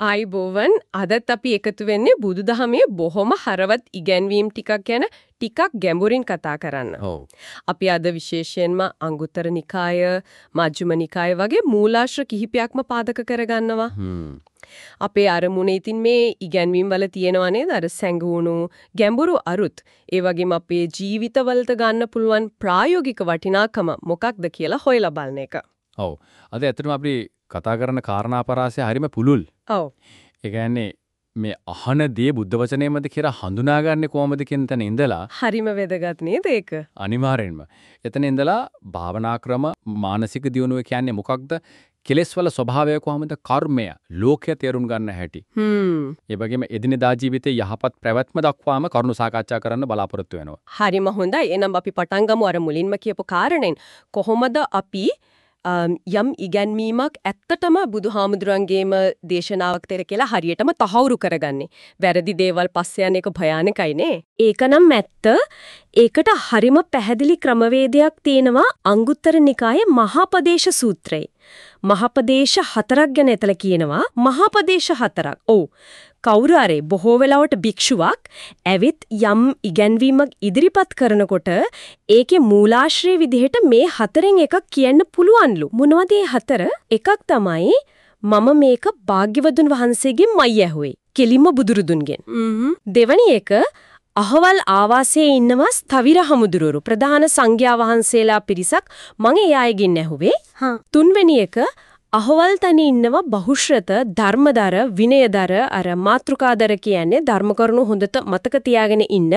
ආයිබෝවන් අදත් අපි එකතු වෙන්නේ බුදුදහමේ බොහොම හරවත් ඉගැන්වීම් ටිකක් ගැන ටිකක් ගැඹුරින් කතා කරන්න. ඔව්. අපි අද විශේෂයෙන්ම අංගුත්තර නිකාය, මජ්ක්‍ධිම නිකාය වගේ මූලාශ්‍ර කිහිපයක්ම පාදක කරගන්නවා. අපේ අරමුණේ ඉතින් මේ ඉගැන්වීම් වල තියෙනවා නේද අර සැඟවුණු ගැඹුරු අරුත්. ඒ වගේම අපේ ජීවිතවලට ගන්න පුළුවන් ප්‍රායෝගික වටිනාකම මොකක්ද කියලා හොයලා බලන එක. ඔව්. අද ඇත්තටම අපි කතා කරන කාරණා පරාසය හරිම පුළුල්. ඔව්. ඒ කියන්නේ මේ අහන දේ බුද්ධ වචනේමද කියලා හඳුනාගන්නේ කොහොමද කියන තැන ඉඳලා හරිම වැදගත් නේද ඒක? අනිවාර්යෙන්ම එතන ඉඳලා භාවනා ක්‍රම මානසික දියුණුව කියන්නේ මොකක්ද? කෙලෙස් වල ස්වභාවය කොහොමද? කර්මය, ලෝකය තේරුම් ගන්න හැටි. හ්ම්. ඒ වගේම එදිනෙදා ජීවිතයේ යහපත් පැවැත්ම දක්වාම කරුණු සාකච්ඡා කරන්න බලාපොරොත්තු වෙනවා. හරිම හොඳයි. එහෙනම් අපි පටන් ගමු අර මුලින්ම කියපු කාරණෙන්. කොහොමද අපි යම් ඉගැන්වීමක් ඇත්තටම බුදුහාමුදුරන්ගේම දේශනාවක් තේර කියලා හරියටම තහවුරු කරගන්නේ. වැරදි දේවල් පස්සේ යන එක භයානකයි නේ. ඒකනම් ඇත්ත. ඒකට හරිම පැහැදිලි ක්‍රමවේදයක් තියෙනවා අංගුත්තර නිකායේ මහාපදේශ සූත්‍රයේ. මහාපදේශ හතරක් ගැන එතල කියනවා. මහාපදේශ හතරක්. ඔව්. කවුරු හරි බොහෝ වෙලාවට භික්ෂුවක් ඇවිත් යම් ඉගැන්වීමක් ඉදිරිපත් කරනකොට ඒකේ මූලාශ්‍රය විදිහට මේ හතරෙන් එකක් කියන්න පුළුවන්ලු. මොනවද හතර? එකක් තමයි මම මේක භාග්‍යවතුන් වහන්සේගෙන් මයි ඇහුවේ. කෙලින්ම බුදුරුදුන්ගෙන්. දෙවැනි එක අහවල් ආවාසයේ ඉන්නවා ස්ථවිර හමුදුරුවරු ප්‍රධාන සංඝයා වහන්සේලා පිරිසක් මම ඒ අයගෙන් ඇහුවේ. තුන්වෙනි එක අහවල් තැනේ ඉන්නවා බහුශ්‍රත ධර්මදර විනයදර අර මාත්‍රකාදර කියන්නේ ධර්ම කරුණු හොඳට මතක තියාගෙන ඉන්න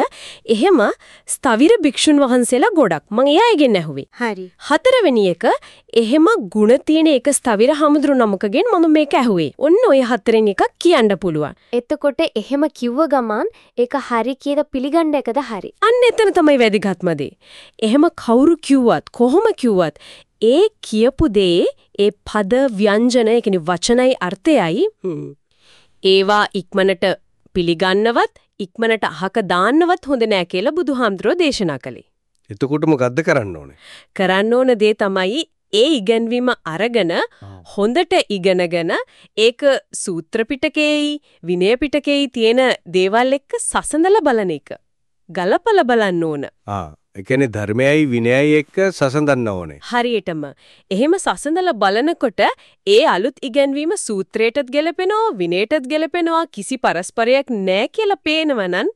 එහෙම ස්ථවිර භික්ෂුන් වහන්සේලා ගොඩක් මම ඒ අයගෙන් ඇහුවේ හරි. හතරවෙනි එක එහෙම ಗುಣ තියෙන එක ස්ථවිර හමුදුරු නමකගෙන් මම මේක ඇහුවේ ඔන්න ඔය හතරෙන් එකක් කියන්න පුළුවන් එතකොට එහෙම කිව්ව ගමන් ඒක හරි කියලා පිළිගන්න එකද හරි. අන්න එතන තමයි වැදගත්ම දේ. එහෙම කවුරු කිව්වත් කොහොම කිව්වත් ඒ කියපු දේ ඒ පද ව්‍යංජන ඒ කියන්නේ වචනයි අර්ථයයි ඒවා ඉක්මනට පිළිගන්නවත් ඉක්මනට අහක දාන්නවත් හොඳ නෑ කියලා බුදුහාමුදුරෝ දේශනා කළේ. එතකොට මොකද්ද කරන්න ඕනේ? කරන්න ඕන දේ තමයි ඒ ඉගැන්වීම අරගෙන හොඳට ඉගෙනගෙන ඒක සූත්‍ර පිටකේයි විනය පිටකේයි තියෙන දේවල් එක්ක සසඳලා බලන එක. ගලපලා බලන්න ඕන. ආ ඒ කියන්නේ ධර්මයයි විනයයි එක්ක සසඳන්න ඕනේ. හරියටම. එහෙම සසඳලා බලනකොට ඒ අලුත් ඉගැන්වීම සූත්‍රයටත් ගැලපෙනවා විනයටත් ගැලපෙනවා කිසි පරස්පරයක් නැහැ කියලා පේනවනම්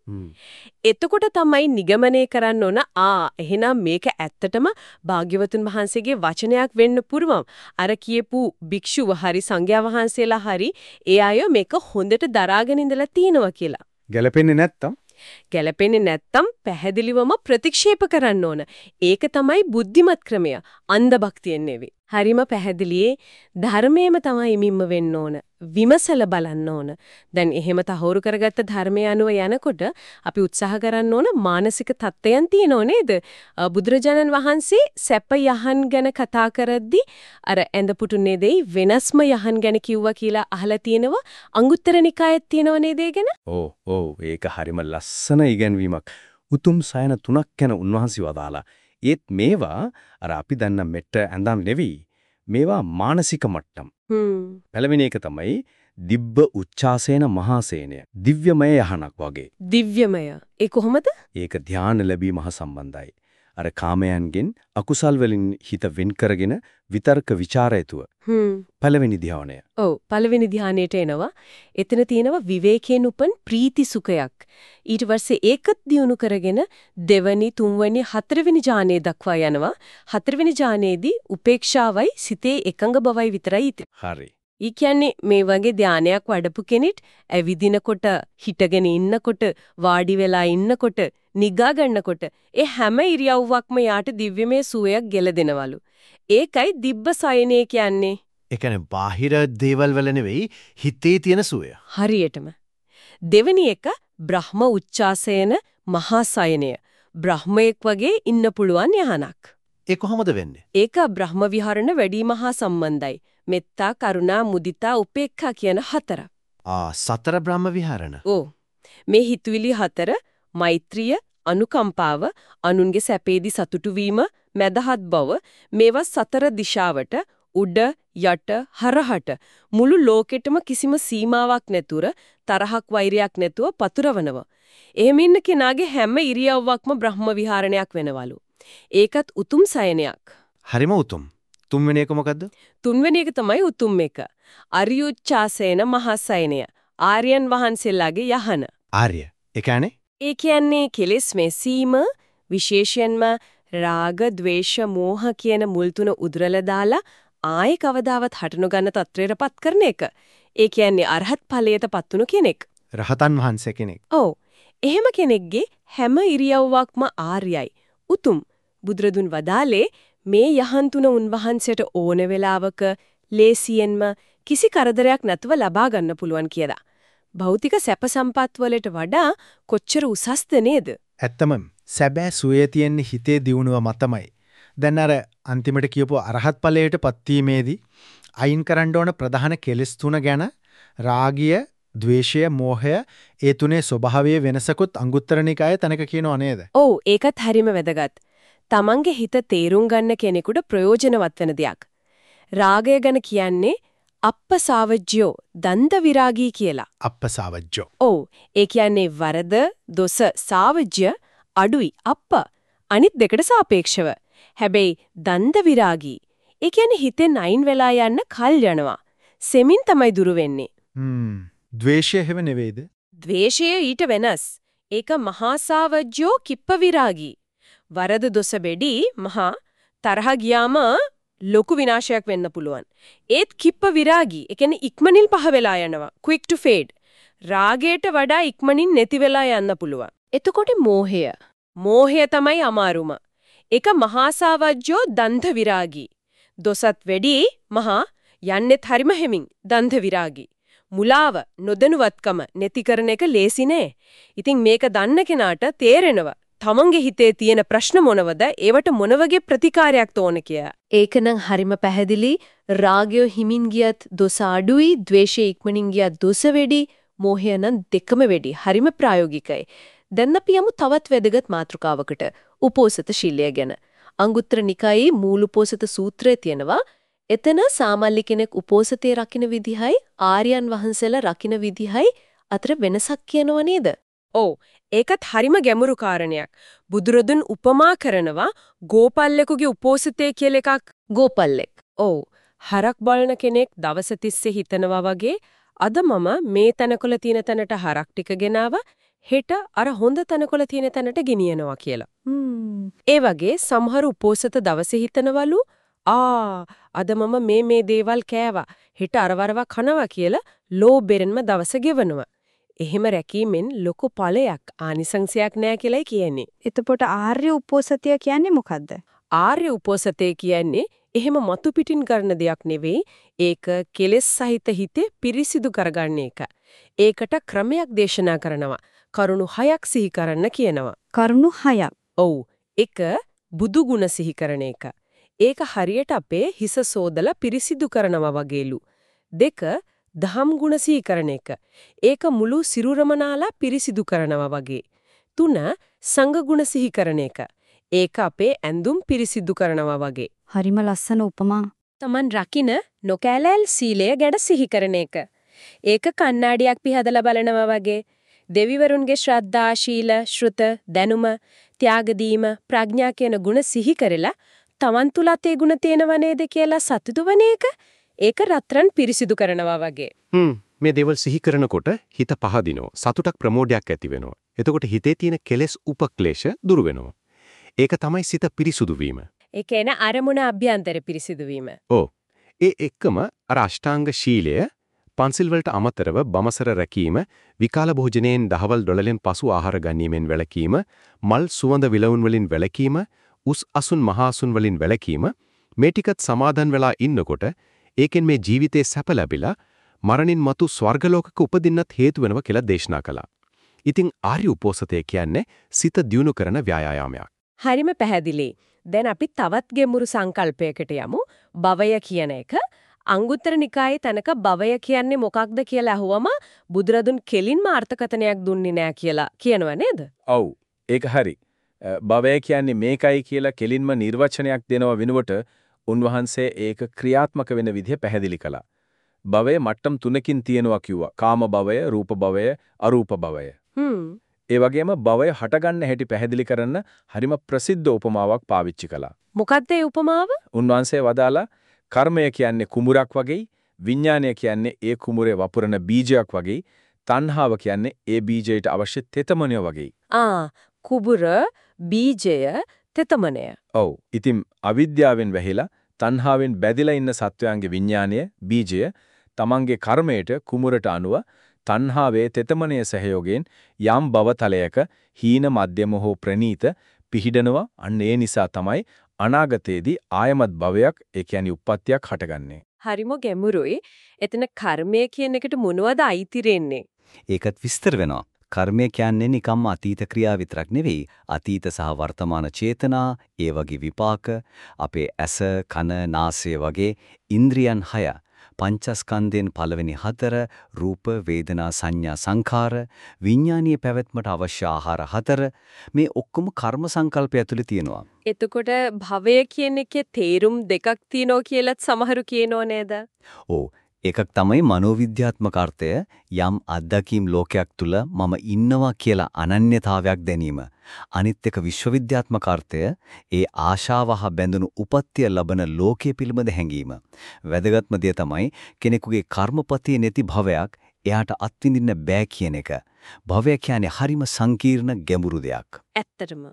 එතකොට තමයි නිගමනය කරන්න ඕන ආ එහෙනම් මේක ඇත්තටම භාග්‍යවතුන් වහන්සේගේ වචනයක් වෙන්න පුරුවම්. අර කියපු භික්ෂුව හරි සංඝයා වහන්සේලා හරි ඒ අය මේක හොඳට දරාගෙන ඉඳලා තියෙනවා කියලා. ගැලපෙන්නේ නැත්තම් ගැලපෙන්නේ නැත්තම් පැහැදිලිවම ප්‍රතික්ෂේප කරන්න ඕන. ඒක තමයි බුද්ධිමත් ක්‍රමය. අන්ධ භක්තියෙන් නෙවෙයි. හරිම පැහැදිලියේ ධර්මයේම තමයි මිම්ම වෙන්න ඕන. විමසල බලන්න ඕන. දැන් එහෙම තහවුරු කරගත්ත ධර්මය අනුව යනකොට අපි උත්සාහ කරන්න ඕන මානසික තත්ත්වයන් තියෙනව නේද? බුදුරජාණන් වහන්සේ සැප යහන් ගැන කතා කරද්දී අර ඇඳපුටු නෙදෙයි වෙනස්ම යහන් ගැන කිව්වා කියලා අහලා තියෙනවා. අංගුත්තර නිකායෙත් තියෙනව නේද ඒ ගැන? ඕ ඕ ඒක හරිම ලස්සන ඉගැන්වීමක්. උතුම් සයන තුනක් ගැන උන්වහන්සේ වදාලා. ඒත් මේවා අර අපි දන්න මෙට්ට ඇඳම් නෙවෙයි. මේවා මානසික මට්ටම්. පළවෙනි එක තමයි දිබ්බ උච්චාසේන මහාසේනය. දිව්‍යමය යහනක් වගේ. දිව්‍යමය. ඒ කොහොමද? ඒක ධානය ලැබීම හා සම්බන්ධයි. අර කාමයන්ගෙන් අකුසල් වලින් හිත වෙන් කරගෙන විතර්ක ਵਿਚාරයතුව හ්ම්. පළවෙනි ධානය. ඔව් පළවෙනි ධානයට එනවා. එතන තියෙනවා විවේකයෙන් උපන් ප්‍රීති සුඛයක්. ඊට පස්සේ ඒකත් දියුණු කරගෙන දෙවනි, තුන්වෙනි, හතරවෙනි ඥානයේ දක්වා යනවා. හතරවෙනි ඥානයේදී උපේක්ෂාවයි සිතේ එකඟ බවයි විතරයි. හරි. ඊ කියන්නේ මේ වගේ ධානයක් වඩපු කෙනෙක් ඇවිදිනකොට හිටගෙන ඉන්නකොට වාඩි වෙලා ඉන්නකොට නිගා ගන්නකොට ඒ හැම ඉරියව්වක්ම යාට දිව්‍යමය සුවයක් ගෙලදෙනවලු. ඒකයි දිබ්බ සයනේ කියන්නේ. ඒ කියන්නේ බාහිර දේවල් වල නෙවෙයි හිතේ තියෙන සුවය. හරියටම. දෙවෙනි එක බ්‍රහ්ම උච්චාසයන මහා සයනය. බ්‍රහ්මයෙක් වගේ ඉන්න පුළුවන් යහනක්. ඒ කොහොමද වෙන්නේ? ඒක බ්‍රහ්ම විහරණ වැඩිම හා සම්බන්ධයි. මෙත්තා, කරුණා, මුදිතා, උපේක්ඛා කියන හතර. ආ සතර බ්‍රහ්ම විහරණ. ඕ. මේ හිතුවිලි හතර මෛත්‍රිය, අනුකම්පාව, අනුන්ගේ සැපේදී සතුටු වීම, මැදහත් බව මේවා සතර දිශාවට උඩ යට හරහට මුළු ලෝකෙටම කිසිම සීමාවක් නැතුව තරහක් වෛරයක් නැතුව පතුරවනවා. එහෙම ඉන්න කෙනාගේ හැම ඉරියව්වක්ම බ්‍රහ්ම විහරණයක් වෙනවලු. ඒකත් උතුම් සයනයක්. හරිම උතුම්. තුන්වෙනි එක මොකද්ද? තුන්වෙනි එක තමයි උතුම් එක. අරියුච්ඡාසේන මහසයනය. ආර්යයන් වහන්සේලාගේ යහන. ආර්ය. ඒ කියන්නේ ඒ කියන්නේ කෙලෙස් මෙසීම විශේෂයෙන්ම රාග, ద్వේෂ, මෝහ කියන මුල් තුන උදුරලා දාලා ආයේ කවදාවත් හටනු ගන්න තත්ත්වයටපත් කරන එක. ඒ කියන්නේ අරහත් ඵලයටපත් වුණු කෙනෙක්. රහතන් වහන්සේ කෙනෙක්. ඔව්. එහෙම කෙනෙක්ගේ හැම ඉරියව්වක්ම ආර්යයි. උතුම්. බුදුරදුන් වදාලේ මේ යහන් තුන උන්වහන්සේට ඕන වෙලාවක ලේසියෙන්ම කිසි කරදරයක් නැතුව ලබා ගන්න පුළුවන් කියලා. භෞතික සැප සම්පත් වලට වඩා කොච්චර උසස්ද නේද? ඇත්තම සැබෑ සුවේ තියෙන්නේ හිතේ දියුණුව මතමයි. දැන් අර අන්තිමට කියපු අරහත් ඵලයට පත්වීමේදී අයින් කරන්න ඕන ප්‍රධාන කෙලෙස් තුන ගැන රාගිය, ద్వේෂය, මෝහය ඒ තුනේ ස්වභාවයේ වෙනසකුත් අංගුත්තර නිකායේ තැනක කියනව නේද? ඔව් ඒකත් හරිම වැදගත්. Tamange හිත තේරුම් ගන්න කෙනෙකුට ප්‍රයෝජනවත් වෙන දෙයක්. රාගය ගැන කියන්නේ අප්පසාවජ්‍යෝ දන්ද විරාගී කියලා. අප්පසාවජ්ජෝ. ඔව් ඒ කියන්නේ වරද දොස සාවජ්‍ය අඩුයි අප්ප අනිත් දෙකට සාපේක්ෂව. හැබැයි දන්ද විරාගී. ඒ කියන්නේ හිතෙන් අයින් වෙලා යන්න කල් යනවා. සෙමින් තමයි දුරු වෙන්නේ. හ්ම්. ද්වේෂය හැව නෙවෙයිද? ද්වේෂය ඊට වෙනස්. ඒක මහා සාවජ්‍යෝ කිප්ප විරාගී. වරද දොස බෙඩි මහා තරහ ගියාම ලොකු විනාශයක් වෙන්න පුළුවන්. ඒත් කිප්ප විරාගී. ඒ කියන්නේ ඉක්මනින් පහ වෙලා යනවා. quick to fade. රාගයට වඩා ඉක්මනින් නැති වෙලා යන්න පුළුවන්. එතකොට මෝහය. මෝහය තමයි අමාරුම. ඒක මහා සාවජ්‍යෝ දන්ධ විරාගී. දොසත් වැඩි මහා යන්නෙත් හරිම හැමින් දන්ධ විරාගී. මුලාව නොදැනුවත්කම නැති කරන එක ලේසි නෑ. ඉතින් මේක දන්න කෙනාට තේරෙනවා තමන්ගේ හිතේ තියෙන ප්‍රශ්න මොනවද ඒවට මොන වගේ ප්‍රතිකාරයක් තෝන කිය. ඒකනම් හරිම පැහැදිලි රාගය හිමින් ගියත් දොස අඩුයි, ද්වේෂය ඉක්මනින් ගියත් දොස වැඩි, මෝහය නම් දෙකම වැඩි. හරිම ප්‍රායෝගිකයි. දැන් අපි යමු තවත් වැදගත් මාතෘකාවකට. උපෝසත ශීලය ගැන. අංගුත්තර නිකායේ මූල උපෝසත සූත්‍රය තියෙනවා. එතන සාමල්ලි කෙනෙක් උපෝසතේ රකින්න විදිහයි ආර්යයන් වහන්සේලා රකින්න විදිහයි අතර වෙනසක් කියනව නේද? ඔව් ඒකත් හරිම ගැඹුරු කාරණයක්. බුදුරදුන් උපමා කරනවා ගෝපල්ලෙකුගේ උපෝසතේ කියලා එකක් ගෝපල්ලෙක්. ඔව් හරක් බලන කෙනෙක් දවස තිස්සේ හිතනවා වගේ අද මම මේ තනකොළ තියෙන තැනට හරක් ටික ගෙනාව හෙට අර හොඳ තනකොළ තියෙන තැනට ගෙනියනවා කියලා. ඒ වගේ සමහර උපෝසත දවසේ හිතනවලු ආ අද මම මේ මේ දේවල් කෑවා හෙට අරවරව කනවා කියලා ලෝභෙරෙන්ම දවස ගෙවනවා. එහෙම රැකීමෙන් ලොකු ඵලයක් ආනිසංසයක් නෑ කියලායි කියන්නේ. එතකොට ආර්ය උපෝසතය කියන්නේ මොකද්ද? ආර්ය උපෝසතේ කියන්නේ එහෙම මතු පිටින් කරන දෙයක් නෙවෙයි ඒක කෙලෙස් සහිත හිතේ පිරිසිදු කරගන්න එක. ඒකට ක්‍රමයක් දේශනා කරනවා. කරුණු හයක් සිහි කරන්න කියනවා. කරුණු හයක්. ඔව්. එක බුදු ගුණ සිහි කරන එක. ඒක හරියට අපේ හිස සෝදලා පිරිසිදු කරනවා වගේලු. දෙක දහම් ගුණ සිහි කරන එක. ඒක මුළු සිරුරම නාලා පිරිසිදු කරනවා වගේ. තුන සංඝ ගුණ සිහි කරන එක. ඒක අපේ ඇඳුම් පිරිසිදු කරනවා වගේ. හරිම ලස්සන උපමා. Taman රකින්න නොකෑලෑල් සීලය ගැන සිහි කරන එක. ඒක කණ්ණාඩියක් පිහදලා බලනවා වගේ. දෙවිවරුන්ගේ ශ්‍රද්ධා, ශීල, ශ්‍රුත, දැනුම, ත්‍යාගදීම, ප්‍රඥා කියන ගුණ සිහි කරලා Taman තුලත් ඒ ගුණ තියෙනව නේද කියලා සතුටු වන එක ඒක රත්රන් පිරිසිදු කරනවා වගේ. හ්ම්. මේ දේවල් සිහි කරනකොට හිත පහදිනවා. සතුටක් ප්‍රමෝදයක් ඇති වෙනවා. එතකොට හිතේ තියෙන කෙලෙස් උපක්ලේශ දුරු වෙනවා. ඒක තමයි සිත පිරිසුදු වීම. ඒ කියන්නේ අරමුණ අභ්‍යන්තර පිරිසිදු වීම. ඒ එක්කම අර අෂ්ටාංග ශීලය පන්සිල් වලට අමතරව බමසර රැකීම විකාල භෝජනයෙන් දහවල් ඩොලලෙන් පසු ආහාර ගැනීමෙන් වැළකීම මල් සුවඳ විලවුන් වලින් වැළකීම උස් අසුන් මහාසුන් වලින් වැළකීම මේ ටිකත් සමාදන් වෙලා ඉන්නකොට ඒකෙන් මේ ජීවිතේ සැප ලැබිලා මරණින් මතු ස්වර්ගලෝකක උපදින්නත් හේතු වෙනවා කියලා දේශනා කළා. ඉතින් ආර්ය උපෝසතය කියන්නේ සිත දියුණු කරන ව්‍යායාමයක්. හරිම පැහැදිලි. දැන් අපි තවත් ගැඹුරු සංකල්පයකට යමු. භවය කියන එක අංගුත්තර නිකායේ තනක භවය කියන්නේ මොකක්ද කියලා අහුවම බුදුරදුන් කෙලින්ම අර්ථකථනයක් දුන්නේ නෑ කියලා කියනවා නේද? ඔව් ඒක හරි. භවය කියන්නේ මේකයි කියලා කෙලින්ම නිර්වචනයක් දෙනව වෙනුවට උන්වහන්සේ ඒක ක්‍රියාත්මක වෙන විදිහ පැහැදිලි කළා. භවය මට්ටම් තුනකින් තියෙනවා කිව්වා. කාම භවය, රූප භවය, අරූප භවය. හ්ම්. ඒ වගේම භවය හටගන්න හැටි පැහැදිලි කරන්න හරිම ප්‍රසිද්ධ උපමාවක් පාවිච්චි කළා. මොකද්ද ඒ උපමාව? උන්වහන්සේ වදාලා කර්මය කියන්නේ කුඹුරක් වගේ, විඥානය කියන්නේ ඒ කුඹුරේ වපුරන බීජයක් වගේ, තණ්හාව කියන්නේ ඒ බීජයට අවශ්‍ය තෙතමනය වගේ. ආ කුබුර බීජය තෙතමනය. ඔව්. ඉතින් අවිද්‍යාවෙන් වැහිලා තණ්හාවෙන් බැඳිලා ඉන්න සත්වයන්ගේ විඥානය බීජය තමන්ගේ කර්මයට කුමුරට අනුව තණ්හාවේ තෙතමනය සහයෝගයෙන් යම් බවතලයක හීන මධ්‍යම හෝ ප්‍රනීත පිහිඩනවා අන්න ඒ නිසා තමයි අනාගතයේදී ආයමත් භවයක් ඒ කියන්නේ උප්පත්තියක් හටගන්නේ. හරිම ගැඹුරුයි. එතන කර්මය කියන එකට මොනවද අයිති වෙන්නේ? ඒකත් විස්තර වෙනවා. කර්මය කියන්නේ නිකම්ම අතීත ක්‍රියා විතරක් නෙවෙයි අතීත සහ වර්තමාන චේතනා ඒ වගේ විපාක අපේ ඇස කන නාසය වගේ ඉන්ද්‍රියන් හය පංචස්කන්ධයෙන් පළවෙනි හතර රූප වේදනා සංඥා සංඛාර විඥානීය පැවැත්මට අවශ්‍ය ආහාර හතර මේ ඔක්කොම කර්ම සංකල්පය ඇතුලේ තියෙනවා එතකොට භවය කියන එකේ තේරුම් දෙකක් තියෙනවා කියලත් සමහරු කියනෝ නේද? ඕ එකක් තමයි මනෝවිද්‍යාත්මක අර්ථය යම් අත්දැකීම් ලෝකයක් තුල මම ඉන්නවා කියලා අනන්‍යතාවයක් දැනීම. අනිත් එක විශ්වවිද්‍යාත්මක අර්ථය ඒ ආශාව හා බැඳුණු උපත්ය ලබන ලෝකයේ පිළිබඳ හැඟීම. වැදගත්ම දේ තමයි කෙනෙකුගේ කර්මපතිය නැති භවයක් එයාට අත්විඳින්න බෑ කියන එක. භවය කියන්නේ හරිම සංකීර්ණ ගැඹුරු දෙයක්. ඇත්තටම.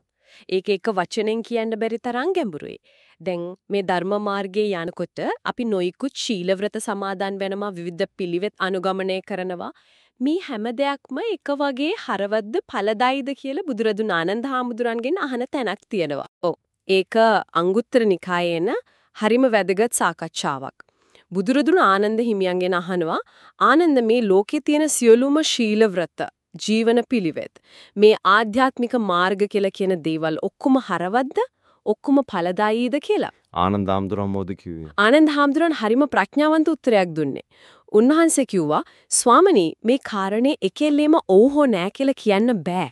ඒක එක වචනෙන් කියන්න බැරි තරම් ගැඹුරුයි. දැන් මේ ධර්ම මාර්ගයේ යනකොට අපි නොයිකුත් ශීලව්‍රත සමාදන් වෙනවා විවිධ පිළිවෙත් අනුගමනය කරනවා මේ හැම දෙයක්ම එක වගේ හරවද්ද ඵලදායිද කියලා බුදුරදුන් ආනන්ද හාමුදුරන්ගෙන් අහන තැනක් තියෙනවා. ඔව්. ඒක අංගුත්තර නිකායේන හරිම වැදගත් සාකච්ඡාවක්. බුදුරදුන් ආනන්ද හිමියන්ගෙන් අහනවා ආනන්ද මේ ලෝකේ තියෙන සියලුම ශීලව්‍රත ජීවන පිළිවෙත් මේ ආධ්‍යාත්මික මාර්ග කියලා කියන දේවල් ඔක්කොම හරවද්ද ඔක්කොම ඵලදායීද කියලා. ආනන්ද ආම්දුරම් මොද කිව්වේ? ආනන්ද හාමුදුරන් හරිම ප්‍රඥාවන්ත උත්තරයක් දුන්නේ. උන්වහන්සේ කිව්වා ස්වාමනී මේ කාරණේ එකෙල්ලේම ඔව් හෝ නෑ කියලා කියන්න බෑ.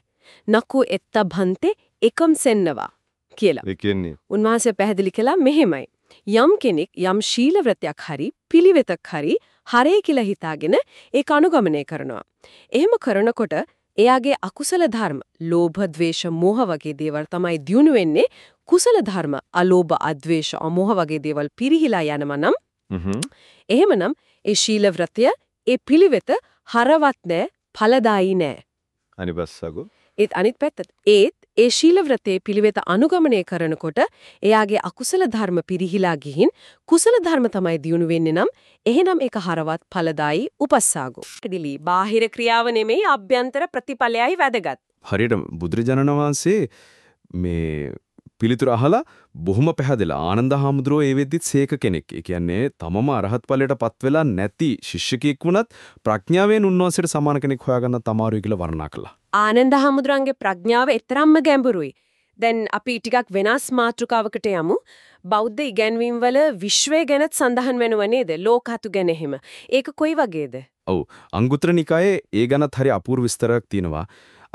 නකු එත්ත භන්තේ එකම් සෙන්නවා කියලා. ඒ කියන්නේ උන්වහන්සේ පැහැදිලි කළා මෙහෙමයි. යම් කෙනෙක් යම් ශීල ව්‍රතයක් හරි පිළිවෙතක් හරි හරේ කියලා හිතාගෙන ඒක අනුගමනය කරනවා. එහෙම කරනකොට එයාගේ අකුසල ධර්ම, ලෝභ, ද්වේෂ, මෝහ වගේ දේවල් තමයි දියුණු වෙන්නේ. කුසල ධර්ම, අලෝභ, අද්වේෂ, අමෝහ වගේ දේවල් පිරිහිලා යනවා නම් හ්ම් එහෙමනම් ඒ ශීල ව්‍රතය, ඒ පිළිවෙත හරවත් නෑ, ඵලදායි නෑ. අනිබස්සගෝ ඒත් අනිත් පැත්තට ඒත් ඒ ශීල ව්‍රතේ පිළිවෙත අනුගමනය කරනකොට එයාගේ අකුසල ධර්ම පිරිහිලා ගිහින් කුසල ධර්ම තමයි දියුණු වෙන්නේ නම් එහෙනම් ඒක හරවත් ඵලදායි උපස්සාගෝ. ඩිලි බාහිර ක්‍රියාව නෙමෙයි අභ්‍යන්තර ප්‍රතිඵලයයි වැදගත්. හරියට බුදුරජාණන් වහන්සේ මේ පිළිතුර අහලා බොහොම පැහැදිලා ආනන්ද හාමුදුරුවෝ ඒ වෙද්දිත් සේක කෙනෙක්. ඒ කියන්නේ තමම අරහත් ඵලයටපත් වෙලා නැති ශිෂ්‍යකෙක් වුණත් ප්‍රඥාවෙන් උන්වහන්සේට සමාන කෙනෙක් හොයාගන්න තමාරුයි කියලා වර්ණනා කළා. ආනන්ද හාමුදුරන්ගේ ප්‍රඥාව එතරම්ම ගැඹුරුයි. දැන් අපි ටිකක් වෙනස් මාතෘකාවකට යමු. බෞද්ධ ඉගැන්වීම් වල විශ්වය ගැනත් සඳහන් වෙනව නේද? ලෝකහතු ගැන එහෙම. ඒක කොයි වගේද? ඔව් අංගුත්තර නිකායේ ඒ ගැනත් හරි අපූර්ව විස්තරයක් තියෙනවා.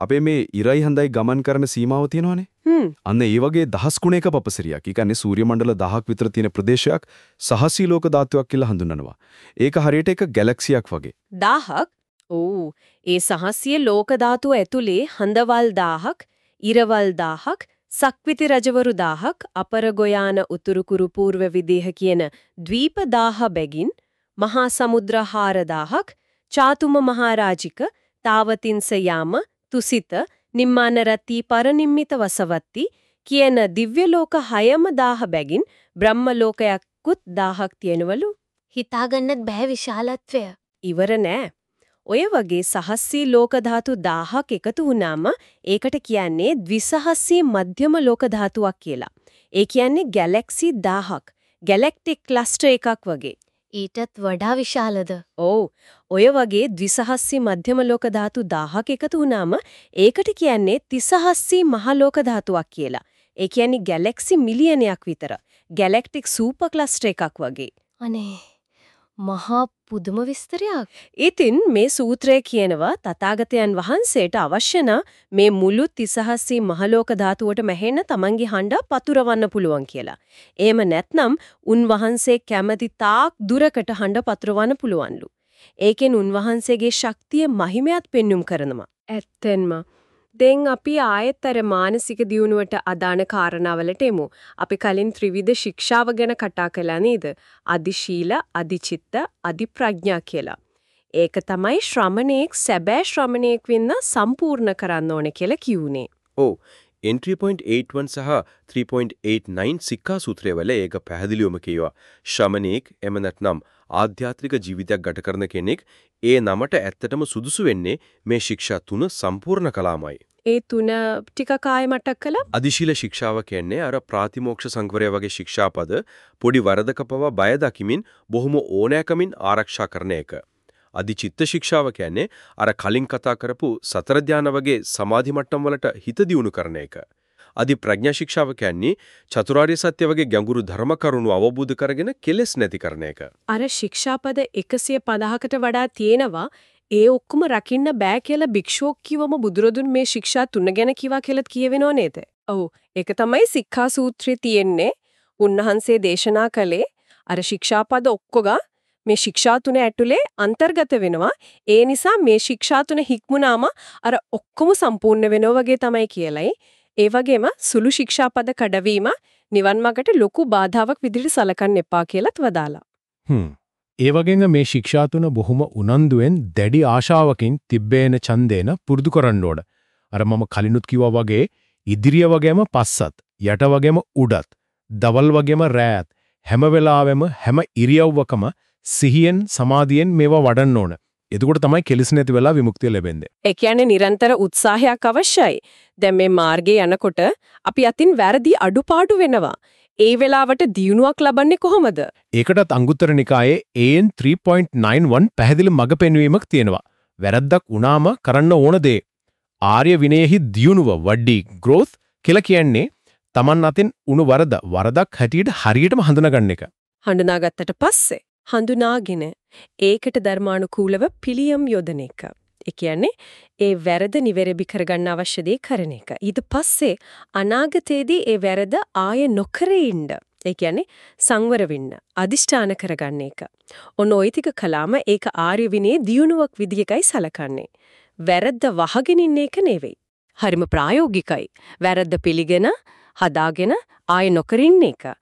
අපේ මේ ඉරයි හඳයි ගමන් කරන සීමාව තියෙනවනේ. හ්ම්. අන්න ඒ වගේ දහස් ගුණයක පපසරියක්. ඒ කියන්නේ සූර්ය මණ්ඩල 1000ක් විතර තියෙන ප්‍රදේශයක් සහසී ලෝක ධාතුවක් කියලා හඳුන්වනවා. ඒක හරියට එක ගැලැක්සියක් වගේ. දහක් ඕ ඒ සහස්සිය ලෝක ධාතුව ඇතුලේ හඳවල් දහක් ඉරවල් දහක් සක්විති රජවරු දහක් අපරගොයාන උතුරුකුරු పూర్ව විදේහ කියන ද්වීප දාහ බැගින් මහා සමුද්‍ර හාර දහක් චාතුම මහරජික තාවතින්ස යාම තුසිත නිම්මාන රති පරනිම්මිත වසවත්ති කියන දිව්‍ය ලෝක හයම දාහ බැගින් බ්‍රහ්ම ලෝකයක්කුත් දහක් තියෙනවලු හිතාගන්නත් බෑ විශාලත්වය. ඉවර නෑ. ඔය වගේ සහස්සී ලෝක ධාතු 1000ක් එකතු වුණාම ඒකට කියන්නේ ද්විසහස්සී මධ්‍යම ලෝක ධාතුවක් කියලා. ඒ කියන්නේ ගැලැක්සි 1000ක්. ගැලැක්ටික් ක්ලස්ටර් එකක් වගේ. ඊටත් වඩා විශාලද? ඔව්. ඔය වගේ ද්විසහස්සී මධ්‍යම ලෝක ධාතු 1000ක් එකතු වුණාම ඒකට කියන්නේ තිසහස්සී මහ ලෝක ධාතුවක් කියලා. ඒ කියන්නේ ගැලැක්සි මිලියනයක් විතර. ගැලැක්ටික් සූපර් ක්ලස්ටර් එකක් වගේ. අනේ මහා පුදුම විස්තරයක්. ඉතින් මේ සූත්‍රය කියනවා තථාගතයන් වහන්සේට අවශ්‍ය මේ මුළු තිසහස්සී මහලෝක ධාතුවට මැහෙන්න තමන්ගේ හඬ පතුරවන්න පුළුවන් කියලා. එහෙම නැත්නම් උන්වහන්සේ කැමති තාක් දුරකට හඬ පතුරවන්න පුළුවන්ලු. ඒකෙන් උන්වහන්සේගේ ශක්තිය මහිමයත් පෙන්눔 කරනවා. ඇත්තෙන්ම දැන් අපි ආයෙත් අර මානසික දියුණුවට අදාන කාරණාවලට එමු. අපි කලින් ත්‍රිවිධ ශික්ෂාව ගැන කතා කළා නේද? අදිශීල, අදිචිත්ත, අදිප්‍රඥා කියලා. ඒක තමයි ශ්‍රමණේක් සැබෑ ශ්‍රමණේක් වෙන්න සම්පූර්ණ කරන්න ඕනේ කියලා කියුනේ. ඔව්. entry point 81 සහ 3.89 සික්ඛා සූත්‍රය වල ඒක පැහැදිලිවම කියවා. ශ්‍රමණේක් එම නැත්නම් ආධ්‍යාත්මික ජීවිතයක් ගත කරන කෙනෙක් ඒ නමට ඇත්තටම සුදුසු වෙන්නේ මේ ශික්ෂා තුන සම්පූර්ණ කළාමයි. ඒ තුන ටිකක් ආයෙ මතක් කළා. අදිශීල ශික්ෂාව කියන්නේ අර ප්‍රාතිමෝක්ෂ සංවරය වගේ ශික්ෂාපද පොඩි වරදක පවා බය දකිමින් බොහොම ඕනෑකමින් ආරක්ෂා කරන එක. අදිචිත්ත ශික්ෂාව කියන්නේ අර කලින් කතා කරපු සතර ධාන වගේ සමාධි මට්ටම් වලට හිත දියුණු කරන එක. අදි ප්‍රඥා ශික්ෂාව කියන්නේ චතුරාර්ය සත්‍ය වගේ ගැඹුරු ධර්ම කරුණු අවබෝධ කරගෙන කෙලෙස් නැති කරන එක. අර ශික්ෂාපද 150කට වඩා තියෙනවා ඒ ඔක්කොම රකින්න බෑ කියලා භික්ෂුවක් කිව්වම බුදුරදුන් මේ ශික්ෂා තුන ගැන කිව්වා කියලාත් කියවෙනව නේද? ඔව්. ඒක තමයි සික්ඛා සූත්‍රයේ තියෙන්නේ. උන්වහන්සේ දේශනා කළේ අර ශික්ෂාපද ඔක්කොගා මේ ශික්ෂා තුන ඇතුලේ අන්තර්ගත වෙනවා. ඒ නිසා මේ ශික්ෂා තුන හික්මුනාම අර ඔක්කොම සම්පූර්ණ වෙනවා වගේ තමයි කියලයි. ඒ වගේම සුළු ශික්ෂාපද කඩවීම නිවන් මාර්ගට ලොකු බාධාවක් විදිහට සලකන්න එපා කියලාත් වදාලා. හ්ම්. ඒ වගේම මේ ශික්ෂා තුන බොහොම උනන්දුවෙන් දැඩි ආශාවකින් තිබ්බේන ඡන්දේන පුරුදු කරන්න ඕන. අර මම කලිනුත් කිව්වා වගේ ඉදිරිය වගේම පස්සත් යට වගේම උඩත් දවල් වගේම රැත් හැම වෙලාවෙම හැම ඉරියව්වකම සිහියෙන් සමාධියෙන් මේවා වඩන්න ඕන. එතකොට තමයි කෙලිස් නැති වෙලා විමුක්තිය ලැබෙන්නේ. ඒ කියන්නේ නිරන්තර උත්සාහයක් අවශ්‍යයි. දැන් මේ මාර්ගේ යනකොට අපි අතින් වැරදි අඩුපාඩු වෙනවා. ඒ වෙලාවට දියුණුවක් ලබන්නේ කොහොමද? ඒකටත් අංගුත්තර නිකායේ AN 3.91 පැහැදිලි මඟ පෙන්වීමක් තියෙනවා. වැරද්දක් වුණාම කරන්න ඕන දේ. ආර්ය විනයෙහි දියුණුව වඩි growth කියලා කියන්නේ Taman අතින් උණු වරද වරදක් හැටියට හරියටම හඳුනාගන්න එක. හඳුනාගත්තට පස්සේ හඳුනාගෙන ඒකට ධර්මානුකූලව පිළියම් යොදන එක. ඒ කියන්නේ ඒ වැරද නිවැරදි කරගන්න අවශ්‍ය දේ කරන එක. ඊට පස්සේ අනාගතයේදී ඒ වැරද ආයෙ නොකර ඉන්න. ඒ කියන්නේ සංවර වෙන්න, අදිෂ්ඨාන කරගන්න එක. ඔන්න ওই ටික කළාම ඒක ආර්ය විනයේ දියුණුවක් විදියකයි සලකන්නේ. වැරද්ද වහගෙන ඉන්න එක නෙවෙයි. හරිම ප්‍රායෝගිකයි. වැරද්ද පිළිගෙන හදාගෙන ආයෙ නොකර ඉන්න එක.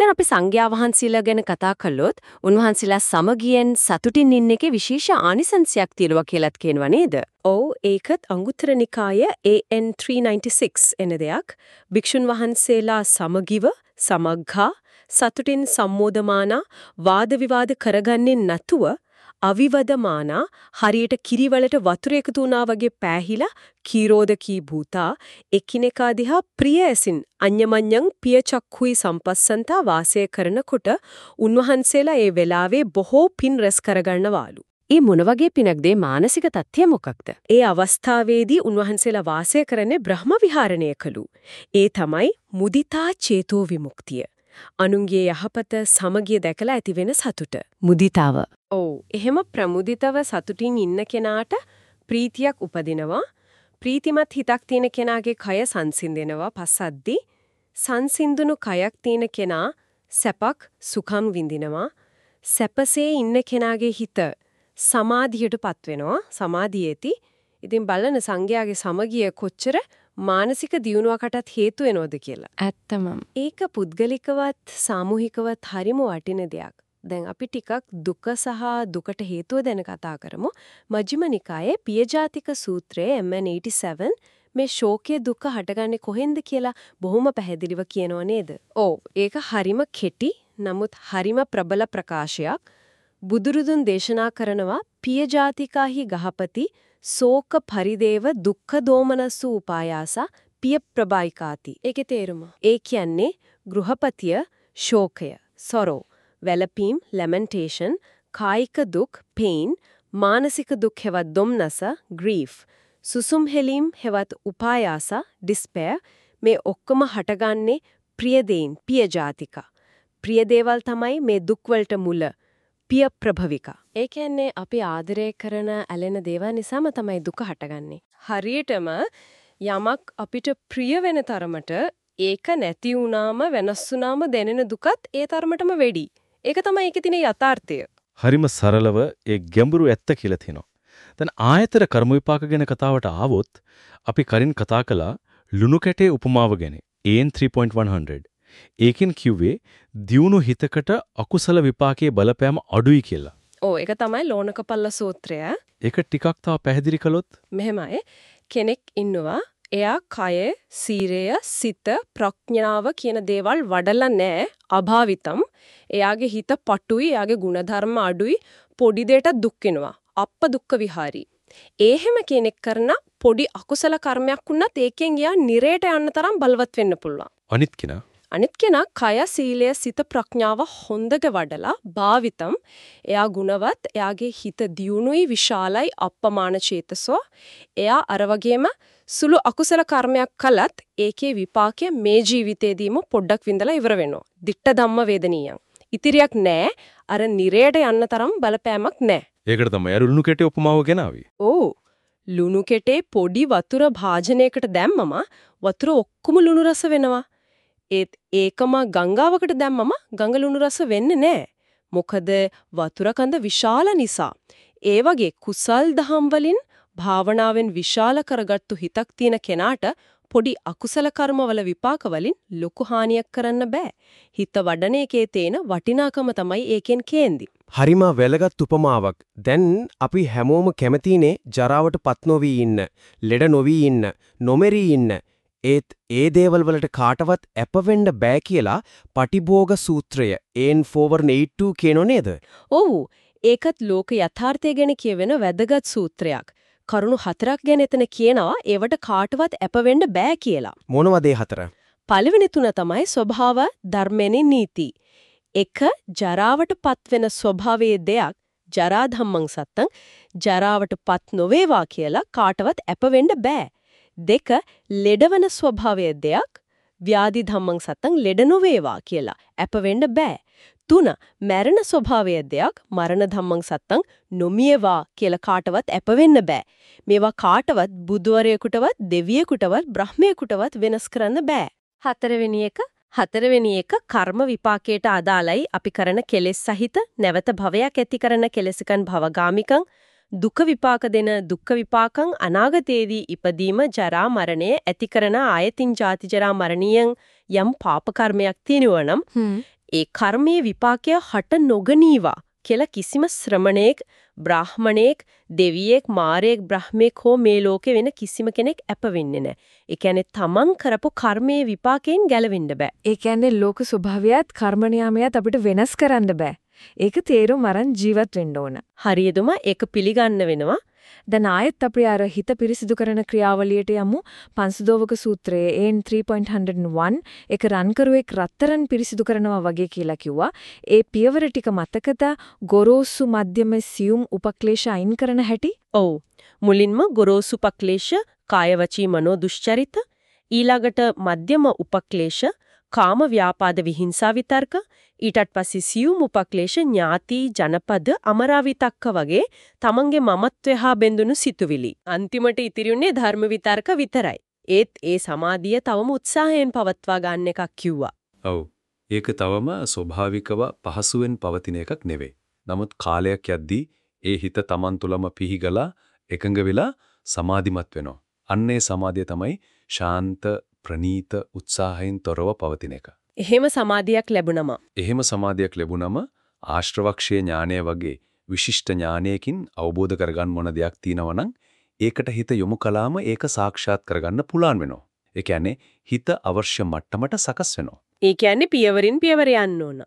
දැන් අපි සංඝයා වහන්සේලා ගැන කතා කළොත් උන්වහන්සේලා සමගියෙන් සතුටින් ඉන්න එකේ විශේෂ ආනිසංසයක් තියෙනවා කියලාත් කියනවා නේද? ඔව් ඒකත් අංගුත්තර නිකාය AN 396 එන දෙයක්. භික්ෂුන් වහන්සේලා සමගිව සමග්ගා සතුටින් සම්මෝධමානා වාද විවාද කරගන්නේ නැතුව අවිවදමානා හරියට කිරිවලට වතුර එකතු වුණා වගේ පෑහිලා කීරෝදකී භූතා එකිනෙකා දිහා ප්‍රිය ඇසින් අඤ්ඤමඤ්ඤං පිය චක්ඛුයි සම්පස්සන්තා වාසය කරනකොට උන්වහන්සේලා ඒ වෙලාවේ බොහෝ පින් රැස් කරගන්නවාලු. ඒ මොන වගේ පිනක්ද මානසික තත්ත්වය මොකක්ද? ඒ අවස්ථාවේදී උන්වහන්සේලා වාසය කරන්නේ බ්‍රහ්ම විහරණය කළු. ඒ තමයි මුදිතා චේතෝ විමුක්තිය. අනුන්ගේ යහපත සමගිය දැකලා ඇතිවෙන සතුට. මුදිතාව. ඔව්. එහෙම ප්‍රමුදිතව සතුටින් ඉන්න කෙනාට ප්‍රීතියක් උපදිනවා. ප්‍රීතිමත් හිතක් තියෙන කෙනාගේ කය සංසිඳෙනවා පස්සද්දි. සංසිඳුණු කයක් තියෙන කෙනා සැපක් සුඛම් විඳිනවා. සැපසේ ඉන්න කෙනාගේ හිත සමාධියටපත් වෙනවා. සමාධියේති. ඉතින් බලන සංඝයාගේ සමගිය කොච්චර මානසික දියුණුවකටත් හේතු වෙනවද කියලා. ඇත්තම. ඒක පුද්ගලිකවත් සාමූහිකවත් හරිම වටින දෙයක්. දැන් අපි ටිකක් දුක සහ දුකට හේතුව දැන කතා කරමු. මජ්ක්‍ධිම නිකායේ පියජාතික සූත්‍රයේ MN87 මේ ශෝකයේ දුක හටගන්නේ කොහෙන්ද කියලා බොහොම පැහැදිලිව කියනව නේද? ඔව්. ඒක හරිම කෙටි නමුත් හරිම ප්‍රබල ප්‍රකාශයක්. බුදුරුදුන් දේශනා කරනවා පියජාතිකාහි ගහපති සෝක පරිදේව දුක්ඛ දෝමනස්සු උපායාස පිය ප්‍රබයිකාති. ඒකේ තේරුම. ඒ කියන්නේ ගෘහපතිය ශෝකය, sorrow, වැළපීම්, lamentation, කායික දුක්, pain, මානසික දුක් හෙවත් දුම්නස, grief, සුසුම් හෙලීම් හෙවත් උපායාස, despair මේ ඔක්කොම හටගන්නේ ප්‍රියදේන්, පිය ජාතික. ප්‍රිය දේවල් තමයි මේ දුක් වලට මුල. පිය ප්‍රභවික. ඒ කියන්නේ අපි ආදරය කරන ඇලෙන දේවල් නිසාම තමයි දුක හටගන්නේ. හරියටම යමක් අපිට ප්‍රිය වෙන තරමට ඒක නැති වුණාම වෙනස් වුණාම දැනෙන දුකත් ඒ තරමටම වැඩි. ඒක තමයි ඒකේ තියෙන යථාර්ථය. හරිම සරලව ඒ ගැඹුරු ඇත්ත කියලා තියෙනවා. දැන් ආයතර කර්ම විපාක ගැන කතාවට ආවොත් අපි කලින් කතා කළා ලුණු කැටේ උපමාව ගැන. AN 3.100. ඒකෙන් කිව්වේ දියුණු හිතකට අකුසල විපාකයේ බලපෑම අඩුයි කියලා. ඔව් ඒක තමයි ලෝණකපල්ල සූත්‍රය. ඒක ටිකක් තව පැහැදිලි කළොත් මෙහෙමයි කෙනෙක් ඉන්නවා එයා කය, සීරය, සිත, ප්‍රඥාව කියන දේවල් වඩලා නැහැ අභාවිතම්. එයාගේ හිත පටුයි, එයාගේ ಗುಣධර්ම අඩුයි, පොඩි දෙයකට දුක් වෙනවා. අප්ප දුක්ඛ විහාරී. ඒහෙම කෙනෙක් කරන පොඩි අකුසල කර්මයක් වුණත් ඒකෙන් එයා නිරේට යන්න තරම් බලවත් වෙන්න පුළුවන්. අනිත් කෙනා අනිත් කෙනා කය සීලය සිත ප්‍රඥාව හොඳට වඩලා භාවිතම් එයා ගුණවත් එයාගේ හිත දියුණුයි විශාලයි අප්පමාන චේතසෝ එයා අර වගේම සුළු අකුසල කර්මයක් කළත් ඒකේ විපාකය මේ ජීවිතේදීම පොඩ්ඩක් විඳලා ඉවර වෙනවා. ditta ධම්ම වේදනීයං. ඉතිරියක් නැහැ. අර නිරයට යන්න තරම් බලපෑමක් නැහැ. ඒකට තමයි අර ලුණු කැටේ උපමාව ගෙනාවේ. ඕ ලුණු කෙටේ පොඩි වතුර භාජනයකට දැම්මම වතුර ඔක්කොම ලුණු රස වෙනවා. ඒත් ඒකම ගංගාවකට දැම්මම ගඟ ලුණු රස වෙන්නේ නැහැ. මොකද වතුර කඳ විශාල නිසා. ඒ වගේ කුසල් දහම් වලින් භාවනාවෙන් විශාල කරගත්තු හිතක් තියෙන කෙනාට පොඩි අකුසල කර්මවල විපාක වලින් ලොකු හානියක් කරන්න බෑ. හිත වඩන එකේ තියෙන වටිනාකම තමයි ඒකෙන් කේන්දි. හරිම වැලගත් උපමාවක්. දැන් අපි හැමෝම කැමතිනේ ජරාවට පත් නොවි ඉන්න, ලෙඩ නොවි ඉන්න, නොමෙරි ඉන්න. ඒත් ඒ දේවල් වලට කාටවත් අප වෙන්න බෑ කියලා පටිභෝග සූත්‍රය N482 කියනෝ නේද? ඔව් ඒකත් ලෝක යථාර්ථය ගැන කියවෙන වැදගත් සූත්‍රයක්. කරුණු හතරක් ගැන එතන කියනවා ඒවට කාටවත් අප වෙන්න බෑ කියලා. මොනවද හතර? පළවෙනි තුන තමයි ස්වභාව ධර්මෙනි නීති. එක ජරාවට පත්වෙන ස්වභාවයේ දෙයක් ජරා ධම්මං සත්තං ජරාවට පත් නොවේවා කියලා කාටවත් අප වෙන්න බෑ. දෙක ලෙඩවන ස්වභාවයේ දෙයක් ව්‍යාධි ධම්මං සත්තං ලෙඩ නොවේවා කියලා අප වෙන්න බෑ. තුන මරණ ස්වභාවයේ දෙයක් මරණ ධම්මං සත්තං නොමියවා කියලා කාටවත් අප වෙන්න බෑ. මේවා කාටවත් බුදුවරයෙකුටවත් දෙවියෙකුටවත් බ්‍රහ්මයෙකුටවත් වෙනස් කරන්න බෑ. හතරවෙනි එක හතරවෙනි එක කර්ම විපාකයට අදාළයි අපි කරන කෙලෙස් සහිත නැවත භවයක් ඇති කරන කෙලෙසකන් භවගාමිකං දුක විපාක දෙන දුක්ඛ විපාකං අනාගතයේදී ඉපදීම ජරා මරණය ඇති කරන ආයතින් ජාති ජරා මරණියන් යම් පාප කර්මයක් තියෙනවනම් ඒ කර්මයේ විපාකය හට නොගනීවා කියලා කිසිම ශ්‍රමණේක් බ්‍රාහමණේක් දෙවියෙක් මාරයෙක් බ්‍රහ්මෙක් හෝ මේ ලෝකේ වෙන කිසිම කෙනෙක් අප වෙන්නේ නැහැ. ඒ කියන්නේ තමන් කරපු කර්මයේ විපාකයෙන් ගැලවෙන්න බෑ. ඒ කියන්නේ ලෝක ස්වභාවයත් කර්ම අපිට වෙනස් කරන්න බෑ. ඒක තේරුම් අරන් ජීවත් වෙන්න ඕන. හරියදම ඒක පිළිගන්න වෙනවා. දැන් ආයෙත් අපි අර හිත පිරිසිදු කරන ක්‍රියාවලියට යමු. පංසදෝවක සූත්‍රයේ AN 3.101 එක රන්කරුවෙක් රත්තරන් පිරිසිදු කරනවා වගේ කියලා කිව්වා. ඒ පියවර ටික මතකද ගොරෝසු මධ්‍යම සියුම් උපක්ලේශ අයින් කරන හැටි? ඔව්. මුලින්ම ගොරෝසු උපක්ලේශ කාය වචී මනෝ දුෂ්චරිත ඊළඟට මධ්‍යම උපක්ලේශ කාම ව්‍යාපාද විහිංසා විතර්ක ඊටත් පස්සේ සියුම් උපක්ලේශ ඥාති ජනපද අමරාවිතක්ක වගේ තමන්ගේ මමත්වය හා බැඳුණු සිතුවිලි. අන්තිමට ඉතිරිුනේ ධර්ම විතර්ක විතරයි. ඒත් ඒ සමාධිය තවම උත්සාහයෙන් පවත්වා ගන්න එකක් කිව්වා. ඔව්. ඒක තවම ස්වභාවිකව පහසුවෙන් පවතින එකක් නෙවෙයි. නමුත් කාලයක් යද්දී ඒ හිත Taman තුලම පිහිගලා එකඟ වෙලා සමාධිමත් වෙනවා. අන්නේ සමාධිය තමයි ශාන්ත ප්‍රනීත උත්සාහයෙන් තොරව පවතින එක. එහෙම සමාධියක් ලැබුණම එහෙම සමාධියක් ලැබුණම ආශ්‍රවක්ෂය ඥානය වගේ විශිෂ්ට ඥානයකින් අවබෝධ කරගන්න මොන දෙයක් තියෙනවනම් ඒකට හිත යොමු කළාම ඒක සාක්ෂාත් කරගන්න පුළුවන් වෙනවා. ඒ කියන්නේ හිත අවශ්‍ය මට්ටමට සකස් වෙනවා. ඒ කියන්නේ පියවරින් පියවර යන්න ඕන.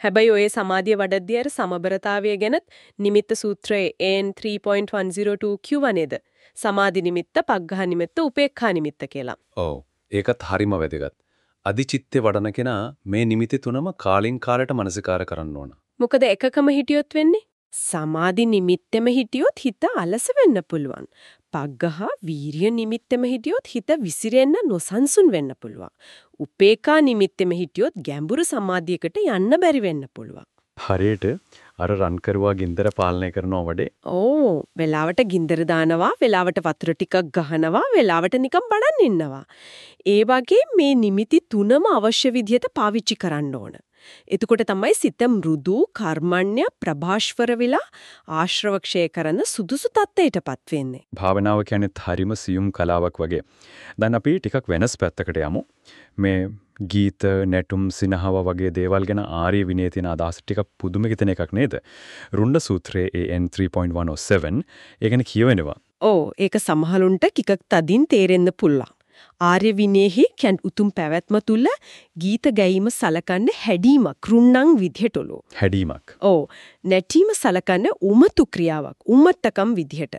හැබැයි ඔය සමාධිය වඩද්දී අර සමබරතාවය ගැනත් නිමිත්ත සූත්‍රයේ AN 3.102 කියව නේද? සමාධි නිමිත්ත, පග්ඝා නිමිත්ත, උපේක්ඛා නිමිත්ත කියලා. ඔව්. ඒකත් හරිම වැදගත්. අදිචිත්තේ වඩන කෙනා මේ නිමිති තුනම කාලින් කාලයට මනසිකාර කරන්න ඕන. මොකද එකකම හිටියොත් වෙන්නේ සමාධි නිමිත්තෙම හිටියොත් හිත අලස වෙන්න පුළුවන්. පග්ගහ වීරිය නිමිත්තෙම හිටියොත් හිත විසිරෙන්න නොසන්සුන් වෙන්න පුළුවන්. උපේකා නිමිත්තෙම හිටියොත් ගැඹුරු සමාධියකට යන්න බැරි වෙන්න පුළුවන්. හරියට අර රන් කරුවා ගින්දර පාලනය කරනවා වඩේ ඕ වෙලාවට ගින්දර දානවා වෙලාවට වතුර ටිකක් ගහනවා වෙලාවට නිකන් බලන් ඉන්නවා. ඒ වගේ මේ නිමිති තුනම අවශ්‍ය විදිහට පාවිච්චි කරන්න ඕන. එතකොට තමයි සිත මෘදු කර්මණ්‍ය ප්‍රභාෂ්වර වෙලා ආශ්‍රවක්ෂය කරන සුදුසු තත්ත්වයටපත් වෙන්නේ. භාවනාව කියන්නේ හරිම සියුම් කලාවක් වගේ. දැන් අපි ටිකක් වෙනස් පැත්තකට යමු. මේ ගීත, නැටුම්, සිනහව වගේ දේවල් ගැන ආර්ය විනයේ තියෙන අදහස් ටිකක් පුදුම හිතෙන එකක් නේද? රුණ්ඩ සූත්‍රයේ AN 3.107 ඒ ගැන කියවෙනවා. ඕ ඒක සමහරුන්ට කිකක් තදින් තේරෙන්න පුළුවන්. ආර්ය විනයෙහි කැන් උතුම් පැවැත්ම තුල ගීත ගැයීම සලකන්නේ හැඩීමක් රුණ්ණන් විදිහටලු. හැඩීමක්. ඔව් නැටීම සලකන්නේ උමතු ක්‍රියාවක් උමත්තකම් විදිහට.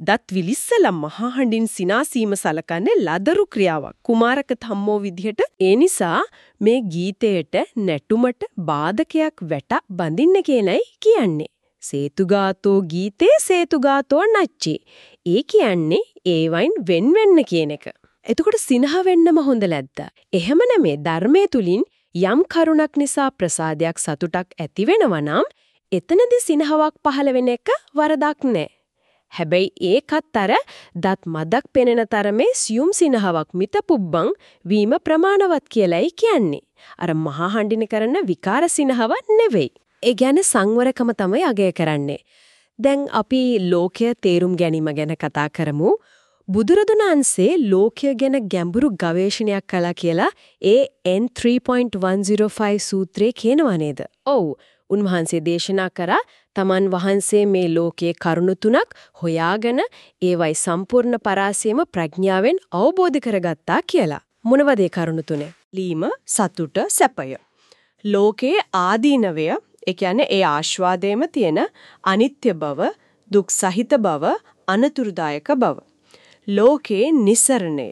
දත් විලිස්සලා මහා හඬින් සිනාසීම සලකන්නේ ලදරු ක්‍රියාවක් කුමාරක ධම්මෝ විදිහට. ඒ නිසා මේ ගීතයට නැටුමට බාධකයක් වැට බඳින්න කියනයි කියන්නේ. සේතුගාතෝ ගීතේ සේතුගාතෝ නච්චේ. ඒ කියන්නේ ඒවයින් වෙන් වෙන්න කියන එක. එතකොට සිනහ වෙන්නම හොඳ නැද්ද? එහෙම නෙමේ ධර්මයේ තුලින් යම් කරුණක් නිසා ප්‍රසාදයක් සතුටක් ඇති වෙනවා නම් එතනදී සිනහවක් පහළ වෙන එක වරදක් නෑ. හැබැයි ඒකත් අර දත් මදක් පෙනෙන තරමේ සියුම් සිනහවක් මිත පුබ්බං වීම ප්‍රමාණවත් කියලයි කියන්නේ. අර මහා හඬින කරන විකාර සිනහව නෙවෙයි. ඒ ගැන සංවරකම තමයි අගය කරන්නේ. දැන් අපි ලෝකය තේරුම් ගැනීම ගැන කතා කරමු. බුදුරදුනාන්සේ ලෝකය ගැන ගැඹුරු ගවේෂණයක් කළා කියලා ඒ N3.105 සූත්‍රයේ කියනවා නේද? ඔව්. උන්වහන්සේ දේශනා කරා තමන් වහන්සේ මේ ලෝකයේ කරුණු තුනක් හොයාගෙන ඒවයි සම්පූර්ණ පරාසයම ප්‍රඥාවෙන් අවබෝධ කරගත්තා කියලා. මොනවද ඒ කරුණු තුනේ? ලීම, සතුට, සැපය. ලෝකයේ ආදීනවය, ඒ කියන්නේ ඒ ආස්වාදයේම තියෙන අනිත්‍ය බව, දුක් සහිත බව, අනතුරුදායක බව. ලෝකේ නිසරණය.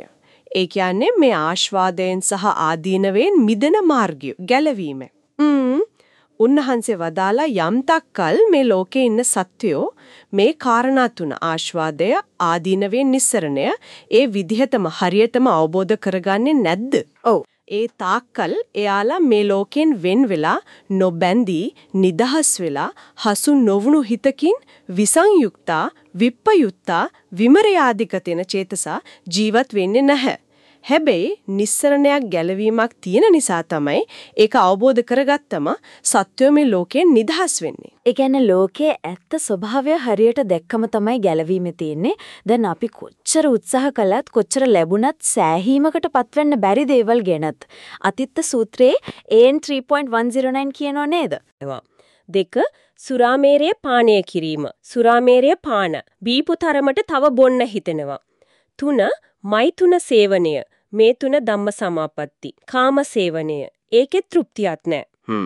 ඒ කියන්නේ මේ ආස්වාදයෙන් සහ ආදීනවෙන් මිදෙන මාර්ගය ගැලවීම. ම්ම් උන්වහන්සේ වදාලා යම් තක්කල් මේ ලෝකේ ඉන්න සත්වයෝ මේ කාරණා තුන ආස්වාදය ආදීනවෙන් නිස්සරණය ඒ විදිහටම හරියටම අවබෝධ කරගන්නේ නැද්ද? ඔව්. ඒ තාක්කල් එයාලා මේ ලෝකෙන් වෙන් වෙලා නොබැඳී නිදහස් වෙලා හසු නොවුණු හිතකින් විසංයුක්තා විප්පයුත්තා විමරයාදිකතෙන චේතසා ජීවත් වෙන්නේ නැහැ. හැබැයි නිස්සරණයක් ගැලවීමක් තියෙන නිසා තමයි ඒක අවබෝධ කරගත්තම සත්‍යෝ මේ ලෝකයෙන් නිදහස් වෙන්නේ. ඒ කියන්නේ ලෝකයේ ඇත්ත ස්වභාවය හරියට දැක්කම තමයි ගැලවීම තියෙන්නේ. දැන් අපි කොච්චර උත්සාහ කළත් කොච්චර ලැබුණත් සෑහීමකට පත්වෙන්න බැරි දේවල් ගැනත් අතිත්ත සූත්‍රයේ AN 3.109 කියනෝ නේද? දෙක සුරාමේරය පානය කිරීම. සුරාමේරය පාන. බීපු තරමට තව බොන්න හිතෙනවා. තුන මෛතුන සේවනය. මේ තුන ධම්ම සමාපatti. කාම සේවනය. ඒකේ තෘප්තියක් නැහැ.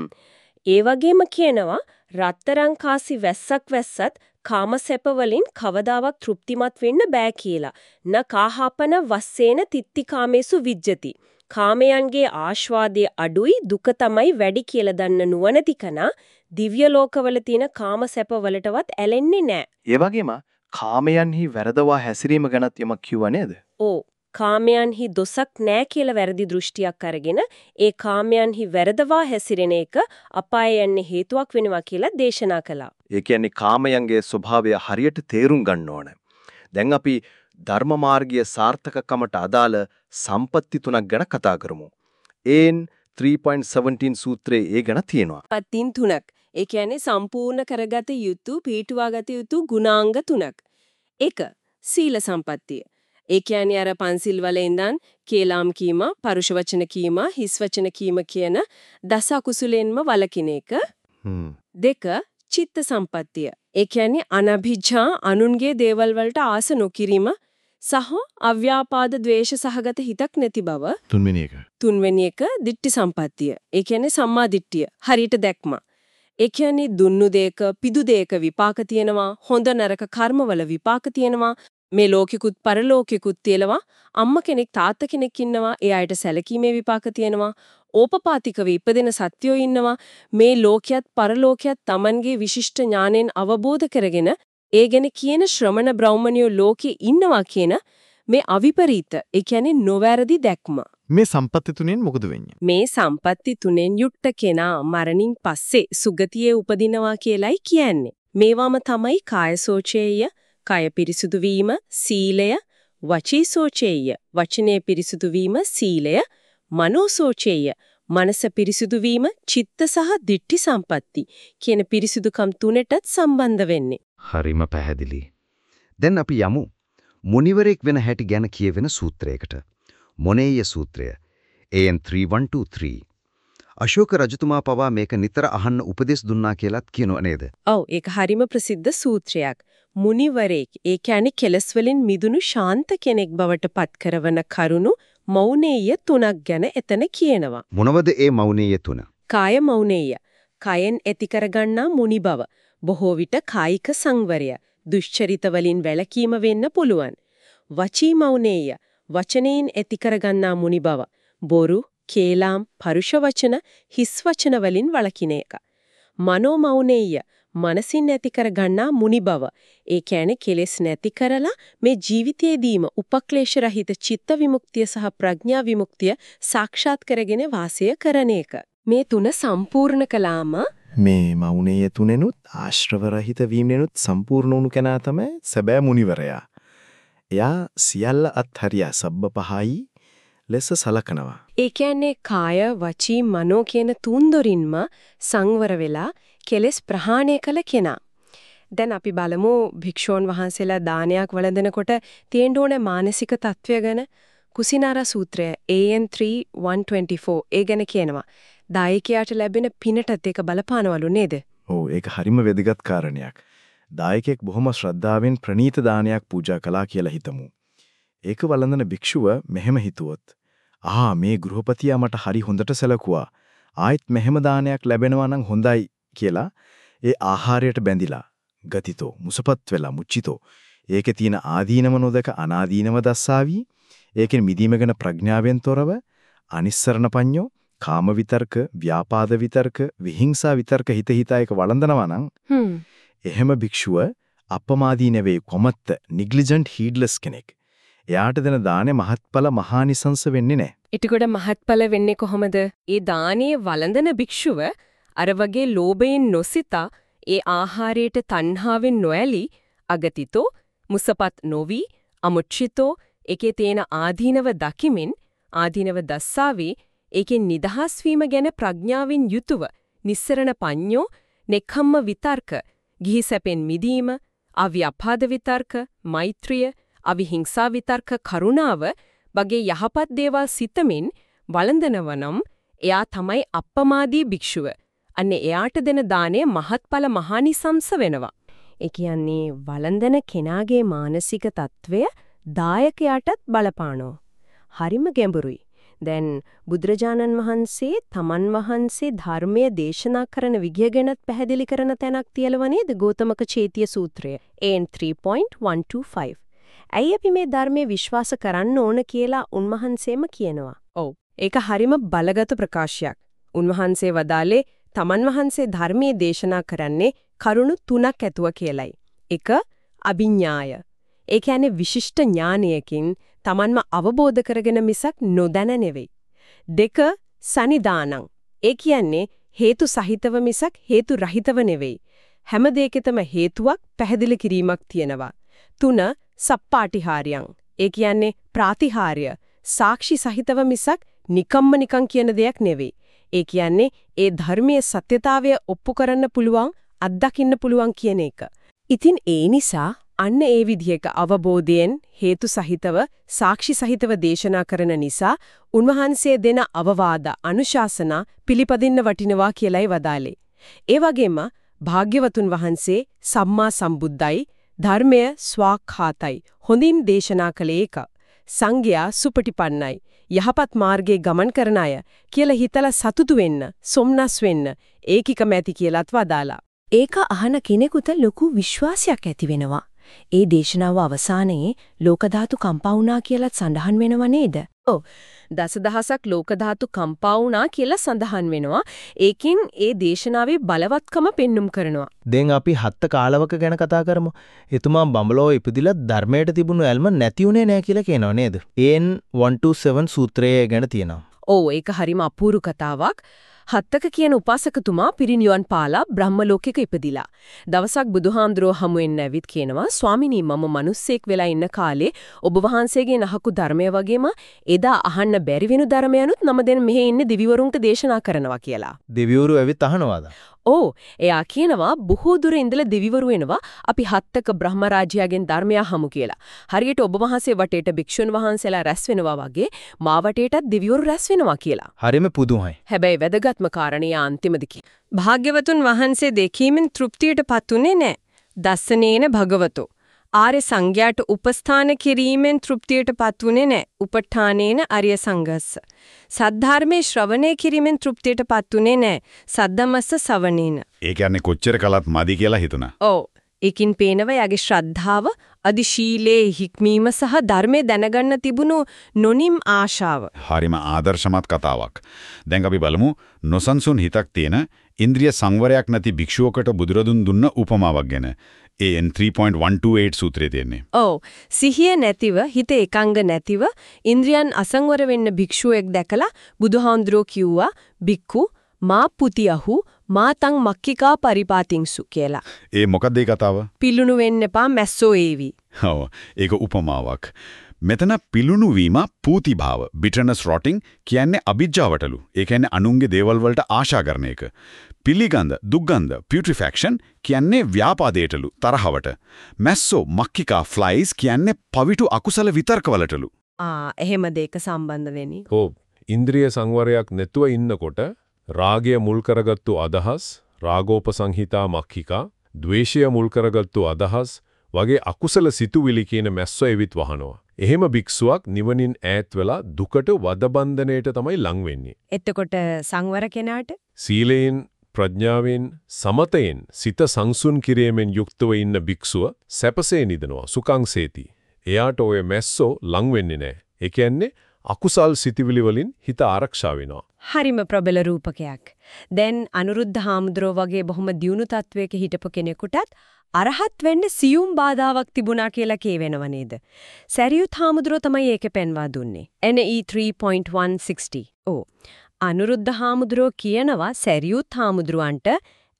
ඒ වගේම කියනවා රත්තරන් කාසි වැස්සක් වැස්සත් කාම සැප වලින් කවදාවත් තෘප්තිමත් වෙන්න බෑ කියලා. න කාහපන වස්සේන තිත්තිකාමේසු විජ්ජති. කාමයන්ගේ ආස්වාදයේ අඩුයි දුක තමයි වැඩි කියලා දන්න නුවණති කනා දිව්‍ය ලෝකවල තියෙන කාම සැප වලටවත් ඇලෙන්නේ නැහැ. ඒ වගේම කාමයන්හි වැරදවා හැසිරීම ගැනත් යමක් කිව්වා නේද? ඕ කාමයන්හි දොසක් නෑ කියලා වැරදි දෘෂ්ටියක් අරගෙන ඒ කාමයන්හි වැරදවා හැසිරෙන එක අපාය යන්නේ හේතුවක් වෙනවා කියලා දේශනා කළා. ඒ කියන්නේ කාමයන්ගේ ස්වභාවය හරියට තේරුම් ගන්න ඕන. දැන් අපි ධර්ම මාර්ගීය සාර්ථකකමට අදාළ සම්පatti තුනක් ගැන කතා කරමු. ඒන් 3.17 සූත්‍රයේ ඒ ගැන තියෙනවා. පත්තින් තුනක්. ඒ කියන්නේ සම්පූර්ණ කරගත යුතු පීඨුවාගත යුතු ගුණාංග තුනක්. එක සීල සම්පත්තිය. ඒ කියන්නේ අර පන්සිල් වල ඉඳන් කේලාම් කීම, පරුෂ වචන කීම, හිස් වචන කීම කියන දස අකුසලෙන්ම වළකින එක. දෙක චිත්ත සම්පත්තිය. ඒ කියන්නේ අනභිජ්ජා අනුන්ගේ දේවල් වලට ආස නොකිරීම සහ අව්‍යාපාද ද්වේෂ සහගත හිතක් නැති බව. තුන්වෙනි එක. තුන්වෙනි එක දිට්ටි සම්පත්තිය. ඒ කියන්නේ සම්මා දිට්ඨිය. හරියට දැක්ම. ඒ කියන්නේ දුන්නු දෙයක පිදු දෙයක විපාක තියෙනවා හොඳ නරක කර්මවල විපාක තියෙනවා මේ ලෝකිකුත් පරලෝකිකුත් තියෙනවා අම්මා කෙනෙක් තාත්තා කෙනෙක් ඉන්නවා ඒ අයට සැලකීමේ විපාක තියෙනවා ඕපපාතිකව ඉපදෙන සත්‍යෝ ඉන්නවා මේ ලෝකයක් පරලෝකයක් Tamanගේ විශිෂ්ට ඥාණයෙන් අවබෝධ කරගෙන ඒ ගැන කියන ශ්‍රමණ බ්‍රාහ්මණයෝ ලෝකේ ඉන්නවා කියන මේ අවිපරීත ඒ කියන්නේ නොවැරදි දැක්ම. මේ සම්පත්ති තුනෙන් මොකද වෙන්නේ? මේ සම්පatti තුනෙන් යුක්ත කෙනා මරණින් පස්සේ සුගතියේ උපදිනවා කියලයි කියන්නේ. මේවාම තමයි කායසෝචේය, කය පිරිසුදු වීම, සීලය, වචීසෝචේය, වචනේ පිරිසුදු වීම, සීලය, මනෝසෝචේය, මනස පිරිසුදු වීම, චිත්ත සහ දිට්ඨි සම්පatti කියන පිරිසුදුකම් තුනටත් සම්බන්ධ වෙන්නේ. හරිම පැහැදිලි. දැන් අපි යමු මුනිවරයෙක් වෙන හැටි ගැන කියවෙන සූත්‍රයකට. මොනේය සූත්‍රය. AN 3123. අශෝක රජතුමා පවා මේක නිතර අහන්න උපදෙස් දුන්නා කියලාත් කියනව නේද? ඔව් ඒක හරිම ප්‍රසිද්ධ සූත්‍රයක්. මුනිවරයෙක් ඒ කියන්නේ කෙලස් වලින් මිදුණු ශාන්ත කෙනෙක් බවට පත් කරවන කරුණු මෞනේය තුනක් ගැන එතන කියනවා. මොනවද ඒ මෞනීය තුන? කාය මෞනේය. කයෙන් ඇති කරගන්නා මුනි බව. බොහෝ විට කායික සංවරය. දුෂ්චරිත වලින් වැළකීම වෙන්න පුළුවන්. වචී මෞනේය. වචනයෙන් ඇති කරගන්නා මුනි බව. බොරු, කේලාම්, පරුෂ වචන, හිස් වචන වලින් වළකින එක. මනෝ මෞනේය. මනසින් ඇති කරගන්නා මුනි බව. ඒ කියන්නේ කෙලෙස් නැති කරලා මේ ජීවිතයේදීම උපක්ලේශ රහිත චිත්ත විමුක්තිය සහ ප්‍රඥා විමුක්තිය සාක්ෂාත් කරගෙන වාසය කරන එක. මේ තුන සම්පූර්ණ කළාම මේ මෞනේය තුනෙනුත් ආශ්‍රව රහිත වීමෙනුත් සම්පූර්ණ වුණු කෙනා තමයි සැබෑ මුනිවරයා. එයා සියල්ල අත්හරියා සබ්බපහයි ලෙස සලකනවා. ඒ කියන්නේ කාය, වචී, මනෝ කියන තුන්දොරින්ම සංවර වෙලා කෙලෙස් ප්‍රහාණය කළ කෙනා. දැන් අපි බලමු භික්ෂූන් වහන්සේලා දානයක් වළඳනකොට තියෙන්න ඕන මානසික තත්වය ගැන කුසිනාරා සූත්‍රය AN 3124 ඒ ගැන කියනවා. දායකයාට ලැබෙන පිනටත් ඒක බලපානවලු නේද? ඔව් ඒක හරිම වැදගත් කාරණයක්. දායකයෙක් බොහොම ශ්‍රද්ධාවෙන් ප්‍රණීත දානයක් පූජා කළා කියලා හිතමු. ඒක වළඳන භික්ෂුව මෙහෙම හිතුවොත් ආ මේ ගෘහපතියා මට හරි හොඳට සැලකුවා. ආයෙත් මෙහෙම දානයක් ලැබෙනවා නම් හොඳයි කියලා ඒ ආහාරයට බැඳිලා ගතිතෝ මුසපත් වෙලා මුච්චිතෝ ඒකේ තියෙන ආදීනම නොදක අනාදීනම දස්සාවි ඒකෙන් මිදීම ගැන ප්‍රඥාවෙන් තොරව අනිස්සරණ පඤ්ඤෝ කාම විතර්ක ව්‍යාපාද විතර්ක විහිංසා විතර්ක හිත හිතා එක වළඳනවා නම් එහෙම භික්ෂුව අපමාදී නෙවෙයි කොමත්ත නිග්ලිජන්ට් හීඩ්ලස් කෙනෙක්. එයාට දෙන දානේ මහත්ඵල මහානිසංස වෙන්නේ නැහැ. එතකොට මහත්ඵල වෙන්නේ කොහොමද? ඒ දානීය වළඳන භික්ෂුව අර වගේ ලෝභයෙන් නොසිතා ඒ ආහාරයට තණ්හාවෙන් නොඇලී අගතිතෝ මුසපත් නොවි අමුච්චිතෝ ඒකේ තියෙන ආදීනව දකිමින් ආදීනව දස්සාවේ ඒකෙන් නිදහස් වීම ගැන ප්‍රඥාවෙන් යුතුව නිස්සරණ පඤ්ඤෝ නෙක්ඛම්ම විතර්ක ගිහි සැපෙන් මිදීම අව්‍යාපාද විතර්ක මෛත්‍රිය අවිහිංසා විතර්ක කරුණාව වගේ යහපත් දේවල් සිතමින් වළඳනවනම් එයා තමයි අප්පමාදී භික්ෂුව. අන්නේ එයාට දෙන දාණය මහත්ඵල මහානිසංස වෙනවා. ඒ කියන්නේ වළඳන කෙනාගේ මානසික తත්වය දායකයාටත් බලපානෝ. හරිම ගැඹුරුයි. දැන් බුදුරජාණන් වහන්සේ තමන් වහන්සේ ධර්මය දේශනා කරන විගය ගැනත් පැහැදිලි කරන තැනක් තියලව නේද ගෝතමක චේතිය සූත්‍රය AN 3.125. ඇයි අපි මේ ධර්මයේ විශ්වාස කරන්න ඕන කියලා උන්වහන්සේම කියනවා. ඔව්. ඒක හරිම බලගත් ප්‍රකාශයක්. උන්වහන්සේ වදාලේ තමන් වහන්සේ ධර්මයේ දේශනා කරන්නේ කරුණු තුනක් ඇතුව කියලයි. එක අභිඥාය. ඒ කියන්නේ විශිෂ්ට ඥානයකින් තමන්ම අවබෝධ කරගෙන මිසක් නොදැන නෙවෙයි. දෙක සනිදානං. ඒ කියන්නේ හේතු සහිතව මිසක් හේතු රහිතව නෙවෙයි. හැම දෙයකටම හේතුවක් පැහැදිලි කිරීමක් තියෙනවා. තුන සප්පාටිහාරයන්. ඒ කියන්නේ ප්‍රාතිහාර්ය සාක්ෂි සහිතව මිසක් නිකම්ම නිකං කියන දෙයක් නෙවෙයි. ඒ කියන්නේ ඒ ධර්මයේ සත්‍යතාවය ඔප්පු කරන්න පුළුවන් අත්දකින්න පුළුවන් කියන එක. ඉතින් ඒ නිසා අන්න ඒ විදිහක අවබෝධයෙන් හේතු සහිතව සාක්ෂි සහිතව දේශනා කරන නිසා උන්වහන්සේ දෙන අවවාද අනුශාසනා පිළිපදින්න වටිනවා කියලයි වදාලේ. ඒ වගේම භාග්‍යවතුන් වහන්සේ සම්මා සම්බුද්දයි ධර්මය ස්වාක්ඛාතයි හොඳින් දේශනා කළේ එක. සංඝයා සුපටිපන්නයි යහපත් මාර්ගයේ ගමන් කරන අය කියලා හිතලා සතුටු වෙන්න සොම්නස් වෙන්න ඒකිකම ඇති කියලාත් වදාලා. ඒක අහන කෙනෙකුට ලොකු විශ්වාසයක් ඇති වෙනවා. ඒ දේශනාව අවසානයේ ලෝක ධාතු කම්පා වුණා කියලාත් සඳහන් වෙනව නේද? ඔව්. දසදහසක් ලෝක ධාතු කම්පා වුණා කියලා සඳහන් වෙනවා. ඒකින් ඒ දේශනාවේ බලවත්කම පෙන්눔 කරනවා. දැන් අපි හත්ත කාලවක ගැන කතා කරමු. එතුමා බඹලෝ ඉපදිලා ධර්මයට තිබුණු ඇල්ම නැති උනේ නැහැ කියලා කියනවා නේද? AN 127 සූත්‍රය ගැන තියෙනවා. ඔව් ඒක හරිම අපූරු කතාවක්. හත්තක කියන උපාසකතුමා පිරිනිවන් පාලා බ්‍රහ්ම ලෝකෙක ඉපදිලා. දවසක් බුදුහාඳුරෝ හමුවෙන්න ඇවිත් කියනවා ස්වාමිනී මම මිනිස්සෙක් වෙලා ඉන්න කාලේ ඔබ වහන්සේගේ නහකු ධර්මය වගේම එදා අහන්න බැරි වෙනු ධර්මයනුත් නම දෙන මෙහි ඉන්නේ දිවිවරුන්ට දේශනා කරනවා කියලා. දෙවිවරු ඇවිත් අහනවාද? ඕ එයා කියනවා බොහෝ දුර ඉඳලා දෙවිවරු වෙනවා අපි හත්තක බ්‍රහ්ම රාජ්‍යයෙන් ධර්මය අහමු කියලා. හරියට ඔබ වහන්සේ වටේට භික්ෂුන් වහන්සේලා රැස් වෙනවා වගේ මා වටේටත් දෙවිවරු රැස් වෙනවා කියලා. හරිම පුදුමයි. හැබැයි වැදගත්ම කාරණේ අන්තිමද භාග්‍යවතුන් වහන්සේ දෙකීමෙන් තෘප්තියටපත් උනේ නැහැ. දස්සනේන භගවතෝ ආර්ය සංඝයාට උපස්ථාන කිරීමෙන් තෘප්තියටපත් උනේ නැහැ. උපඨානේන ආර්ය සංඝස්ස. සද්ධාර්මයේ ශ්‍රවණය කිරීමෙන් තෘප්තියටපත් උනේ නැහැ. සද්දමස්ස සවණේන. ඒ කියන්නේ කොච්චර කලත් මදි කියලා හිතුණා. ඔව්. ඒකින් පේනව යාගේ ශ්‍රද්ධාව, අදිශීලයේ හික්මීම සහ ධර්මයේ දැනගන්න තිබුණු නොනිම් ආශාව. හරිම ආදර්ශමත් කතාවක්. දැන් අපි බලමු නොසන්සුන් හිතක් තියෙන ඉන්ද්‍රිය සංවරයක් නැති භික්ෂුවකට බුදුරදුන් දුන්න උපමාවක් ගැන. AN 3.128 සූත්‍රයේ තියෙන්නේ. ඔව්. සිහිය නැතිව, හිත එකංග නැතිව ඉන්ද්‍රියන් අසංවර වෙන්න භික්ෂුවෙක් දැකලා බුදුහාඳුරෝ කිව්වා, "බික්කු මා පුතියහු මාතං මක්කිකා පරිපාතින්සු කියලා. ඒ මොකක්ද ඒ කතාව? පිලුණු වෙන්න එපා මැස්සෝ ඒවි. ඔව් ඒක උපමාවක්. මෙතන පිලුණු වීම පූතිභාව bitterness rotting කියන්නේ අභිජ්ජාවටලු. ඒ කියන්නේ අනුන්ගේ දේවල් වලට ආශා කරන එක. පිළිගඳ දුක්ගඳ putrefaction කියන්නේ ව්‍යාපාදයටලු තරහවට. මැස්සෝ මක්කිකා flies කියන්නේ පවිටු අකුසල විතර්කවලටලු. ආ එහෙම දෙක සම්බන්ධ වෙන්නේ. ඔව් ඉන්ද්‍රිය සංවරයක් නැතුව ඉන්නකොට රාගය මුල් කරගත්තු අදහස්, රාගෝපසංහිතා මක්ඛිකා, ද්වේෂය මුල් කරගත්තු අදහස් වගේ අකුසල සිතුවිලි කියන මැස්සෝ එවිත් වහනවා. එහෙම භික්ෂුවක් නිවනින් ඈත් වෙලා දුකට වදබන්ධණයට තමයි ලං වෙන්නේ. එතකොට සංවර කෙනාට සීලයෙන් ප්‍රඥාවෙන් සමතයෙන් සිත සංසුන් කිරීමෙන් යුක්තව ඉන්න භික්ෂුව සැපසේ නිදනවා සුඛංසේති. එයාට ඔය මැස්සෝ ලං වෙන්නේ නැහැ. ඒ කියන්නේ අකුසල් සිතිවිලි වලින් හිත ආරක්ෂා වෙනවා. හරිම ප්‍රබල රූපකයක්. දැන් අනුරුද්ධ හාමුදුරුව වගේ බොහොම දියුණු තත්වයක හිටපු කෙනෙකුටත් අරහත් වෙන්න සියුම් බාධාවක් තිබුණා කියලා කියවෙනව නේද? සැරියුත් හාමුදුරුව තමයි ඒක පෙන්වා දුන්නේ. NE 3.160. ඕ. අනුරුද්ධ හාමුදුරුව කියනවා සැරියුත් හාමුදුරුවන්ට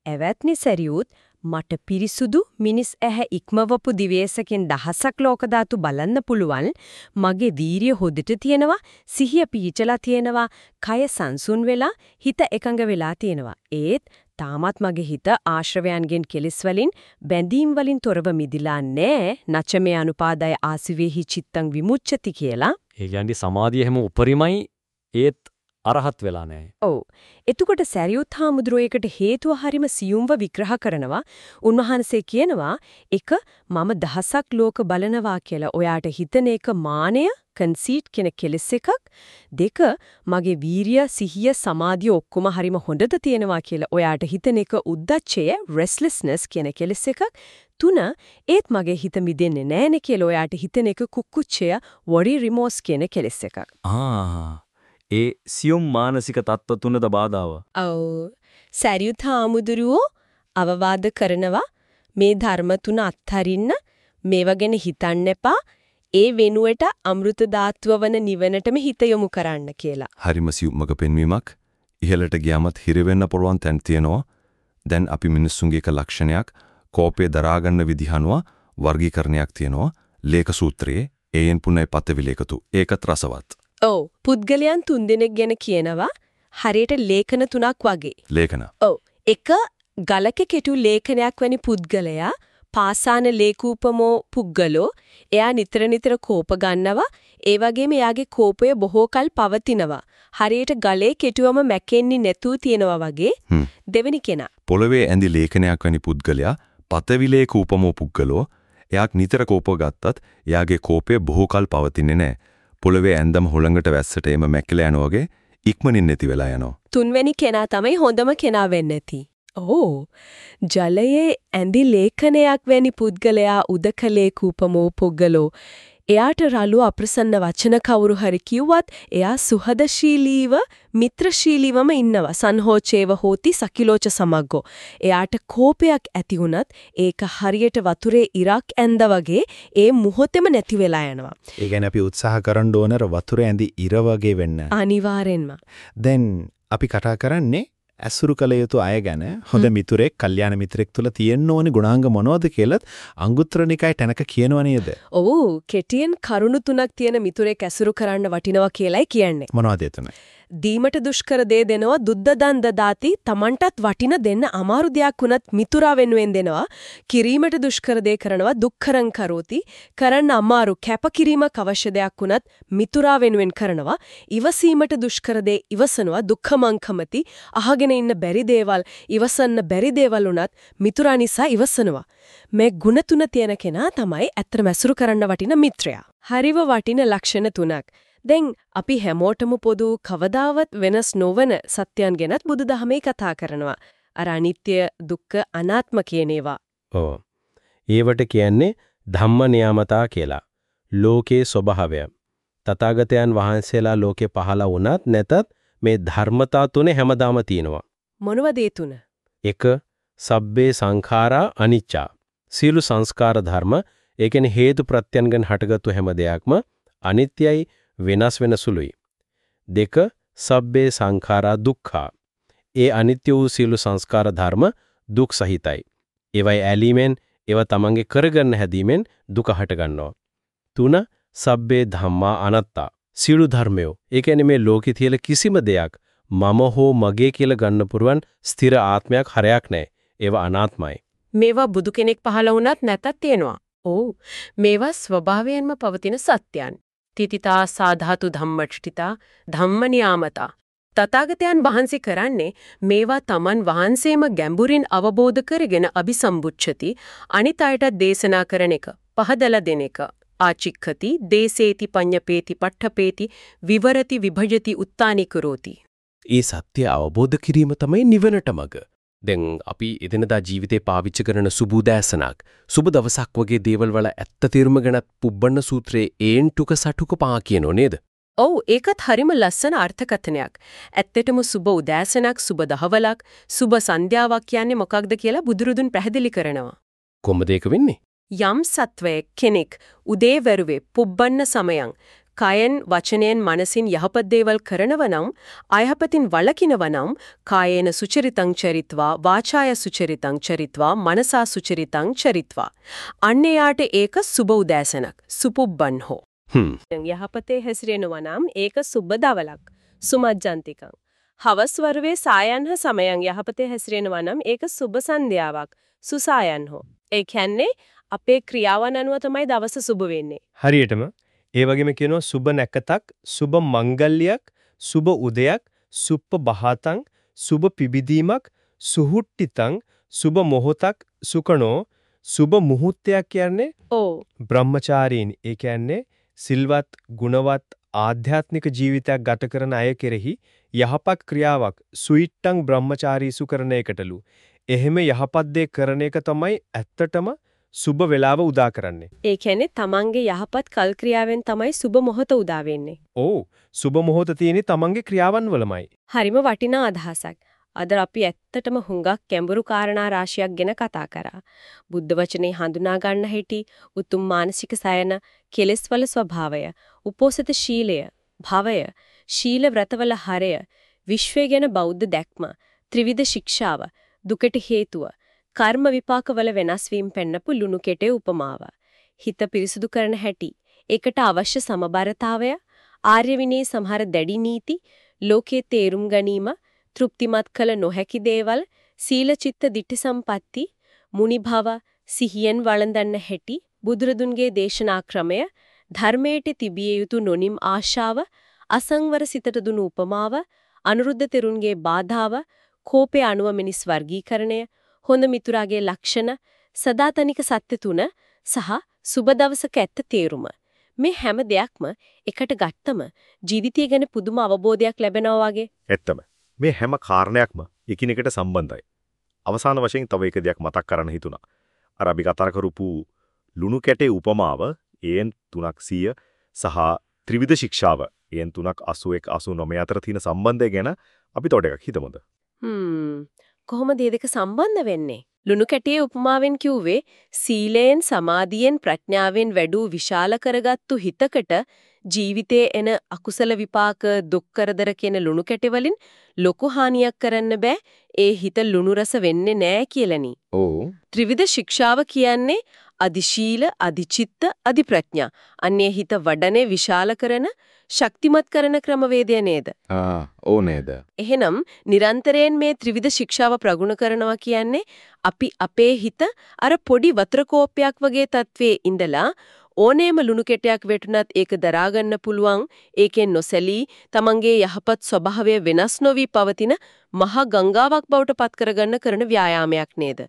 "එවත්නි සැරියුත් මට පිරිසුදු මිනිස් ඇහැ ඉක්මවපු දිවේසකින් දහසක් ලෝක ධාතු බලන්න පුළුවන්. මගේ වීරිය හොදට තියෙනවා සිහිය පීචලා තියෙනවා කය සංසුන් වෙලා හිත එකඟ වෙලා තියෙනවා. ඒත් තාමත් මගේ හිත ආශ්‍රවයන්ගෙන් කෙලිස් වලින් බැඳීම් වලින් තොරව මිදිලා නැහැ නචමේ අනුපාදය ආසිවේහි චිත්තං විමුච්ඡති කියලා. ඒ කියන්නේ සමාධිය හැම උපරිමයි. ඒත් අරහත් වෙලා නැහැ. ඔව්. එතකොට සැරියුත් හාමුදුරුවේකට හේතුව හරිම සියුම්ව විග්‍රහ කරනවා. උන්වහන්සේ කියනවා එක මම දහසක් ලෝක බලනවා කියලා ඔයාට හිතන එක මානය කන්සීට් කියන කෙලස් එකක් දෙක මගේ වීරිය සිහිය සමාධිය ඔක්කොම හරිම හොඳට තියෙනවා කියලා ඔයාට හිතන එක උද්දච්චය restlessness කියන කෙලස් එකක් තුන ඒත් මගේ හිත මිදෙන්නේ නැහැනේ කියලා ඔයාට හිතන එක කුක්කුච්චය worry remorse කියන කෙලස් එකක් ආ ඒ සියුම් මානසික තත්ත්ව තුනද බාධාව. ඔව්. සරියුත් හාමුදුරුවෝ අවවාද කරනවා මේ ධර්ම තුන අත්හරින්න මේව ගැන හිතන්න එපා. ඒ වෙනුවට අමෘත ධාත්ව වන නිවනටම හිත යොමු කරන්න කියලා. හරිම සියුම්මක පෙන්වීමක්. ඉහළට ගියාමත් හිර වෙන්න පුළුවන් තැන් තියෙනවා. දැන් අපි මිනිස්සුන්ගේ එක ලක්ෂණයක් කෝපය දරාගන්න විදිහනවා වර්ගීකරණයක් තියෙනවා. ලේක සූත්‍රයේ ඒෙන් පුනයි පතවිලේකතු. ඒකත් රසවත්. ඔව්. පුද්ගලයන් තුන්දෙනෙක් ගැන කියනවා. හරියට ලේඛන තුනක් වගේ. ලේඛන. ඔව්. එක ගලක කෙටු ලේඛනයක් වැනි පුද්ගලයා පාසාන ලේකූපමෝ පුද්ගලෝ එයා නිතර නිතර කෝප ගන්නවා. ඒ වගේම එයාගේ කෝපය බොහෝ කල් පවතිනවා. හරියට ගලේ කෙටුවම මැකෙන්නේ නැතුව තියෙනවා වගේ දෙවෙනි කෙනා. පොළවේ ඇඳි ලේඛනයක් වැනි පුද්ගලයා පතවිලේක උපමෝ පුද්ගලෝ එයාක් නිතර කෝප ගත්තත් එයාගේ කෝපය බොහෝ කල් පවතින්නේ නැහැ පොළවේ ඇඳම හොළඟට වැස්සට එම මැකිලා යන වගේ ඉක්මනින් නැති වෙලා යනවා. තුන්වෙනි කෙනා තමයි හොඳම කෙනා වෙන්න ඇති. ඕ ජලයේ ඇඳි ලේඛනයක් වැනි පුද්ගලයා උදකලේ කූපමෝ පුද්ගලෝ එයාට රළු අප්‍රසන්න වචන කවුරු හරි කිව්වත් එයා සුහදශීලීව මිත්‍රශීලීවම ඉන්නවා. සංහෝචේව හෝති සකිලෝච සමග්ගෝ. එයාට කෝපයක් ඇති වුණත් ඒක හරියට වතුරේ ඉරක් ඇඳ වගේ ඒ මොහොතෙම නැති වෙලා යනවා. ඒ කියන්නේ අපි උත්සාහ කරන්න ඕන වතුර ඇඳි ඉර වගේ වෙන්න. අනිවාර්යෙන්ම. දැන් අපි කතා කරන්නේ ඇසුරු කළ යුතු අය ගැන හොඳ මිතුරෙක්, කල්යාණ මිත්‍රෙක් තුල තියෙන්න ඕනි ගුණාංග මොනවද කියලත් අංගුත්තර නිකාය තැනක කියනව නේද? ඔව් කෙටියෙන් කරුණු තුනක් තියෙන මිතුරෙක් ඇසුරු කරන්න වටිනවා කියලයි කියන්නේ. මොනවද ඒ තුන? දීමට දුෂ්කර දේ දෙනවා දුද්ද දන් දදාති Tamanටත් වටින දෙන්න අමාරු දෙයක් වුණත් මිතුරා වෙනුවෙන් දෙනවා කිරීමට දුෂ්කර දේ කරනවා දුක්කරං කරෝති. කරන්න අමාරු කැපකිරීමක් අවශ්‍ය දෙයක් වුණත් මිතුරා වෙනුවෙන් කරනවා. ඉවසීමට දුෂ්කර දේ ඉවසනවා දුක්ඛමංකමති. අහගෙන ඉන්න බැරි දේවල් ඉවසන්න බැරි දේවල් වුණත් මිතුරා නිසා ඉවසනවා. මේ ගුණ තුන තියෙන කෙනා තමයි ඇත්තම ඇසුරු කරන්න වටින මිත්‍රයා. හරිව වටින ලක්ෂණ තුනක්. දැන් අපි හැමෝටම පොදු කවදාවත් වෙනස් නොවන සත්‍යයන් ගැනත් බුදුදහමේ කතා කරනවා. අර අනිත්‍ය, දුක්ඛ, අනාත්ම කියන ඒවා. ඔව්. ඒවට කියන්නේ ධම්ම නියාමතා කියලා. ලෝකේ ස්වභාවය. තථාගතයන් වහන්සේලා ලෝකේ පහළ වුණත් නැතත් මේ ධර්මතා තුනේ හැමදාම තියෙනවා. මොනවද ඒ තුන? එක සබ්බේ සංඛාරා අනිච්චා. සීල සංස්කාර ධර්ම ඒ කියන්නේ හේතු ප්‍රත්‍යයන්ගෙන් හටගත්තු හැම දෙයක්ම අනිත්‍යයි වෙනස් වෙන සුළුයි. දෙක සබ්බේ සංඛාරා දුක්ඛා. ඒ අනිත්‍ය වූ සියලු සංස්කාර ධර්ම දුක් සහිතයි. ඒවයි ඇලීමෙන් ඒව තමන්ගේ කරගන්න හැදීමෙන් දුක හට ගන්නවා. තුන සබ්බේ ධම්මා අනත්තා. සියලු ධර්මයෝ ඒ කියන්නේ මේ ලෝකේ තියෙන කිසිම දෙයක් මම හෝ මගේ කියලා ගන්න පුරුවන් ස්ථිර ආත්මයක් හරයක් නැහැ. ඒවා අනාත්මයි. මේවා බුදු කෙනෙක් පහළ වුණත් නැතත් තියෙනවා. ඔව්. මේවා ස්වභාවයෙන්ම පවතින සත්‍යයන්. තිතිතා සාධාතු ධම්මච්ටිතා ධම්ම නියාමතා තථාගතයන් වහන්සේ කරන්නේ මේවා Taman වහන්සේම ගැඹුරින් අවබෝධ කරගෙන අபிසම්බුච්ඡති අනිත් අයටත් දේශනා කරන එක පහදලා දෙන එක. ආචික්ඛති දේසේති පඤ්ඤපේති පට්ඨපේති විවරති විභජති උත්තානි කරෝති ඒ සත්‍ය අවබෝධ කිරීම තමයි නිවනට මඟ දැන් අපි එදිනදා ජීවිතේ පාවිච්චි කරන සුබ උදෑසනක් සුබ දවසක් වගේ දේවල් වල ඇත්ත තේරුම ගැන පුබ්බන්න සූත්‍රයේ ඒන් ටුක සටුක පා කියනෝ නේද? ඔව් ඒකත් හරිම ලස්සන අර්ථකථනයක්. ඇත්තටම සුබ උදෑසනක් සුබ දහවලක් සුබ සන්ධ්‍යාවක් කියන්නේ මොකක්ද කියලා බුදුරුදුන් පැහැදිලි කරනවා. කොහොමද ඒක වෙන්නේ? යම් සත්වයේ කෙනෙක් උදේවරුවේ පුබ්බන්න සමයන් කයෙන් වචනයෙන් මනසින් යහපත් දේවල් කරනව නම් අයහපතින් වළකිනව නම් කායේන සුචරිතං චරිත්වා වාචාය සුචරිතං චරිත්වා මනසා සුචරිතං චරිත්වා. අන්න යාට ඒක සුබ උදෑසනක්. සුපුබ්බන් හෝ හ්ම් යහපතේ හැසිරෙනවා නම් ඒක සුබ දවලක්. සුමජ්ජන්තිකං. හවස් වරුවේ සායන්හ සමයන් යහපතේ හැසිරෙනවා නම් ඒක සුබ සන්ධ්‍යාවක්. සුසායන් හෝ ඒ කියන්නේ අපේ ක්‍රියාවන් අනුව තමයි දවස සුබ වෙන්නේ. හරියටම ඒ වගේම කියනවා සුබ නැකතක්, සුබ මංගල්‍යයක්, සුබ උදයක්, සුප්ප බහතං, සුබ පිබිදීමක්, සුහුට්ටිතං, සුබ මොහොතක්, සුකණෝ, සුබ මුහුර්තයක් කියන්නේ ඕ බ්‍රහ්මචාරීන්. ඒ කියන්නේ සිල්වත්, ගුණවත්, ආධ්‍යාත්මික ජීවිතයක් ගත කරන අය කෙරෙහි යහපත් ක්‍රියාවක් සුයිට්ටං බ්‍රහ්මචාරීසු කරන එකටලු. එහෙම යහපත් දේ කරන එක තමයි ඇත්තටම සුබ වේලාව උදා කරන්නේ. ඒ කියන්නේ තමන්ගේ යහපත් කල් ක්‍රියාවෙන් තමයි සුබ මොහොත උදා වෙන්නේ. ඔව්. සුබ මොහොත තියෙන්නේ තමන්ගේ ක්‍රියාවන් වලමයි. හරිම වටිනා අදහසක්. අද අපි ඇත්තටම හුඟක් ගැඹුරු කාරණා රාශියක් ගැන කතා කරා. බුද්ධ වචනේ හඳුනා ගන්න හැටි, උතුම් මානසික සයන, කෙලෙස්වල ස්වභාවය, උපෝසත ශීලය, භවය, ශීල ව්‍රතවල හරය, විශ්වය ගැන බෞද්ධ දැක්ම, ත්‍රිවිධ ශික්ෂාව, දුකට හේතුව, කර්ම විපාකවල වෙනස් වීම පෙන්නපු ලුණු කෙටේ උපමාව. හිත පිරිසුදු කරන හැටි. ඒකට අවශ්‍ය සමබරතාවය, ආර්ය විනී සමහර දැඩි නීති, ලෝකයේ තේරුම් ගැනීම, තෘප්තිමත් කළ නොහැකි දේවල්, සීල චිත්ත දිට්ඨි සම්පatti, මුනි භව, සිහියෙන් වළඳන්න හැටි, බුදුරදුන්ගේ දේශනා ක්‍රමය, ධර්මයට තිබිය යුතු නොනිම් ආශාව, අසංවර සිතට දුණු උපමාව, අනුරුද්ධ තෙරුන්ගේ බාධාව, කෝපය අනුව මිනිස් වර්ගීකරණය, හොඳ මිතුරාගේ ලක්ෂණ, සදාතනික සත්‍ය තුන සහ සුබ දවසක ඇත්ත තේරුම. මේ හැම දෙයක්ම එකට ගත්තම ජීවිතය ගැන පුදුම අවබෝධයක් ලැබෙනවා වගේ. ඇත්තම. මේ හැම කාරණයක්ම එකිනෙකට සම්බන්ධයි. අවසාන වශයෙන් තව එක දෙයක් මතක් කරන්න හිතුණා. අර අපි කතා කරපු ලුණු කැටේ උපමාව තුනක් සිය සහ ත්‍රිවිධ ශික්ෂාව අසුවෙක් අසු නොමේ අතර තියෙන සම්බන්ධය ගැන අපි තොට එකක් හිතමුද. හ්ම් කොහොමද මේ දෙක සම්බන්ධ වෙන්නේ? ලුණු කැටියේ උපමාවෙන් කිව්වේ සීලයෙන් සමාධියෙන් ප්‍රඥාවෙන් වැඩූ විශාල කරගත්තු හිතකට ජීවිතයේ එන අකුසල විපාක දුක් කරදර කියන ලුණු කැටි වලින් ලොකු හානියක් කරන්න බෑ ඒ හිත ලුණු රස වෙන්නේ නෑ කියලානි. ඔව්. ත්‍රිවිධ ශික්ෂාව කියන්නේ අදිශීල අදිචිත්ත අදිප්‍රඥා. අන්නේ හිත වඩනේ විශාල කරන ශක්තිමත් කරන ක්‍රමවේදය නේද? ආ ඕ නේද? එහෙනම් නිරන්තරයෙන් මේ ත්‍රිවිධ ශික්ෂාව ප්‍රගුණ කරනවා කියන්නේ අපි අපේ හිත අර පොඩි වතුර කෝප්පයක් වගේ තත්වයේ ඉඳලා ඕනෑම ලුණු කෙටයක් වැටුණත් ඒක දරාගන්න පුළුවන් ඒකෙන් නොසැලී තමන්ගේ යහපත් ස්වභාවය වෙනස් නොවි පවතින මහා ගංගාවක් බවට පත් කරගන්න කරන ව්‍යායාමයක් නේද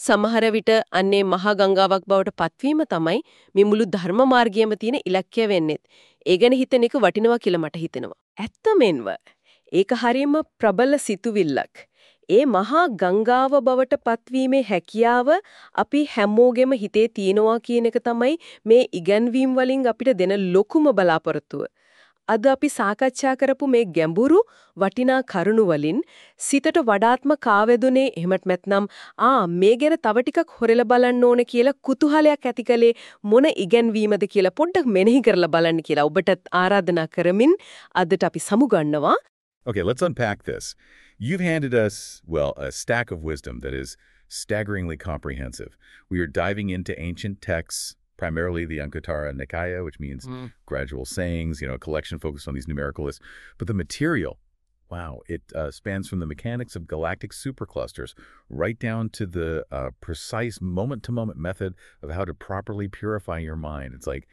සමහර විට අන්නේ මහා ගංගාවක් බවට පත්වීම තමයි මේ මුළු ධර්ම මාර්ගයේම තියෙන ඉලක්කය වෙන්නේ. ඒ ගැන හිතන එක වටිනවා කියලා මට හිතෙනවා. ඇත්තමෙන්ව ඒක හරියම ප්‍රබල සිතුවිල්ලක්. ඒ මහා ගංගාව බවට පත්වීමේ හැකියාව අපි හැමෝගෙම හිතේ තියෙනවා කියන එක තමයි මේ ඉගැන්වීම් වලින් අපිට දෙන ලොකුම බලාපොරොත්තුව. අද අපි සාකච්ඡා කරපු මේ ගැඹුරු වටිනා කරුණු වලින් සිතට වඩාත්ම කාවැදුනේ එහෙමත් නැත්නම් ආ මේ ගැන තව ටිකක් හොරලා බලන්න ඕන කියලා කුතුහලයක් ඇතිකලේ මොන ඉගැන්වීමද කියලා පොඩ්ඩක් මෙනෙහි කරලා බලන්න කියලා ඔබට ආරාධනා කරමින් අදට අපි සමුගන්නවා Okay, let's unpack this. You've handed us, well, a stack of wisdom that is staggeringly comprehensive. We are diving into ancient texts, primarily the Anguttara Nikaya, which means mm. gradual sayings, you know, a collection focused on these numerical lists. But the material, wow, it uh, spans from the mechanics of galactic superclusters right down to the uh, precise moment-to-moment -moment method of how to properly purify your mind. It's like,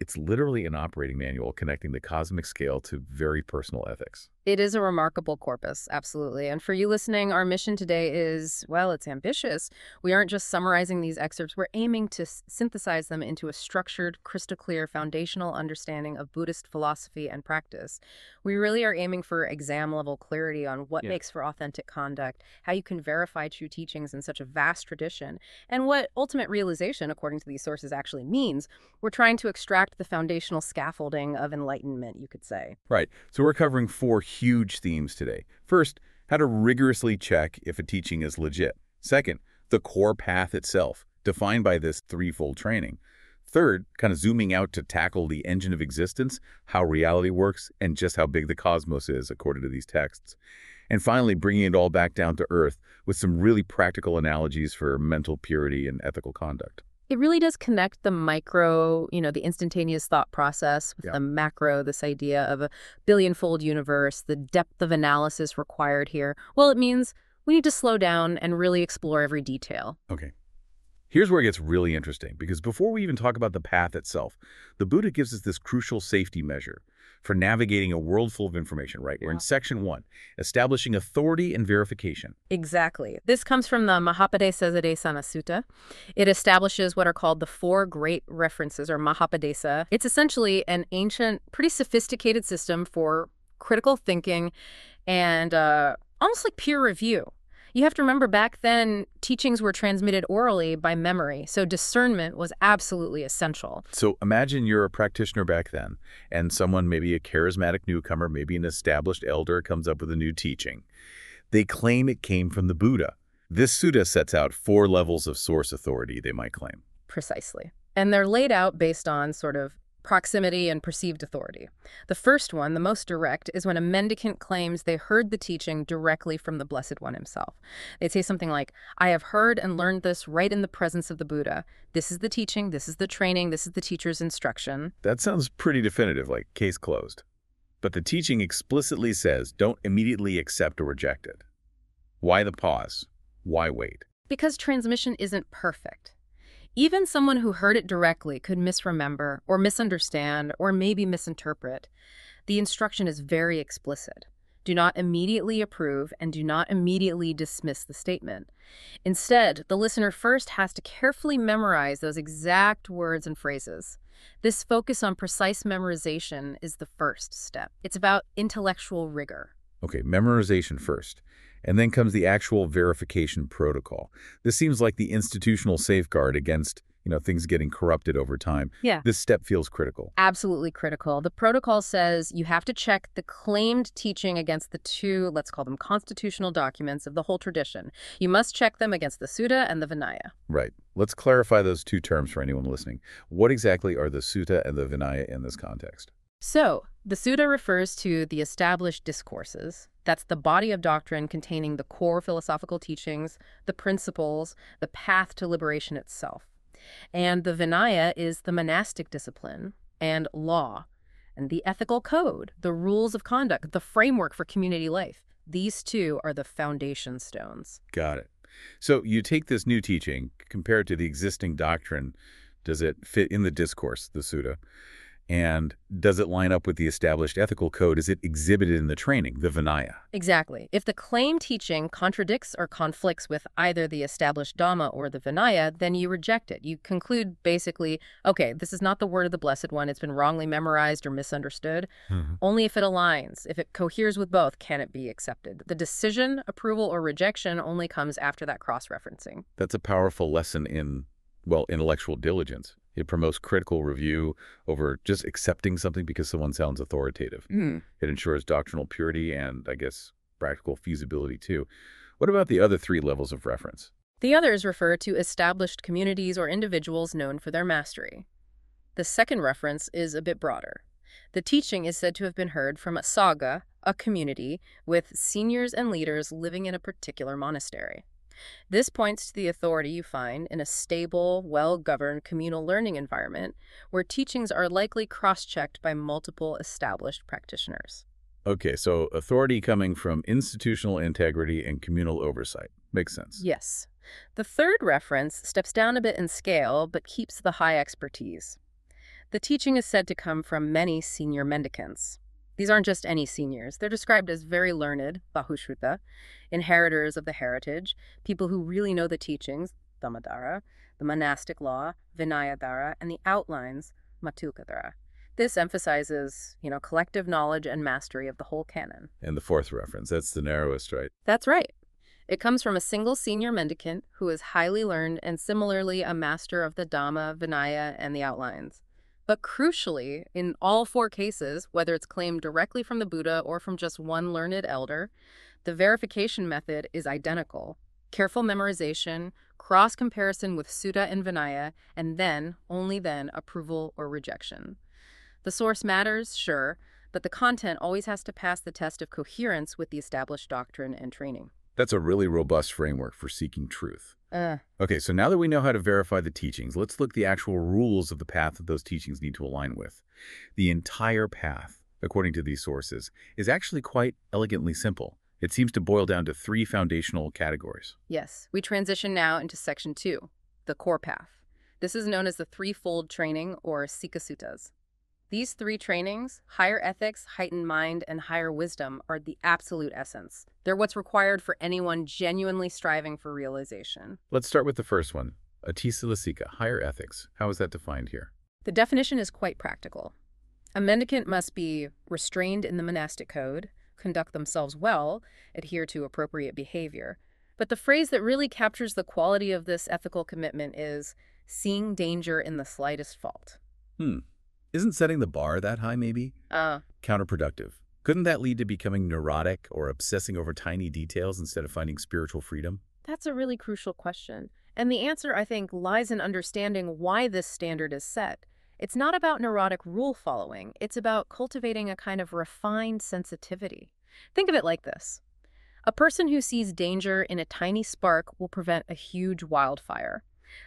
it's literally an operating manual connecting the cosmic scale to very personal ethics. It is a remarkable corpus, absolutely. And for you listening, our mission today is, well, it's ambitious. We aren't just summarizing these excerpts, we're aiming to synthesize them into a structured, crystal clear, foundational understanding of Buddhist philosophy and practice. We really are aiming for exam level clarity on what yeah. makes for authentic conduct, how you can verify true teachings in such a vast tradition, and what ultimate realization, according to these sources, actually means. We're trying to extract the foundational scaffolding of enlightenment, you could say. Right. So we're covering four huge themes today. First, how to rigorously check if a teaching is legit. Second, the core path itself, defined by this threefold training. Third, kind of zooming out to tackle the engine of existence, how reality works, and just how big the cosmos is, according to these texts. And finally, bringing it all back down to earth with some really practical analogies for mental purity and ethical conduct it really does connect the micro, you know, the instantaneous thought process with yeah. the macro, this idea of a billion-fold universe, the depth of analysis required here. Well, it means we need to slow down and really explore every detail. Okay. Here's where it gets really interesting, because before we even talk about the path itself, the Buddha gives us this crucial safety measure for navigating a world full of information, right? Yeah. We're in section one, establishing authority and verification. Exactly. This comes from the Mahapadesa Sutta. It establishes what are called the four great references, or Mahapadesa. It's essentially an ancient, pretty sophisticated system for critical thinking and uh, almost like peer review. You have to remember back then, teachings were transmitted orally by memory, so discernment was absolutely essential. So imagine you're a practitioner back then, and someone, maybe a charismatic newcomer, maybe an established elder, comes up with a new teaching. They claim it came from the Buddha. This sutta sets out four levels of source authority, they might claim. Precisely. And they're laid out based on sort of proximity and perceived authority. The first one, the most direct, is when a mendicant claims they heard the teaching directly from the Blessed One himself. They'd say something like, I have heard and learned this right in the presence of the Buddha. This is the teaching, this is the training, this is the teacher's instruction. That sounds pretty definitive, like case closed. But the teaching explicitly says don't immediately accept or reject it. Why the pause? Why wait? Because transmission isn't perfect. Even someone who heard it directly could misremember or misunderstand or maybe misinterpret. The instruction is very explicit. Do not immediately approve and do not immediately dismiss the statement. Instead, the listener first has to carefully memorize those exact words and phrases. This focus on precise memorization is the first step. It's about intellectual rigor. Okay, memorization first. And then comes the actual verification protocol. This seems like the institutional safeguard against you know, things getting corrupted over time. Yeah. This step feels critical. Absolutely critical. The protocol says you have to check the claimed teaching against the two, let's call them constitutional documents of the whole tradition. You must check them against the Sutta and the Vinaya. Right. Let's clarify those two terms for anyone listening. What exactly are the Sutta and the Vinaya in this context? So, the Sutta refers to the established discourses. That's the body of doctrine containing the core philosophical teachings, the principles, the path to liberation itself. And the Vinaya is the monastic discipline and law, and the ethical code, the rules of conduct, the framework for community life. These two are the foundation stones. Got it. So you take this new teaching, compare it to the existing doctrine. Does it fit in the discourse, the Sutta? And does it line up with the established ethical code? Is it exhibited in the training, the Vinaya? Exactly. If the claim teaching contradicts or conflicts with either the established Dhamma or the Vinaya, then you reject it. You conclude basically, okay, this is not the word of the Blessed One. It's been wrongly memorized or misunderstood. Mhm. Only if it aligns, if it coheres with both, can it be accepted. The decision, approval, or rejection only comes after that cross-referencing. That's a powerful lesson in, well, intellectual diligence. It promotes critical review over just accepting something because someone sounds authoritative. Mm. It ensures doctrinal purity and, I guess, practical feasibility too. What about the other three levels of reference? The others refer to established communities or individuals known for their mastery. The second reference is a bit broader. The teaching is said to have been heard from a Sangha, a community, with seniors and leaders living in a particular monastery. This points to the authority you find in a stable, well-governed communal learning environment where teachings are likely cross-checked by multiple established practitioners. Okay, so authority coming from institutional integrity and communal oversight. Makes sense. Yes. The third reference steps down a bit in scale but keeps the high expertise. The teaching is said to come from many senior mendicants. These aren't just any seniors. They're described as very learned, Bahushruta, inheritors of the heritage, people who really know the teachings, Dhammadhara, the monastic law, Vinayadhara, and the outlines, Matukadhara. This emphasizes, you know, collective knowledge and mastery of the whole canon. And the fourth reference, that's the narrowest, right? That's right. It comes from a single senior mendicant who is highly learned and similarly a master of the Dhamma, Vinaya, and the outlines. But crucially, in all four cases, whether it's claimed directly from the Buddha or from just one learned elder, the verification method is identical. Careful memorization, cross comparison with Sutta and Vinaya, and then, only then, approval or rejection. The source matters, sure, but the content always has to pass the test of coherence with the established doctrine and training. That's a really robust framework for seeking truth. Uh, Okay, so now that we know how to verify the teachings, let's look at the actual rules of the path that those teachings need to align with. The entire path, according to these sources, is actually quite elegantly simple. It seems to boil down to three foundational categories. yes, we transition now into section two, the core path. This is known as the threefold training or Sikkha Suttas. These three trainings, higher ethics, heightened mind, and higher wisdom, are the absolute essence. They're what's required for anyone genuinely striving for realization. Let's start with the first one, Atisalasika, higher ethics. How is that defined here? The definition is quite practical. A mendicant must be restrained in the monastic code, conduct themselves well, adhere to appropriate behavior. But the phrase that really captures the quality of this ethical commitment is seeing danger in the slightest fault. Hmm. Isn't setting the bar that high, maybe? Uh, Counterproductive. Couldn't that lead to becoming neurotic or obsessing over tiny details instead of finding spiritual freedom? that's a really crucial question. And the answer, I think, lies in understanding why this standard is set. It's not about neurotic rule following, it's about cultivating a kind of refined sensitivity. Think of it like this a person who sees danger in a tiny spark will prevent a huge wildfire.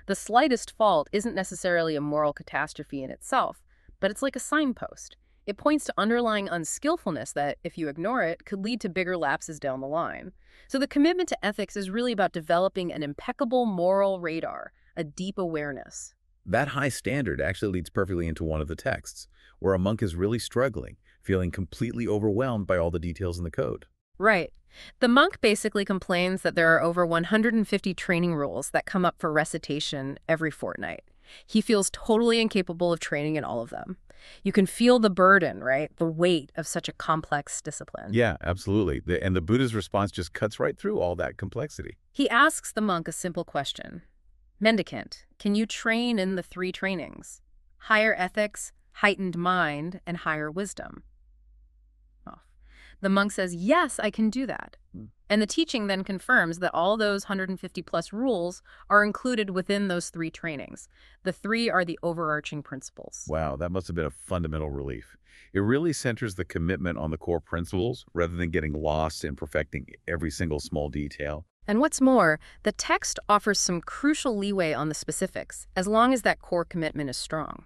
The slightest fault isn't necessarily a moral catastrophe in itself, but it's like a signpost. It points to underlying unskillfulness that, if you ignore it, could lead to bigger lapses down the line. So the commitment to ethics is really about developing an impeccable moral radar, a deep awareness. That high standard actually leads perfectly into one of the texts, where a monk is really struggling, feeling completely overwhelmed by all the details in the code. Right. The monk basically complains that there are over 150 training rules that come up for recitation every fortnight. He feels totally incapable of training in all of them. You can feel the burden, right? The weight of such a complex discipline. Yeah, absolutely. The, and the Buddha's response just cuts right through all that complexity. He asks the monk a simple question Mendicant, can you train in the three trainings? Higher ethics, heightened mind, and higher wisdom. Oh. The monk says, Yes, I can do that. Hmm. And the teaching then confirms that all those 150 plus rules are included within those three trainings. The three are the overarching principles. Wow, that must have been a fundamental relief. It really centers the commitment on the core principles rather than getting lost in perfecting every single small detail. And what's more, the text offers some crucial leeway on the specifics, as long as that core commitment is strong.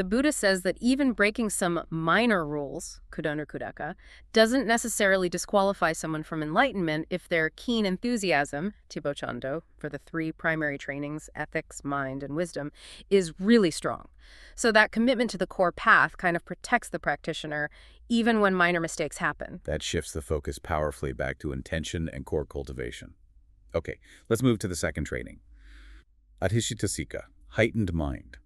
The Buddha says that even breaking some minor rules, kudan or kudaka, doesn't necessarily disqualify someone from enlightenment if their keen enthusiasm, tibochando, for the three primary trainings, ethics, mind, and wisdom, is really strong. So that commitment to the core path kind of protects the practitioner even when minor mistakes happen. That shifts the focus powerfully back to intention and core cultivation. Okay, let's move to the second training. Adhishitasika, heightened mind.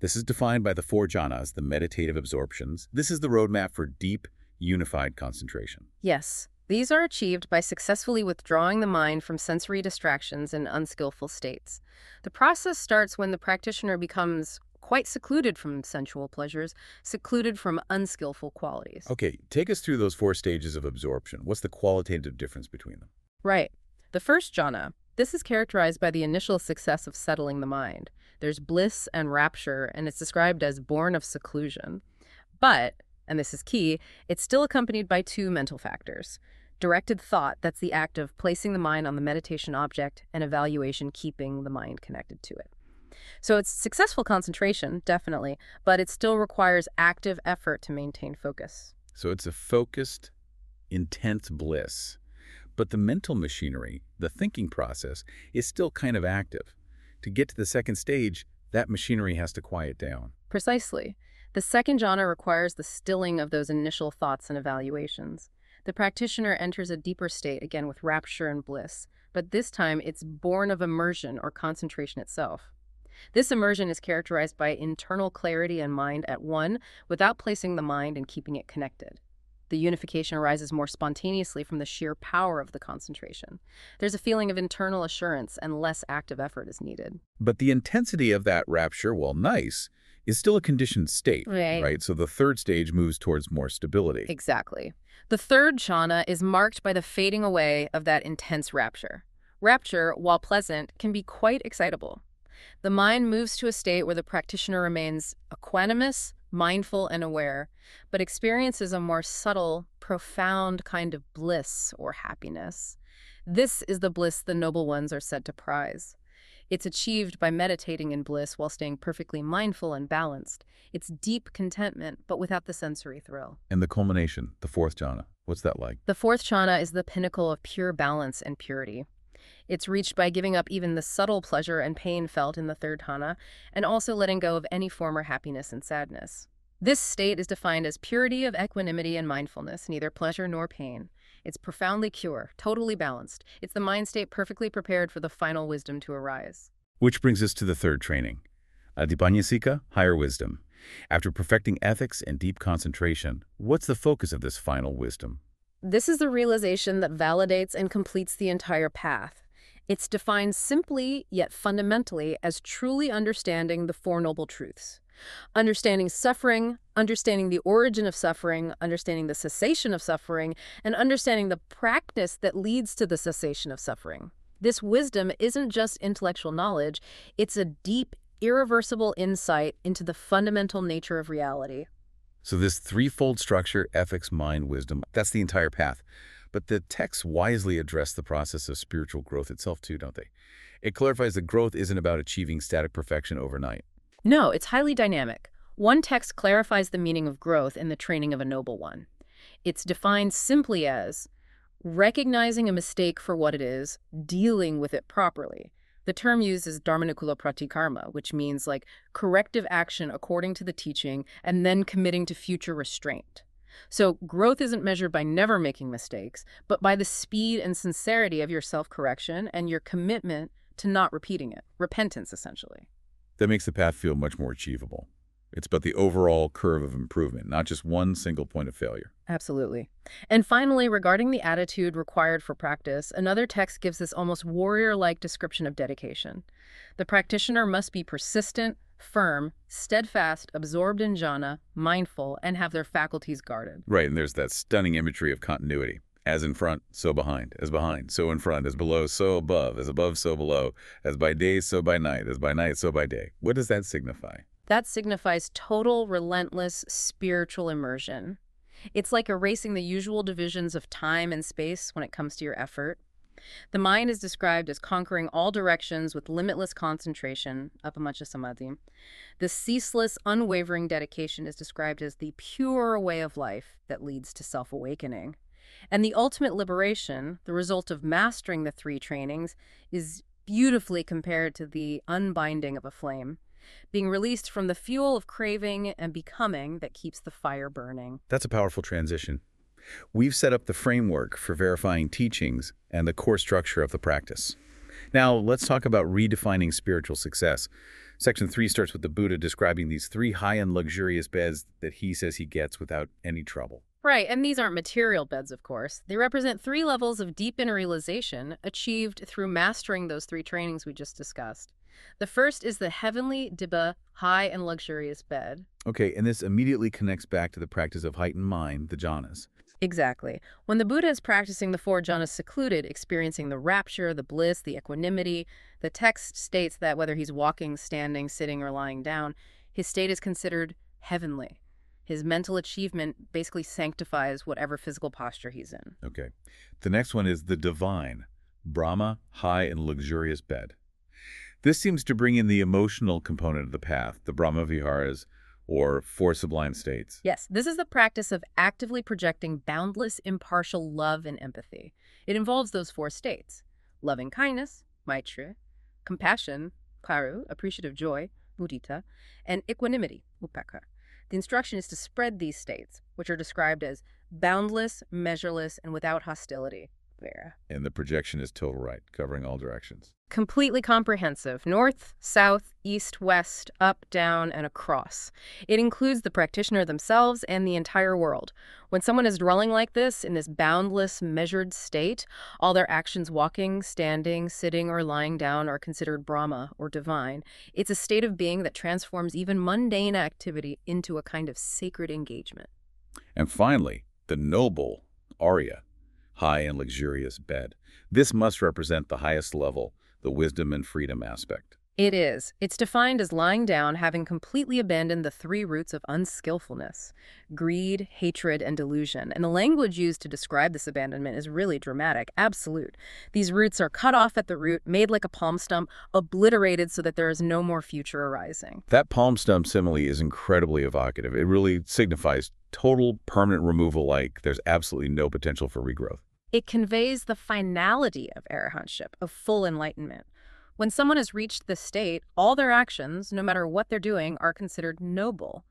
This is defined by the four jhanas, the meditative absorptions. This is the roadmap for deep, unified concentration. Yes, these are achieved by successfully withdrawing the mind from sensory distractions and unskillful states. The process starts when the practitioner becomes quite secluded from sensual pleasures, secluded from unskillful qualities. Okay, take us through those four stages of absorption. What's the qualitative difference between them? Right. The first jhana, this is characterized by the initial success of settling the mind. There's bliss and rapture, and it's described as born of seclusion. But, and this is key, it's still accompanied by two mental factors. Directed thought, that's the act of placing the mind on the meditation object, and evaluation, keeping the mind connected to it. So it's successful concentration, definitely, but it still requires active effort to maintain focus. So it's a focused, intense bliss. But the mental machinery, the thinking process, is still kind of active. To get to the second stage, that machinery has to quiet down. Precisely. The second jhana requires the stilling of those initial thoughts and evaluations. The practitioner enters a deeper state, again with rapture and bliss, but this time it's born of immersion or concentration itself. This immersion is characterized by internal clarity and mind at one without placing the mind and keeping it connected. The unification arises more spontaneously from the sheer power of the concentration. There's a feeling of internal assurance and less active effort is needed. But the intensity of that rapture, while nice, is still a conditioned state, Right. right? So the third stage moves towards more stability. Exactly. The third jhana is marked by the fading away of that intense rapture. Rapture, while pleasant, can be quite excitable. The mind moves to a state where the practitioner remains equanimous, mindful, and aware, but experiences a more subtle, profound kind of bliss or happiness. This is the bliss the noble ones are said to prize. It's achieved by meditating in bliss while staying perfectly mindful and balanced. It's deep contentment, but without the sensory thrill. And the culmination, the fourth jhana, what's that like? The fourth jhana is the pinnacle of pure balance and purity. It's reached by giving up even the subtle pleasure and pain felt in the third jhana, and also letting go of any former happiness and sadness. This state is defined as purity of equanimity and mindfulness, neither pleasure nor pain. It's profoundly pure, totally balanced. It's the mind state perfectly prepared for the final wisdom to arise. Which brings us to the third training. Adipanyasika, higher wisdom. After perfecting ethics and deep concentration, what's the focus of this final wisdom? This is the realization that validates and completes the entire path. It's defined simply yet fundamentally as truly understanding the Four Noble Truths. Understanding suffering, understanding the origin of suffering, understanding the cessation of suffering, and understanding the practice that leads to the cessation of suffering. This wisdom isn't just intellectual knowledge, it's a deep, irreversible insight into the fundamental nature of reality. So this threefold structure, ethics, mind, wisdom, that's the entire path. But the texts wisely address the process of spiritual growth itself too, don't they? It clarifies that growth isn't about achieving static perfection overnight. No, it's highly dynamic. One text clarifies the meaning of growth in the training of a noble one. It's defined simply as recognizing a mistake for what it is, dealing with it properly. The term used is dharmanukula pratikarma, which means like corrective action according to the teaching and then committing to future restraint. So growth isn't measured by never making mistakes, but by the speed and sincerity of your self-correction and your commitment to not repeating it. Repentance, essentially. That makes the path feel much more achievable. It's about the overall curve of improvement, not just one single point of failure. Absolutely. And finally, regarding the attitude required for practice, another text gives this almost warrior-like description of dedication. The practitioner must be persistent, firm, steadfast, absorbed in jhana, mindful, and have their faculties guarded. Right, and there's that stunning imagery of continuity. As in front, so behind. As behind, so in front. As below, so above. As above, so below. As by day, so by night. As by night, so by day. What does that signify? That signifies total, relentless spiritual immersion. It's like erasing the usual divisions of time and space when it comes to your effort. The mind is described as conquering all directions with limitless concentration, apamacha samadhi. The ceaseless, unwavering dedication is described as the pure way of life that leads to self-awakening. And the ultimate liberation, the result of mastering the three trainings, is beautifully compared to the unbinding of a flame, being released from the fuel of craving and becoming that keeps the fire burning. That's a powerful transition. We've set up the framework for verifying teachings and the core structure of the practice. Now, let's talk about redefining spiritual success. Section 3 starts with the Buddha describing these three high-end luxurious beds that he says he gets without any trouble. Right, and these aren't material beds, of course. They represent three levels of deep inner realization achieved through mastering those three trainings we just discussed. The first is the heavenly Dibba high and luxurious bed. Okay, and this immediately connects back to the practice of heightened mind, the jhanas. Exactly. When the Buddha is practicing the four jhanas secluded, experiencing the rapture, the bliss, the equanimity, the text states that whether he's walking, standing, sitting, or lying down, his state is considered heavenly. His mental achievement basically sanctifies whatever physical posture he's in. Okay. The next one is the divine, Brahma, high and luxurious bed. This seems to bring in the emotional component of the path, the Brahmaviharas, or four sublime states. Yes, this is the practice of actively projecting boundless, impartial love and empathy. It involves those four states loving kindness, maitri, compassion, karu, appreciative joy, mudita, and equanimity, upekkha. The instruction is to spread these states, which are described as boundless, measureless, and without hostility. Vera. And the projection is total right, covering all directions. Completely comprehensive. North, south, east, west, up, down, and across. It includes the practitioner themselves and the entire world. When someone is dwelling like this, in this boundless, measured state, all their actions walking, standing, sitting, or lying down are considered Brahma, or divine. It's a state of being that transforms even mundane activity into a kind of sacred engagement. And finally, the noble, Arya, high and luxurious bed. This must represent the highest level, the wisdom and freedom aspect. It is. It's defined as lying down, having completely abandoned the three roots of unskillfulness greed, hatred, and delusion. And the language used to describe this abandonment is really dramatic, absolute. These roots are cut off at the root, made like a palm stump, obliterated so that there is no more future arising. That palm stump simile is incredibly evocative. It really signifies total permanent removal, like there's absolutely no potential for regrowth. It conveys the finality of arahantship, of full enlightenment. When someone has reached this state, all their actions, no matter what they're doing, are considered noble.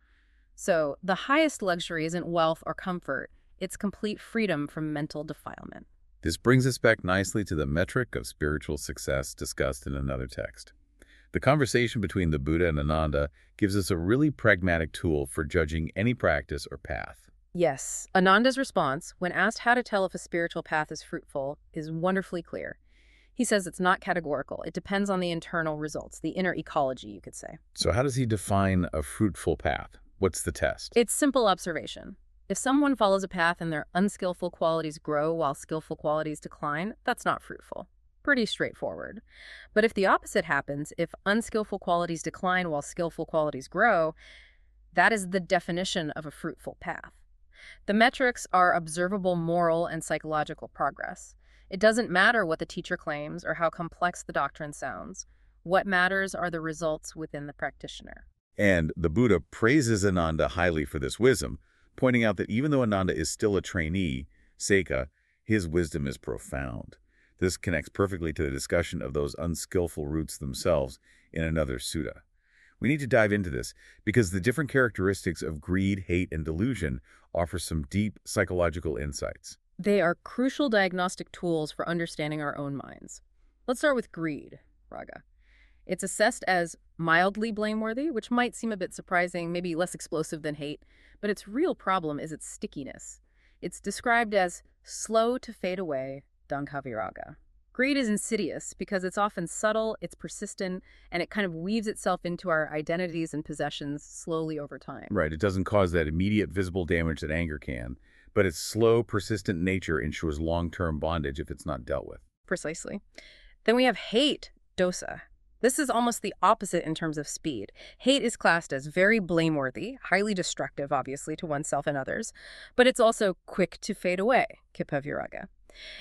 So the highest luxury isn't wealth or comfort, it's complete freedom from mental defilement. This brings us back nicely to the metric of spiritual success discussed in another text. The conversation between the Buddha and Ananda gives us a really pragmatic tool for judging any practice or path. Yes, Ananda's response, when asked how to tell if a spiritual path is fruitful, is wonderfully clear. He says it's not categorical. It depends on the internal results, the inner ecology, you could say. So how does he define a fruitful path? What's the test? It's simple observation. If someone follows a path and their unskillful qualities grow while skillful qualities decline, that's not fruitful. Pretty straightforward. But if the opposite happens, if unskillful qualities decline while skillful qualities grow, that is the definition of a fruitful path. The metrics are observable moral and psychological progress. It doesn't matter what the teacher claims or how complex the doctrine sounds. What matters are the results within the practitioner. And the Buddha praises Ananda highly for this wisdom, pointing out that even though Ananda is still a trainee, Seka, his wisdom is profound. This connects perfectly to the discussion of those unskillful roots themselves in another sutta. We need to dive into this because the different characteristics of greed, hate, and delusion offer some deep psychological insights. They are crucial diagnostic tools for understanding our own minds. Let's start with greed, Raga. It's assessed as mildly blameworthy, which might seem a bit surprising, maybe less explosive than hate, but its real problem is its stickiness. It's described as slow to fade away, Dankhaviraga. Greed is insidious because it's often subtle, it's persistent, and it kind of weaves itself into our identities and possessions slowly over time. Right. It doesn't cause that immediate visible damage that anger can, but its slow, persistent nature ensures long-term bondage if it's not dealt with. Precisely. Then we have hate, dosa. This is almost the opposite in terms of speed. Hate is classed as very blameworthy, highly destructive, obviously, to oneself and others, but it's also quick to fade away, Khippaviraga.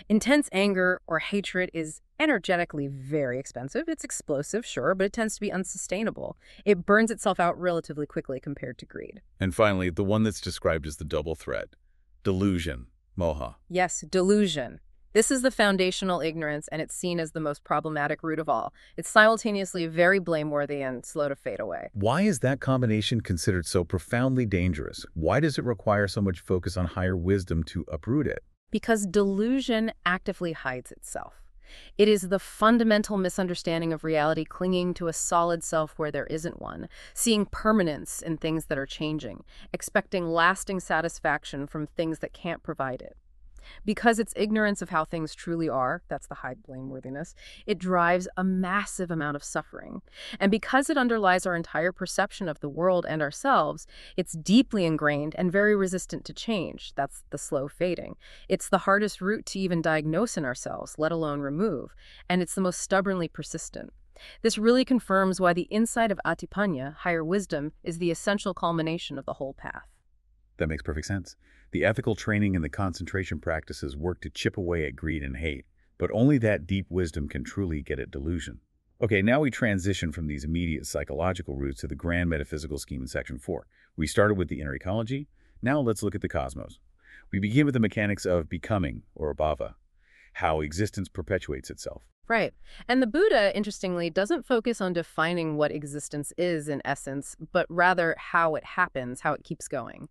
Intense anger or hatred is energetically very expensive. It's explosive, sure, but it tends to be unsustainable. It burns itself out relatively quickly compared to greed. And finally, the one that's described as the double threat, delusion, moha. Yes, delusion. This is the foundational ignorance, and it's seen as the most problematic root of all. It's simultaneously very blameworthy and slow to fade away. Why is that combination considered so profoundly dangerous? Why does it require so much focus on higher wisdom to uproot it? Because delusion actively hides itself. It is the fundamental misunderstanding of reality clinging to a solid self where there isn't one, seeing permanence in things that are changing, expecting lasting satisfaction from things that can't provide it. Because it's ignorance of how things truly are, that's the high blameworthiness, it drives a massive amount of suffering. And because it underlies our entire perception of the world and ourselves, it's deeply ingrained and very resistant to change. That's the slow fading. It's the hardest root to even diagnose in ourselves, let alone remove. And it's the most stubbornly persistent. This really confirms why the insight of Atipanya, higher wisdom, is the essential culmination of the whole path. That makes perfect sense. The ethical training and the concentration practices work to chip away at greed and hate, but only that deep wisdom can truly get at delusion. Okay, now we transition from these immediate psychological roots to the grand metaphysical scheme in Section 4. We started with the inner ecology. Now let's look at the cosmos. We begin with the mechanics of becoming, or bhava, how existence perpetuates itself. Right. And the Buddha, interestingly, doesn't focus on defining what existence is in essence, but rather how it happens, how it keeps going.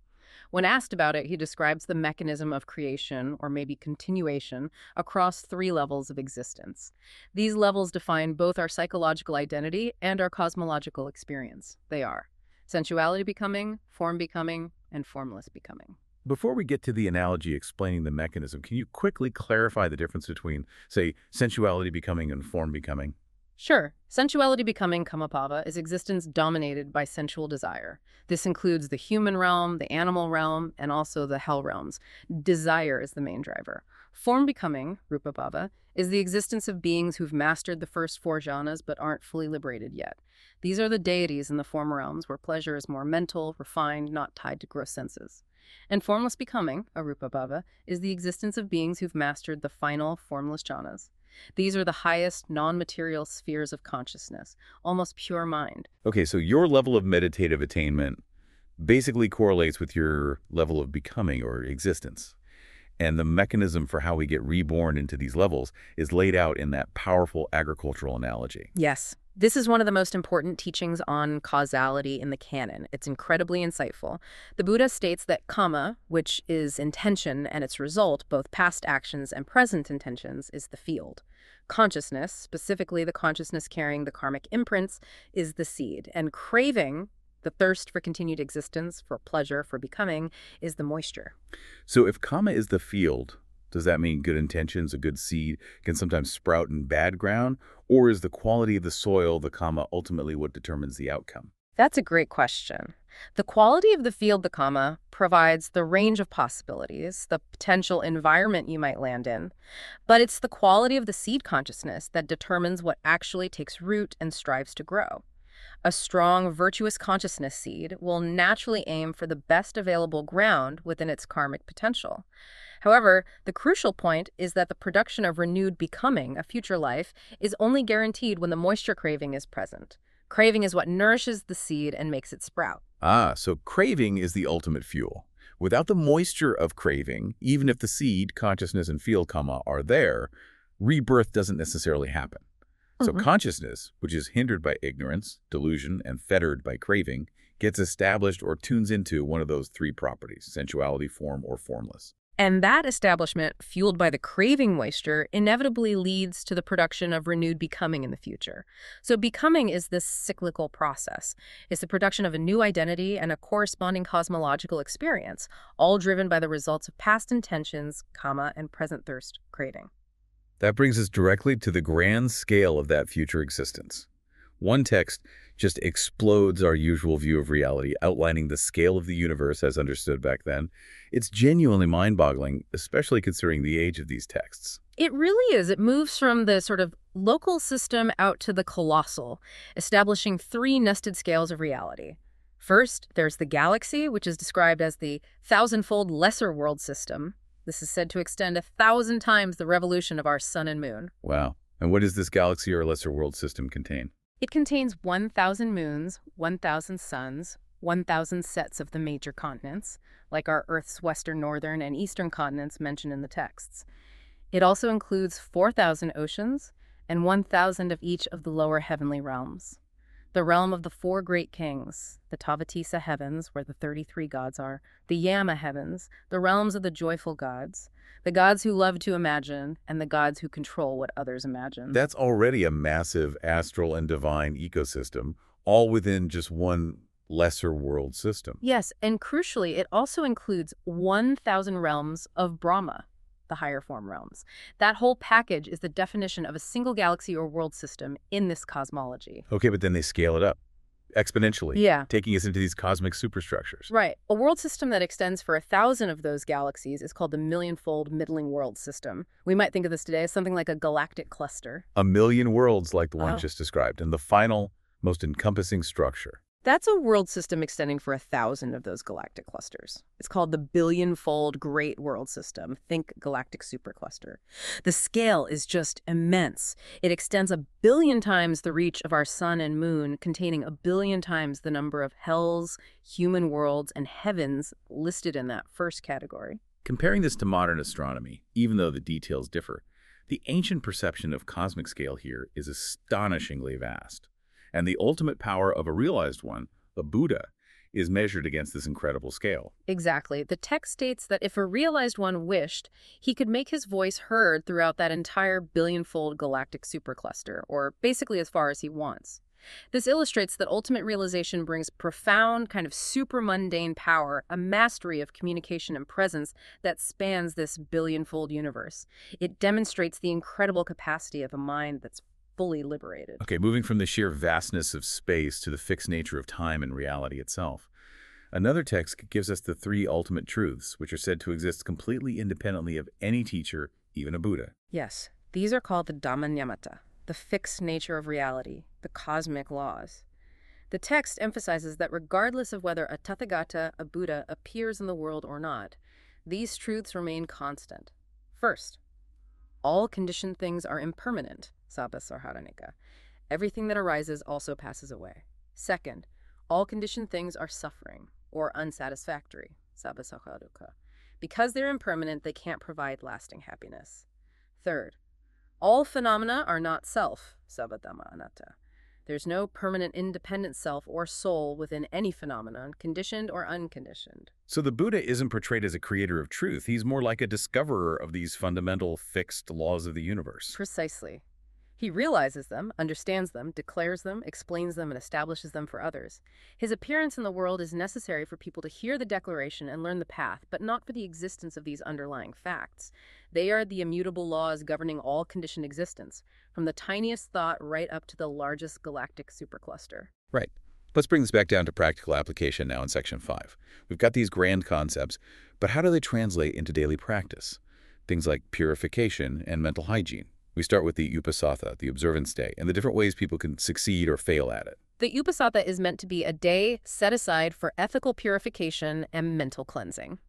When asked about it, he describes the mechanism of creation, or maybe continuation, across three levels of existence. These levels define both our psychological identity and our cosmological experience. They are sensuality becoming, form becoming, and formless becoming. Before we get to the analogy explaining the mechanism, can you quickly clarify the difference between, say, sensuality becoming and form becoming? Sure. Sensuality becoming Kamabhava is existence dominated by sensual desire. This includes the human realm, the animal realm, and also the hell realms. Desire is the main driver. Form becoming, rupa Rupabhava, is the existence of beings who've mastered the first four jhanas but aren't fully liberated yet. These are the deities in the form realms where pleasure is more mental, refined, not tied to gross senses. And formless becoming, arupa Arupabhava, is the existence of beings who've mastered the final formless jhanas. These are the highest non-material spheres of consciousness, almost pure mind. Okay, so your level of meditative attainment basically correlates with your level of becoming or existence. And the mechanism for how we get reborn into these levels is laid out in that powerful agricultural analogy. Yes. This is one of the most important teachings on causality in the canon. It's incredibly insightful. The Buddha states that karma, which is intention and its result, both past actions and present intentions, is the field. Consciousness, specifically the consciousness carrying the karmic imprints, is the seed. And craving, the thirst for continued existence, for pleasure, for becoming, is the moisture. So if karma is the field, does that mean good intentions, a good seed, can sometimes sprout in bad ground? Or is the quality of the soil, the kamma, ultimately what determines the outcome? That's a great question. The quality of the field, the kamma, provides the range of possibilities, the potential environment you might land in, but it's the quality of the seed consciousness that determines what actually takes root and strives to grow. A strong, virtuous consciousness seed will naturally aim for the best available ground within its karmic potential. However, the crucial point is that the production of renewed becoming, a future life, is only guaranteed when the moisture craving is present. Craving is what nourishes the seed and makes it sprout. Ah, so craving is the ultimate fuel. Without the moisture of craving, even if the seed, consciousness, and field karma are there, rebirth doesn't necessarily happen. So Mhm. consciousness, which is hindered by ignorance, delusion, and fettered by craving, gets established or tunes into one of those three properties, sensuality, form, or formless. And that establishment, fueled by the craving moisture, inevitably leads to the production of renewed becoming in the future. So becoming is this cyclical process. It's the production of a new identity and a corresponding cosmological experience, all driven by the results of past intentions, kamma, and present thirst craving. That brings us directly to the grand scale of that future existence. One text just explodes our usual view of reality, outlining the scale of the universe as understood back then. It's genuinely mind-boggling, especially considering the age of these texts. It really is. It moves from the sort of local system out to the colossal, establishing three nested scales of reality. First, there's the galaxy, which is described as the thousandfold lesser world system. This is said to extend a thousand times the revolution of our sun and moon. Wow. And what does this galaxy or lesser world system contain? It contains 1,000 moons, 1,000 suns, 1,000 sets of the major continents, like our Earth's western, northern, and eastern continents mentioned in the texts. It also includes 4,000 oceans and 1,000 of each of the lower heavenly realms. The realm of the four great kings, the Tavatimsa heavens, where the 33 gods are, the Yama heavens, the realms of the joyful gods, the gods who love to imagine, and the gods who control what others imagine. That's already a massive astral and divine ecosystem, all within just one lesser world system. Yes, and crucially, it also includes 1,000 realms of Brahma, the higher form realms. That whole package is the definition of a single galaxy or world system in this cosmology. Okay, but then they scale it up exponentially, Yeah. taking us into these cosmic superstructures. Right. A world system that extends for a thousand of those galaxies is called the millionfold middling world system. We might think of this today as something like a galactic cluster. A million worlds like the one Oh. just described, and the final, most encompassing structure. That's a world system extending for a thousand of those galactic clusters. It's called the billionfold Great World System. Think galactic supercluster. The scale is just immense. It extends a billion times the reach of our sun and moon, containing a billion times the number of hells, human worlds, and heavens listed in that first category. Comparing this to modern astronomy, even though the details differ, the ancient perception of cosmic scale here is astonishingly vast. And the ultimate power of a realized one, the Buddha, is measured against this incredible scale. Exactly. The text states that if a realized one wished, he could make his voice heard throughout that entire billionfold galactic supercluster, or basically as far as he wants. This illustrates that ultimate realization brings profound, kind of super mundane power, a mastery of communication and presence that spans this billionfold universe. It demonstrates the incredible capacity of a mind that's fully liberated. Okay, moving from the sheer vastness of space to the fixed nature of time and reality itself. Another text gives us the three ultimate truths, which are said to exist completely independently of any teacher, even a Buddha. Yes, these are called the Dhammaniyamata, the fixed nature of reality, the cosmic laws. The text emphasizes that regardless of whether a Tathagata, a Buddha, appears in the world or not, these truths remain constant. First, all conditioned things are impermanent, Sabasarharanika. Everything that arises also passes away. Second, all conditioned things are suffering or unsatisfactory, Sabasakhaduka. Because they're impermanent, they can't provide lasting happiness. Third, all phenomena are not self, Sabadama Anatta. There's no permanent independent self or soul within any phenomenon, conditioned or unconditioned. So the Buddha isn't portrayed as a creator of truth. He's more like a discoverer of these fundamental fixed laws of the universe. Precisely. He realizes them, understands them, declares them, explains them, and establishes them for others. His appearance in the world is necessary for people to hear the declaration and learn the path, but not for the existence of these underlying facts. They are the immutable laws governing all conditioned existence, from the tiniest thought right up to the largest galactic supercluster. Right. Let's bring this back down to practical application now in Section 5. We've got these grand concepts, but how do they translate into daily practice? Things like purification and mental hygiene. We start with the uposatha, the observance day, and the different ways people can succeed or fail at it. The Uposatha is meant to be a day set aside for ethical purification and mental cleansing.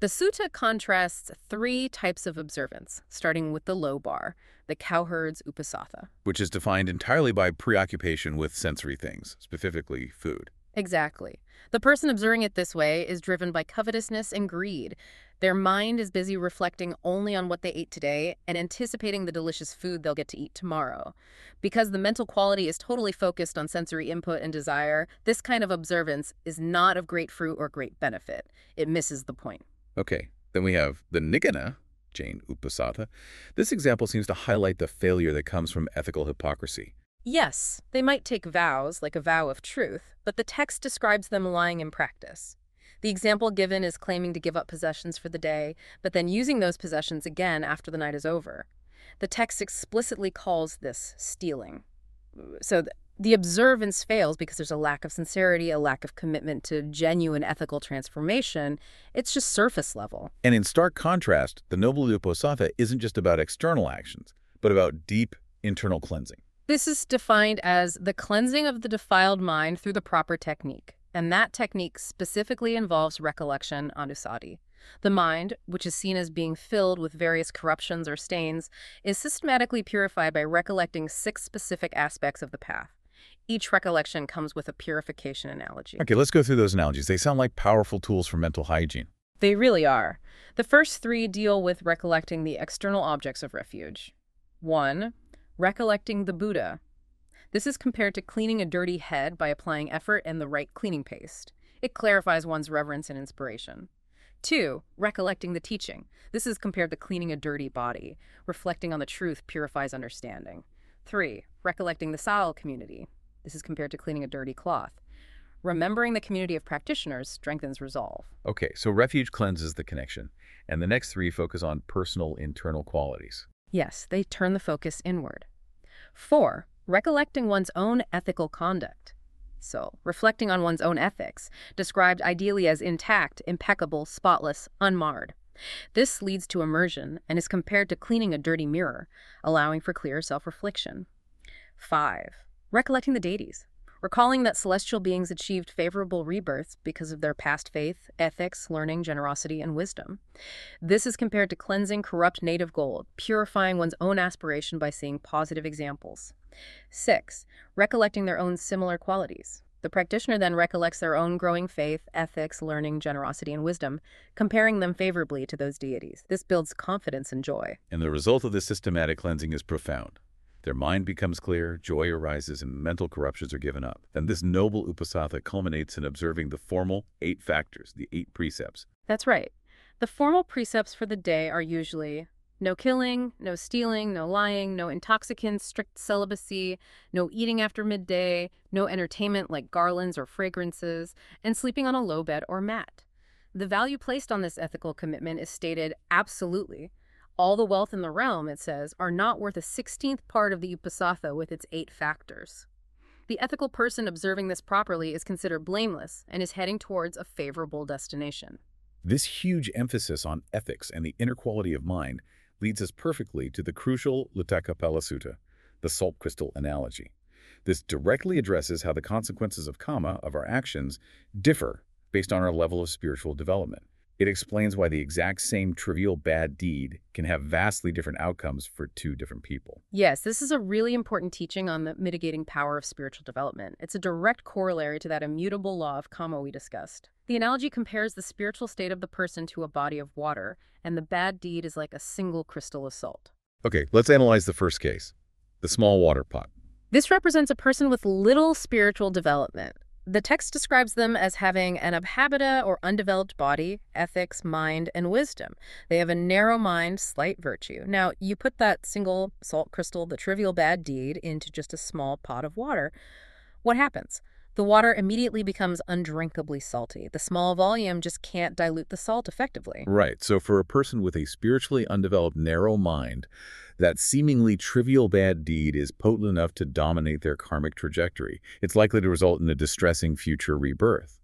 The sutta contrasts three types of observance, starting with the low bar, the cowherd's uposatha. which is defined entirely by preoccupation with sensory things, specifically food. Exactly. The person observing it this way is driven by covetousness and greed. Their mind is busy reflecting only on what they ate today and anticipating the delicious food they'll get to eat tomorrow. Because the mental quality is totally focused on sensory input and desire, this kind of observance is not of great fruit or great benefit. It misses the point. Okay, Then we have the Nigantha, Jain Uposatha. This example seems to highlight the failure that comes from ethical hypocrisy. Yes, they might take vows, like a vow of truth, but the text describes them lying in practice. The example given is claiming to give up possessions for the day, but then using those possessions again after the night is over. The text explicitly calls this stealing. So th- the observance fails because there's a lack of sincerity, a lack of commitment to genuine ethical transformation. It's just surface level. And in stark contrast, the Noble Uposatha isn't just about external actions, but about deep internal cleansing. This is defined as the cleansing of the defiled mind through the proper technique, and that technique specifically involves recollection anusati. The mind, which is seen as being filled with various corruptions or stains, is systematically purified by recollecting six specific aspects of the path. Each recollection comes with a purification analogy. Okay, let's go through those analogies. They sound like powerful tools for mental hygiene. They really are. The first three deal with recollecting the external objects of refuge. One, recollecting the Buddha. This is compared to cleaning a dirty head by applying effort and the right cleaning paste. It clarifies one's reverence and inspiration. Two, recollecting the teaching. This is compared to cleaning a dirty body. Reflecting on the truth purifies understanding. Three, recollecting the Sal community. This is compared to cleaning a dirty cloth. Remembering the community of practitioners strengthens resolve. Okay, so refuge cleanses the connection, and the next three focus on personal internal qualities. Yes, they turn the focus inward. Four, recollecting one's own ethical conduct. So, reflecting on one's own ethics, described ideally as intact, impeccable, spotless, unmarred. This leads to immersion and is compared to cleaning a dirty mirror, allowing for clear self reflection. Five, recollecting the deities, recalling that celestial beings achieved favorable rebirths because of their past faith, ethics, learning, generosity, and wisdom. This is compared to cleansing corrupt native gold, purifying one's own aspiration by seeing positive examples. Six, recollecting their own similar qualities. The practitioner then recollects their own growing faith, ethics, learning, generosity, and wisdom, comparing them favorably to those deities. This builds confidence and joy. And the result of this systematic cleansing is profound. Their mind becomes clear, joy arises, and mental corruptions are given up. And this noble uposatha culminates in observing the formal eight factors, the eight precepts. That's right. The formal precepts for the day are usually no killing, no stealing, no lying, no intoxicants, strict celibacy, no eating after midday, no entertainment like garlands or fragrances, and sleeping on a low bed or mat. The value placed on this ethical commitment is stated absolutely. All the wealth in the realm, it says, are not worth a sixteenth part of the uposatha with its eight factors. The ethical person observing this properly is considered blameless and is heading towards a favorable destination. This huge emphasis on ethics and the inner quality of mind leads us perfectly to the crucial Lutakapala Sutta, the salt crystal analogy. This directly addresses how the consequences of karma, of our actions, differ based on our level of spiritual development. It explains why the exact same trivial bad deed can have vastly different outcomes for two different people. Yes, this is a really important teaching on the mitigating power of spiritual development. It's a direct corollary to that immutable law of karma we discussed. The analogy compares the spiritual state of the person to a body of water, and the bad deed is like a single crystal of salt. Okay, let's analyze the first case, the small water pot. This represents a person with little spiritual development. The text describes them as having an abhavita or undeveloped body, ethics, mind, and wisdom. They have a narrow mind, slight virtue. Now, you put that single salt crystal, the trivial bad deed, into just a small pot of water. What happens? The water immediately becomes undrinkably salty. The small volume just can't dilute the salt effectively. Right. So for a person with a spiritually undeveloped narrow mind, that seemingly trivial bad deed is potent enough to dominate their karmic trajectory. It's likely to result in a distressing future rebirth.